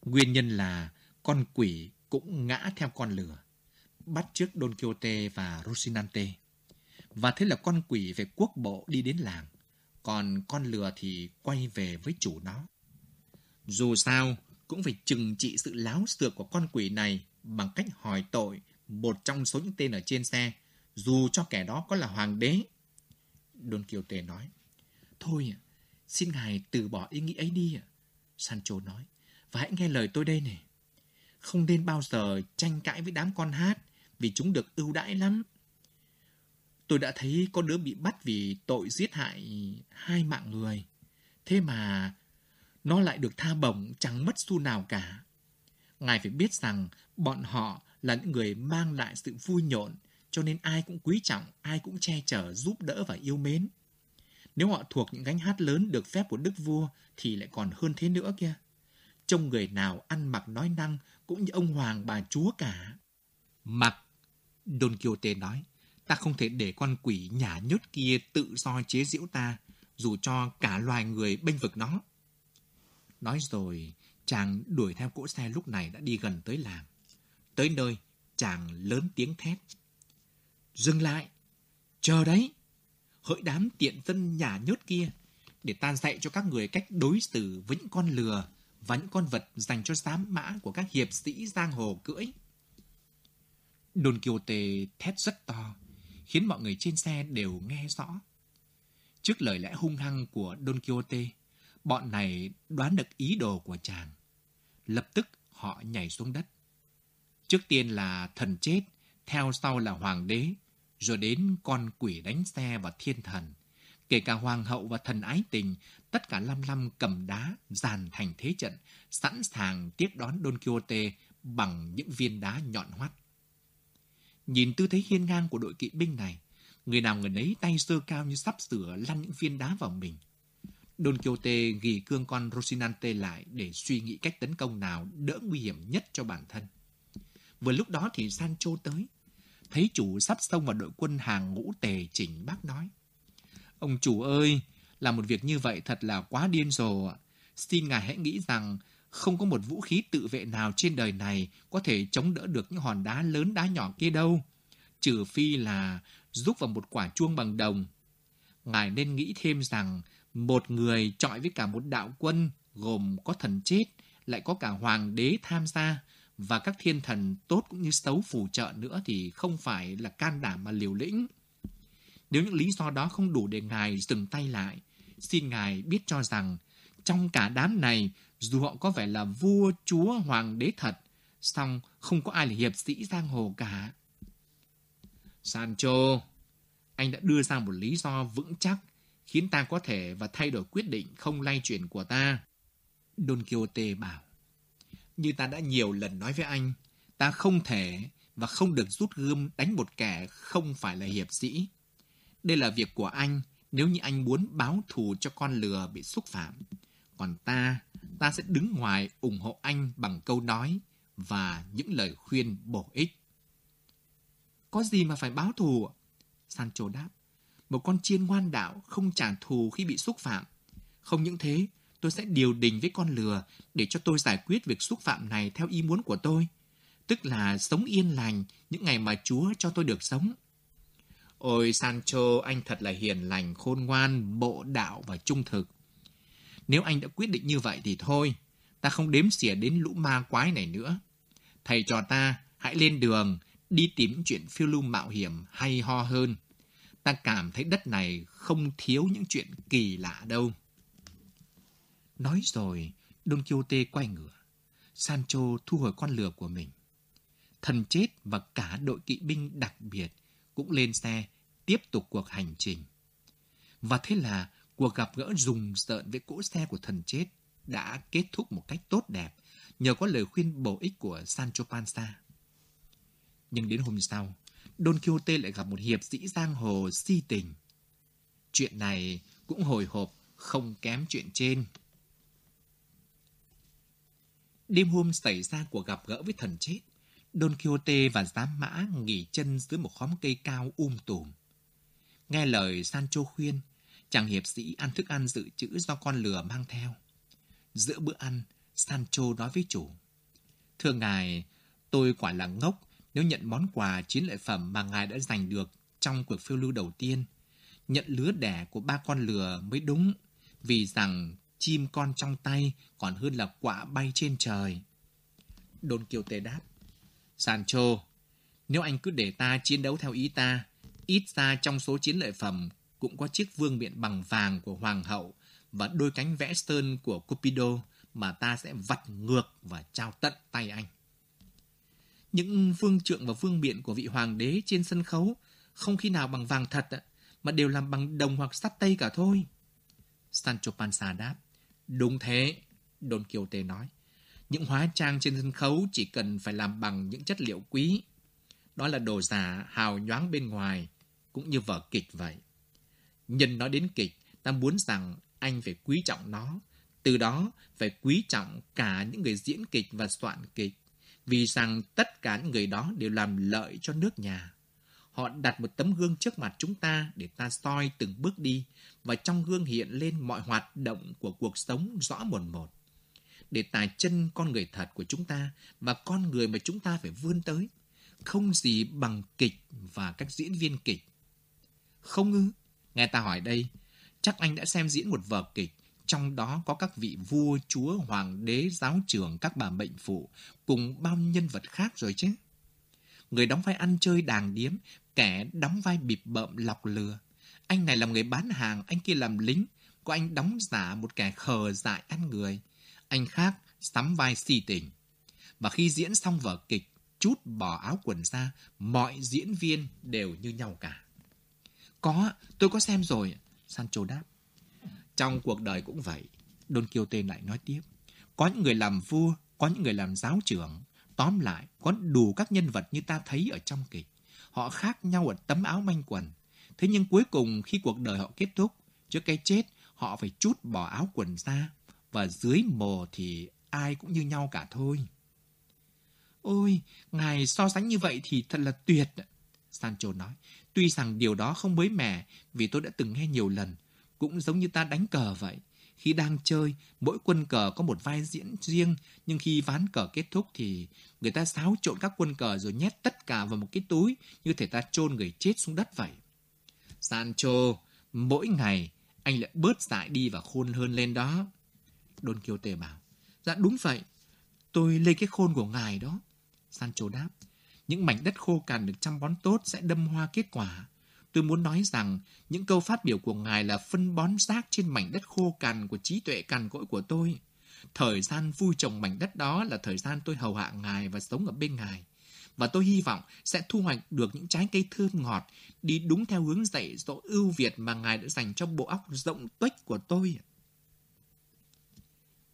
Nguyên nhân là con quỷ cũng ngã theo con lừa, bắt trước Don Quixote và Rocinante. Và thế là con quỷ về quốc bộ đi đến làng, còn con lừa thì quay về với chủ nó. Dù sao, cũng phải trừng trị sự láo xược của con quỷ này bằng cách hỏi tội một trong số những tên ở trên xe, dù cho kẻ đó có là hoàng đế. Don Quixote nói, Thôi, xin ngài từ bỏ ý nghĩ ấy đi. Sancho nói, và hãy nghe lời tôi đây này. Không nên bao giờ tranh cãi với đám con hát, vì chúng được ưu đãi lắm. Tôi đã thấy có đứa bị bắt vì tội giết hại hai mạng người. Thế mà nó lại được tha bổng chẳng mất xu nào cả. Ngài phải biết rằng bọn họ là những người mang lại sự vui nhộn, cho nên ai cũng quý trọng, ai cũng che chở, giúp đỡ và yêu mến. Nếu họ thuộc những gánh hát lớn được phép của đức vua thì lại còn hơn thế nữa kia. Trông người nào ăn mặc nói năng cũng như ông hoàng bà chúa cả. Mặc, Don Quixote nói, ta không thể để con quỷ nhả nhốt kia tự do chế giễu ta, dù cho cả loài người bênh vực nó. Nói rồi, Chàng đuổi theo cỗ xe lúc này đã đi gần tới làng. Tới nơi, chàng lớn tiếng thét. Dừng lại! Chờ đấy! Hỡi đám tiện dân nhà nhốt kia, để ta dạy cho các người cách đối xử với những con lừa và những con vật dành cho giám mã của các hiệp sĩ giang hồ cưỡi. Don Quixote thét rất to, khiến mọi người trên xe đều nghe rõ. Trước lời lẽ hung hăng của Don Quixote, bọn này đoán được ý đồ của chàng. Lập tức họ nhảy xuống đất. Trước tiên là thần chết, theo sau là hoàng đế, rồi đến con quỷ đánh xe và thiên thần. Kể cả hoàng hậu và thần ái tình, tất cả năm lăm cầm đá, dàn thành thế trận, sẵn sàng tiếp đón Don Quixote bằng những viên đá nhọn hoắt. Nhìn tư thế hiên ngang của đội kỵ binh này, người nào người nấy tay sơ cao như sắp sửa lăn những viên đá vào mình. Don Quixote ghi cương con rosinante lại để suy nghĩ cách tấn công nào đỡ nguy hiểm nhất cho bản thân. Vừa lúc đó thì Sancho tới. Thấy chủ sắp xông vào đội quân hàng ngũ tề chỉnh bác nói. Ông chủ ơi, làm một việc như vậy thật là quá điên rồ. Xin ngài hãy nghĩ rằng không có một vũ khí tự vệ nào trên đời này có thể chống đỡ được những hòn đá lớn đá nhỏ kia đâu. Trừ phi là rút vào một quả chuông bằng đồng. Ngài nên nghĩ thêm rằng một người trọi với cả một đạo quân gồm có thần chết, lại có cả hoàng đế tham gia và các thiên thần tốt cũng như xấu phù trợ nữa thì không phải là can đảm mà liều lĩnh. Nếu những lý do đó không đủ để ngài dừng tay lại, xin ngài biết cho rằng trong cả đám này dù họ có vẻ là vua, chúa, hoàng đế thật, song không có ai là hiệp sĩ giang hồ cả. Sancho, anh đã đưa ra một lý do vững chắc khiến ta có thể và thay đổi quyết định không lay chuyển của ta. Don Quixote bảo, như ta đã nhiều lần nói với anh, ta không thể và không được rút gươm đánh một kẻ không phải là hiệp sĩ. Đây là việc của anh nếu như anh muốn báo thù cho con lừa bị xúc phạm. Còn ta, ta sẽ đứng ngoài ủng hộ anh bằng câu nói và những lời khuyên bổ ích. Có gì mà phải báo thù? Sancho đáp. Một con chiên ngoan đạo không trả thù khi bị xúc phạm. Không những thế, tôi sẽ điều đình với con lừa để cho tôi giải quyết việc xúc phạm này theo ý muốn của tôi. Tức là sống yên lành những ngày mà Chúa cho tôi được sống. Ôi Sancho, anh thật là hiền lành, khôn ngoan, bộ đạo và trung thực. Nếu anh đã quyết định như vậy thì thôi, ta không đếm xỉa đến lũ ma quái này nữa. Thầy trò ta, hãy lên đường, đi tìm chuyện phiêu lưu mạo hiểm hay ho hơn. Ta cảm thấy đất này không thiếu những chuyện kỳ lạ đâu. Nói rồi, Don Quixote quay ngửa. Sancho thu hồi con lừa của mình. Thần chết và cả đội kỵ binh đặc biệt cũng lên xe tiếp tục cuộc hành trình. Và thế là cuộc gặp gỡ rùng rợn với cỗ xe của thần chết đã kết thúc một cách tốt đẹp nhờ có lời khuyên bổ ích của Sancho Panza. Nhưng đến hôm sau, Don Quixote lại gặp một hiệp sĩ giang hồ si tình. Chuyện này cũng hồi hộp không kém chuyện trên. Đêm hôm xảy ra cuộc gặp gỡ với thần chết, Don Quixote và giám mã nghỉ chân dưới một khóm cây cao um tùm. Nghe lời Sancho khuyên, chàng hiệp sĩ ăn thức ăn dự trữ do con lừa mang theo. Giữa bữa ăn, Sancho nói với chủ. Thưa ngài, tôi quả là ngốc nếu nhận món quà chiến lợi phẩm mà ngài đã giành được trong cuộc phiêu lưu đầu tiên. Nhận lứa đẻ của ba con lừa mới đúng, vì rằng chim con trong tay còn hơn là quả bay trên trời. Don Quixote đáp. Sancho, nếu anh cứ để ta chiến đấu theo ý ta, ít ra trong số chiến lợi phẩm cũng có chiếc vương miện bằng vàng của hoàng hậu và đôi cánh vẽ sơn của Cupido mà ta sẽ vặt ngược và trao tận tay anh. Những vương trượng và vương miện của vị hoàng đế trên sân khấu không khi nào bằng vàng thật mà đều làm bằng đồng hoặc sắt tây cả thôi. Sancho Panza đáp. Đúng thế, Don Quixote nói. Những hóa trang trên sân khấu chỉ cần phải làm bằng những chất liệu quý. Đó là đồ giả hào nhoáng bên ngoài, cũng như vở kịch vậy. Nhân nói đến kịch, ta muốn rằng anh phải quý trọng nó. Từ đó phải quý trọng cả những người diễn kịch và soạn kịch. Vì rằng tất cả những người đó đều làm lợi cho nước nhà. Họ đặt một tấm gương trước mặt chúng ta để ta soi từng bước đi và trong gương hiện lên mọi hoạt động của cuộc sống rõ mồn một. để tài chân con người thật của chúng ta và con người mà chúng ta phải vươn tới. Không gì bằng kịch và các diễn viên kịch. Không ư? Nghe ta hỏi đây, chắc anh đã xem diễn một vở kịch, trong đó có các vị vua, chúa, hoàng đế, giáo trưởng, các bà bệnh phụ, cùng bao nhân vật khác rồi chứ. Người đóng vai ăn chơi đàng điếm, kẻ đóng vai bịp bợm lọc lừa. Anh này làm người bán hàng, anh kia làm lính, có anh đóng giả một kẻ khờ dại ăn người. Anh khác sắm vai si tình. Và khi diễn xong vở kịch, chút bỏ áo quần ra, mọi diễn viên đều như nhau cả. Có, tôi có xem rồi, Sancho đáp. Trong cuộc đời cũng vậy, Don Quixote lại nói tiếp. Có những người làm vua, có những người làm giáo trưởng. Tóm lại, có đủ các nhân vật như ta thấy ở trong kịch. Họ khác nhau ở tấm áo manh quần. Thế nhưng cuối cùng khi cuộc đời họ kết thúc, trước cái chết, họ phải chút bỏ áo quần ra. Và dưới mồ thì ai cũng như nhau cả thôi. Ôi, ngài so sánh như vậy thì thật là tuyệt. Sancho nói, tuy rằng điều đó không mới mẻ vì tôi đã từng nghe nhiều lần. Cũng giống như ta đánh cờ vậy. Khi đang chơi, mỗi quân cờ có một vai diễn riêng, nhưng khi ván cờ kết thúc thì người ta xáo trộn các quân cờ rồi nhét tất cả vào một cái túi, như thể ta chôn người chết xuống đất vậy. Sancho, mỗi ngày anh lại bớt dại đi và khôn hơn lên đó. Don Quixote bảo, dạ đúng vậy, tôi lấy cái khôn của ngài đó. Sancho đáp, những mảnh đất khô cằn được chăm bón tốt sẽ đâm hoa kết quả. Tôi muốn nói rằng những câu phát biểu của ngài là phân bón rác trên mảnh đất khô cằn của trí tuệ cằn cỗi của tôi. Thời gian vui trồng mảnh đất đó là thời gian tôi hầu hạ ngài và sống ở bên ngài. Và tôi hy vọng sẽ thu hoạch được những trái cây thơm ngọt, đi đúng theo hướng dạy dỗ ưu việt mà ngài đã dành cho bộ óc rộng tuếch của tôi.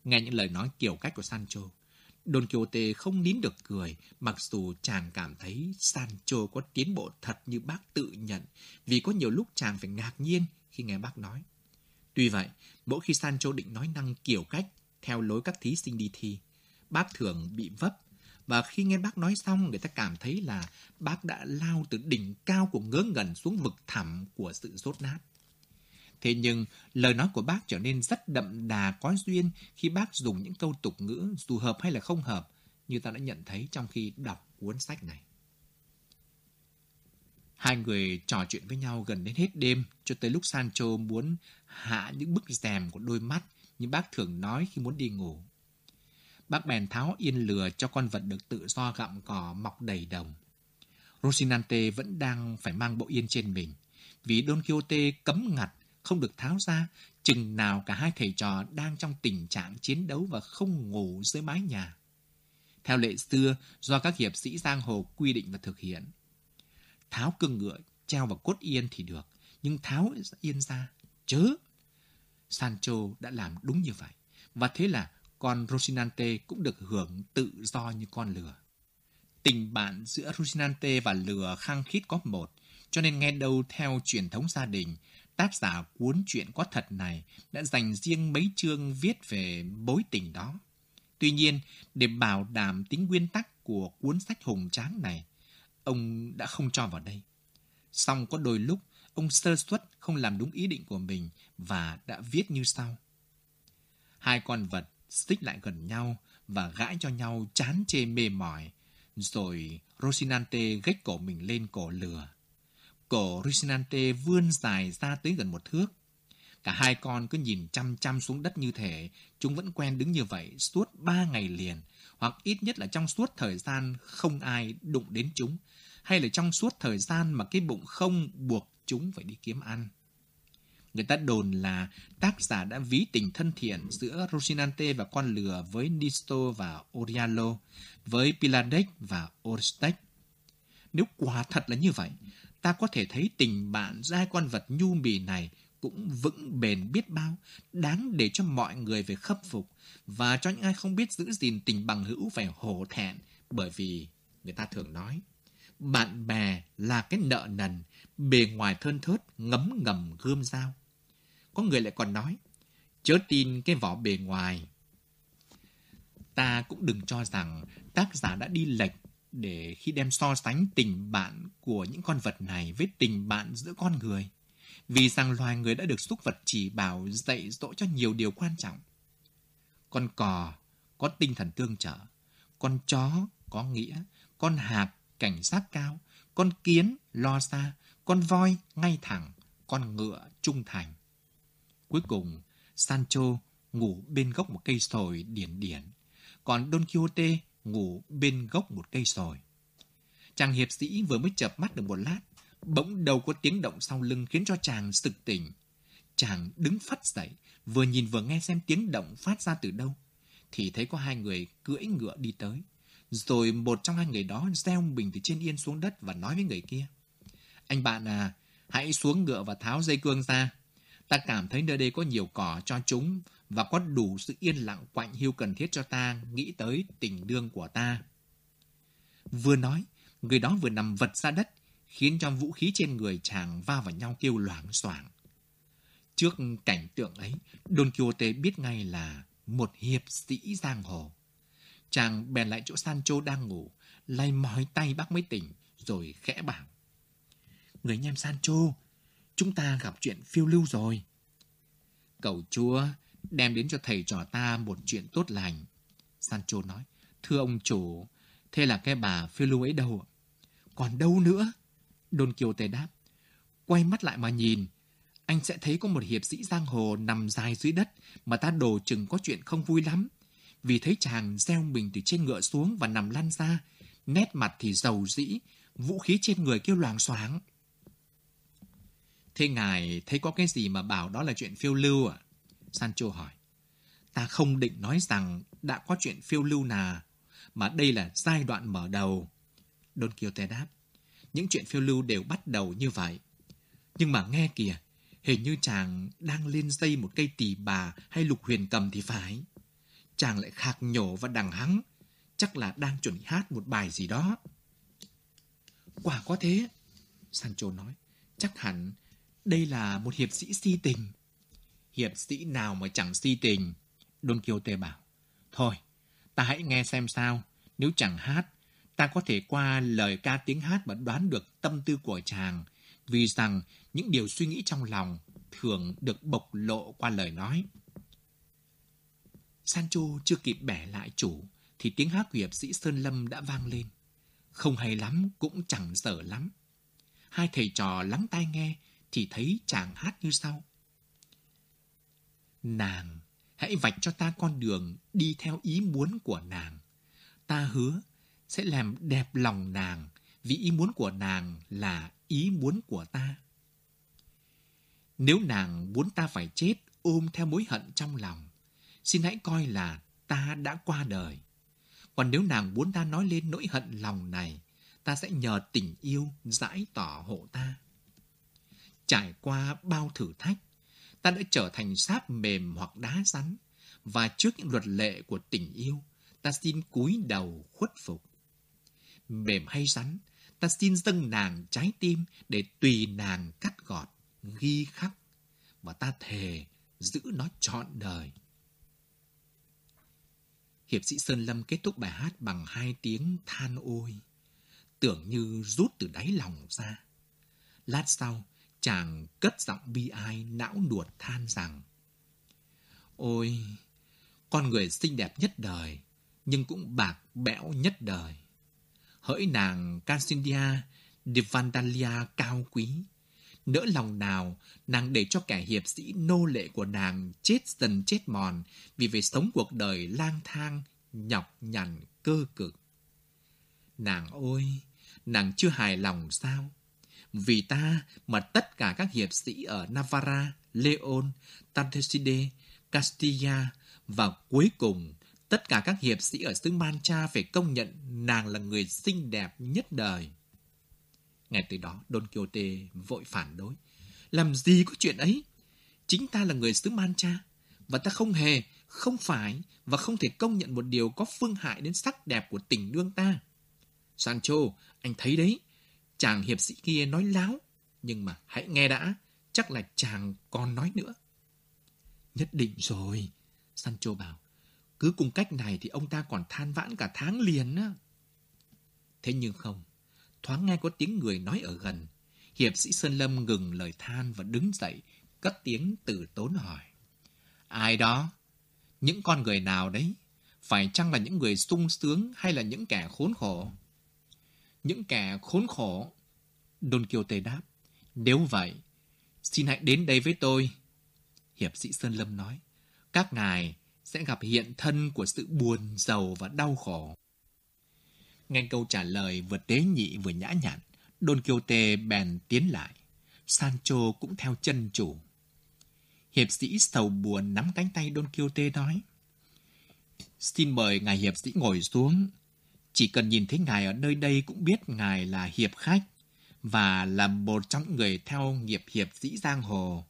Nghe những lời nói kiểu cách của Sancho, Don Quixote không nín được cười, mặc dù chàng cảm thấy Sancho có tiến bộ thật như bác tự nhận, vì có nhiều lúc chàng phải ngạc nhiên khi nghe bác nói. Tuy vậy, mỗi khi Sancho định nói năng kiểu cách, theo lối các thí sinh đi thi, bác thường bị vấp, và khi nghe bác nói xong, người ta cảm thấy là bác đã lao từ đỉnh cao của ngớ ngẩn xuống vực thẳm của sự rốt nát. Thế nhưng, lời nói của bác trở nên rất đậm đà có duyên khi bác dùng những câu tục ngữ dù hợp hay là không hợp, như ta đã nhận thấy trong khi đọc cuốn sách này. Hai người trò chuyện với nhau gần đến hết đêm, cho tới lúc Sancho muốn hạ những bức rèm của đôi mắt như bác thường nói khi muốn đi ngủ. Bác bèn tháo yên lừa cho con vật được tự do gặm cỏ mọc đầy đồng. Rosinante vẫn đang phải mang bộ yên trên mình, vì Don Quixote cấm ngặt không được tháo ra, chừng nào cả hai thầy trò đang trong tình trạng chiến đấu và không ngủ dưới mái nhà. Theo lệ xưa, do các hiệp sĩ giang hồ quy định và thực hiện. Tháo cương ngựa, treo vào cốt yên thì được, nhưng tháo yên ra, chớ. Sancho đã làm đúng như vậy, và thế là con Rosinante cũng được hưởng tự do như con lừa. Tình bạn giữa Rosinante và lừa khăng khít có một, cho nên nghe đâu theo truyền thống gia đình, tác giả cuốn truyện có thật này đã dành riêng mấy chương viết về mối tình đó. Tuy nhiên, để bảo đảm tính nguyên tắc của cuốn sách hùng tráng này, ông đã không cho vào đây. Song có đôi lúc, ông sơ suất không làm đúng ý định của mình và đã viết như sau. Hai con vật xích lại gần nhau và gãi cho nhau chán chê mê mỏi, rồi Rosinante gách cổ mình lên cổ lừa. Cổ Rosinante vươn dài ra tới gần một thước. Cả hai con cứ nhìn chăm chăm xuống đất như thể chúng vẫn quen đứng như vậy suốt ba ngày liền, hoặc ít nhất là trong suốt thời gian không ai đụng đến chúng, hay là trong suốt thời gian mà cái bụng không buộc chúng phải đi kiếm ăn. Người ta đồn là tác giả đã ví tình thân thiện giữa Rosinante và con lừa với Nisto và Orialo, với Piladec và Orstec. Nếu quả thật là như vậy, ta có thể thấy tình bạn giữa hai con vật nhu mì này cũng vững bền biết bao, đáng để cho mọi người về khâm phục và cho những ai không biết giữ gìn tình bằng hữu phải hổ thẹn bởi vì người ta thường nói bạn bè là cái nợ nần bề ngoài thơn thớt ngấm ngầm gươm dao. Có người lại còn nói chớ tin cái vỏ bề ngoài. Ta cũng đừng cho rằng tác giả đã đi lệch để khi đem so sánh tình bạn của những con vật này với tình bạn giữa con người. Vì rằng loài người đã được xúc vật chỉ bảo dạy dỗ cho nhiều điều quan trọng. Con cò có tinh thần tương trợ. Con chó có nghĩa, con hạc cảnh giác cao, con kiến lo xa, con voi ngay thẳng, con ngựa trung thành. Cuối cùng, Sancho ngủ bên gốc một cây sồi điển điển, còn Don Quixote ngủ bên gốc một cây sồi. Chàng hiệp sĩ vừa mới chợp mắt được một lát, bỗng đầu có tiếng động sau lưng khiến cho chàng sực tỉnh. Chàng đứng phát dậy, vừa nhìn vừa nghe xem tiếng động phát ra từ đâu, thì thấy có hai người cưỡi ngựa đi tới. Rồi một trong hai người đó gieo bình từ trên yên xuống đất và nói với người kia. Anh bạn à, hãy xuống ngựa và tháo dây cương ra. Ta cảm thấy nơi đây có nhiều cỏ cho chúng và có đủ sự yên lặng quạnh hiu cần thiết cho ta nghĩ tới tình đương của ta. Vừa nói, người đó vừa nằm vật ra đất, khiến cho vũ khí trên người chàng va vào nhau kêu loảng xoảng. Trước cảnh tượng ấy, Don Quixote biết ngay là một hiệp sĩ giang hồ. Chàng bèn lại chỗ Sancho đang ngủ, lay mói tay bác mới tỉnh, rồi khẽ bảo. Người anh em Sancho, chúng ta gặp chuyện phiêu lưu rồi. Cầu chúa đem đến cho thầy trò ta một chuyện tốt lành. Sancho nói, thưa ông chủ, thế là cái bà phiêu lưu ấy đâu? Còn đâu nữa? Don Quixote đáp, quay mắt lại mà nhìn, anh sẽ thấy có một hiệp sĩ giang hồ nằm dài dưới đất mà ta đồ chừng có chuyện không vui lắm. Vì thấy chàng gieo mình từ trên ngựa xuống và nằm lăn ra, nét mặt thì giàu dĩ, vũ khí trên người kêu loàng xoáng. Thế ngài thấy có cái gì mà bảo đó là chuyện phiêu lưu à? Sancho hỏi. Ta không định nói rằng đã có chuyện phiêu lưu nào, mà đây là giai đoạn mở đầu. Don Quixote đáp. Những chuyện phiêu lưu đều bắt đầu như vậy. Nhưng mà nghe kìa, hình như chàng đang lên dây một cây tỳ bà hay lục huyền cầm thì phải. Chàng lại khạc nhổ và đằng hắng, chắc là đang chuẩn bị hát một bài gì đó. Quả có thế, Sancho nói, chắc hẳn đây là một hiệp sĩ si tình. Hiệp sĩ nào mà chẳng si tình, Don Quixote bảo. Thôi, ta hãy nghe xem sao, nếu chẳng hát, ta có thể qua lời ca tiếng hát mà đoán được tâm tư của chàng, vì rằng những điều suy nghĩ trong lòng thường được bộc lộ qua lời nói. Sancho chưa kịp bẻ lại chủ, thì tiếng hát của hiệp sĩ Sơn Lâm đã vang lên. Không hay lắm, cũng chẳng dở lắm. Hai thầy trò lắng tai nghe, thì thấy chàng hát như sau. Nàng, hãy vạch cho ta con đường đi theo ý muốn của nàng. Ta hứa sẽ làm đẹp lòng nàng, vì ý muốn của nàng là ý muốn của ta. Nếu nàng muốn ta phải chết ôm theo mối hận trong lòng, xin hãy coi là ta đã qua đời. Còn nếu nàng muốn ta nói lên nỗi hận lòng này, ta sẽ nhờ tình yêu giải tỏ hộ ta. Trải qua bao thử thách, ta đã trở thành sáp mềm hoặc đá rắn, và trước những luật lệ của tình yêu, ta xin cúi đầu khuất phục. Mềm hay rắn, ta xin dâng nàng trái tim để tùy nàng cắt gọt, ghi khắc, và ta thề giữ nó trọn đời. Hiệp sĩ Sơn Lâm kết thúc bài hát bằng hai tiếng than ôi, tưởng như rút từ đáy lòng ra. Lát sau, chàng cất giọng bi ai não nuột than rằng Ôi, con người xinh đẹp nhất đời, nhưng cũng bạc bẽo nhất đời. Hỡi nàng Cassindia de Vandalia cao quý, nỡ lòng nào nàng để cho kẻ hiệp sĩ nô lệ của nàng chết dần chết mòn vì phải sống cuộc đời lang thang, nhọc nhằn, cơ cực. Nàng ôi, nàng chưa hài lòng sao? Vì ta mà tất cả các hiệp sĩ ở Navarra, Leon, Tanteside, Castilla và cuối cùng tất cả các hiệp sĩ ở xứ Mancha phải công nhận nàng là người xinh đẹp nhất đời. Ngay từ đó, Don Quixote vội phản đối. Làm gì có chuyện ấy? Chính ta là người xứ Mancha, và ta không hề, không phải và không thể công nhận một điều có phương hại đến sắc đẹp của tình đương ta. Sancho, anh thấy đấy, chàng hiệp sĩ kia nói láo, nhưng mà hãy nghe đã, chắc là chàng còn nói nữa. Nhất định rồi, Sancho bảo. Cứ cùng cách này thì ông ta còn than vãn cả tháng liền á. Thế nhưng không, thoáng nghe có tiếng người nói ở gần. Hiệp sĩ Sơn Lâm ngừng lời than và đứng dậy, cất tiếng từ tốn hỏi. Ai đó? Những con người nào đấy? phải chăng là những người sung sướng hay là những kẻ khốn khổ? Những kẻ khốn khổ. Don Quixote đáp. Nếu vậy, xin hãy đến đây với tôi. Hiệp sĩ Sơn Lâm nói. Các ngài sẽ gặp hiện thân của sự buồn, giàu và đau khổ. Nghe câu trả lời vừa tế nhị vừa nhã nhặn, Don Quixote bèn tiến lại. Sancho cũng theo chân chủ. Hiệp sĩ sầu buồn nắm cánh tay Don Quixote nói. Xin mời ngài hiệp sĩ ngồi xuống. Chỉ cần nhìn thấy ngài ở nơi đây cũng biết ngài là hiệp khách và là một trong người theo nghiệp hiệp sĩ giang hồ.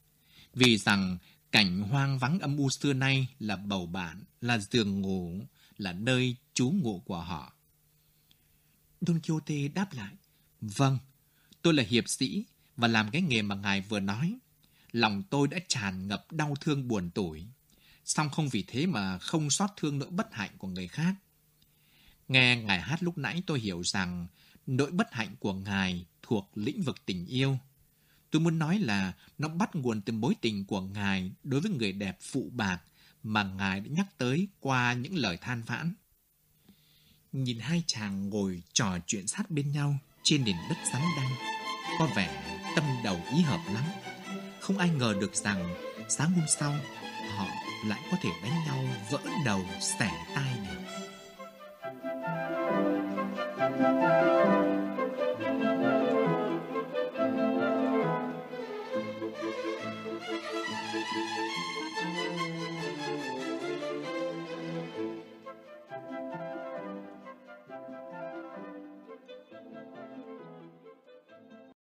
Vì rằng cảnh hoang vắng âm u xưa nay là bầu bạn, là giường ngủ, là nơi trú ngụ của họ. Don Quixote đáp lại, Vâng, tôi là hiệp sĩ và làm cái nghề mà ngài vừa nói. Lòng tôi đã tràn ngập đau thương buồn tủi. Song không vì thế mà không xót thương nỗi bất hạnh của người khác. Nghe ngài hát lúc nãy tôi hiểu rằng nỗi bất hạnh của ngài thuộc lĩnh vực tình yêu. Tôi muốn nói là nó bắt nguồn từ mối tình của ngài đối với người đẹp phụ bạc mà ngài đã nhắc tới qua những lời than vãn. Nhìn hai chàng ngồi trò chuyện sát bên nhau trên nền đất sắn đanh, có vẻ tâm đầu ý hợp lắm. Không ai ngờ được rằng sáng hôm sau họ lại có thể đánh nhau vỡ đầu xẻ tai thank you.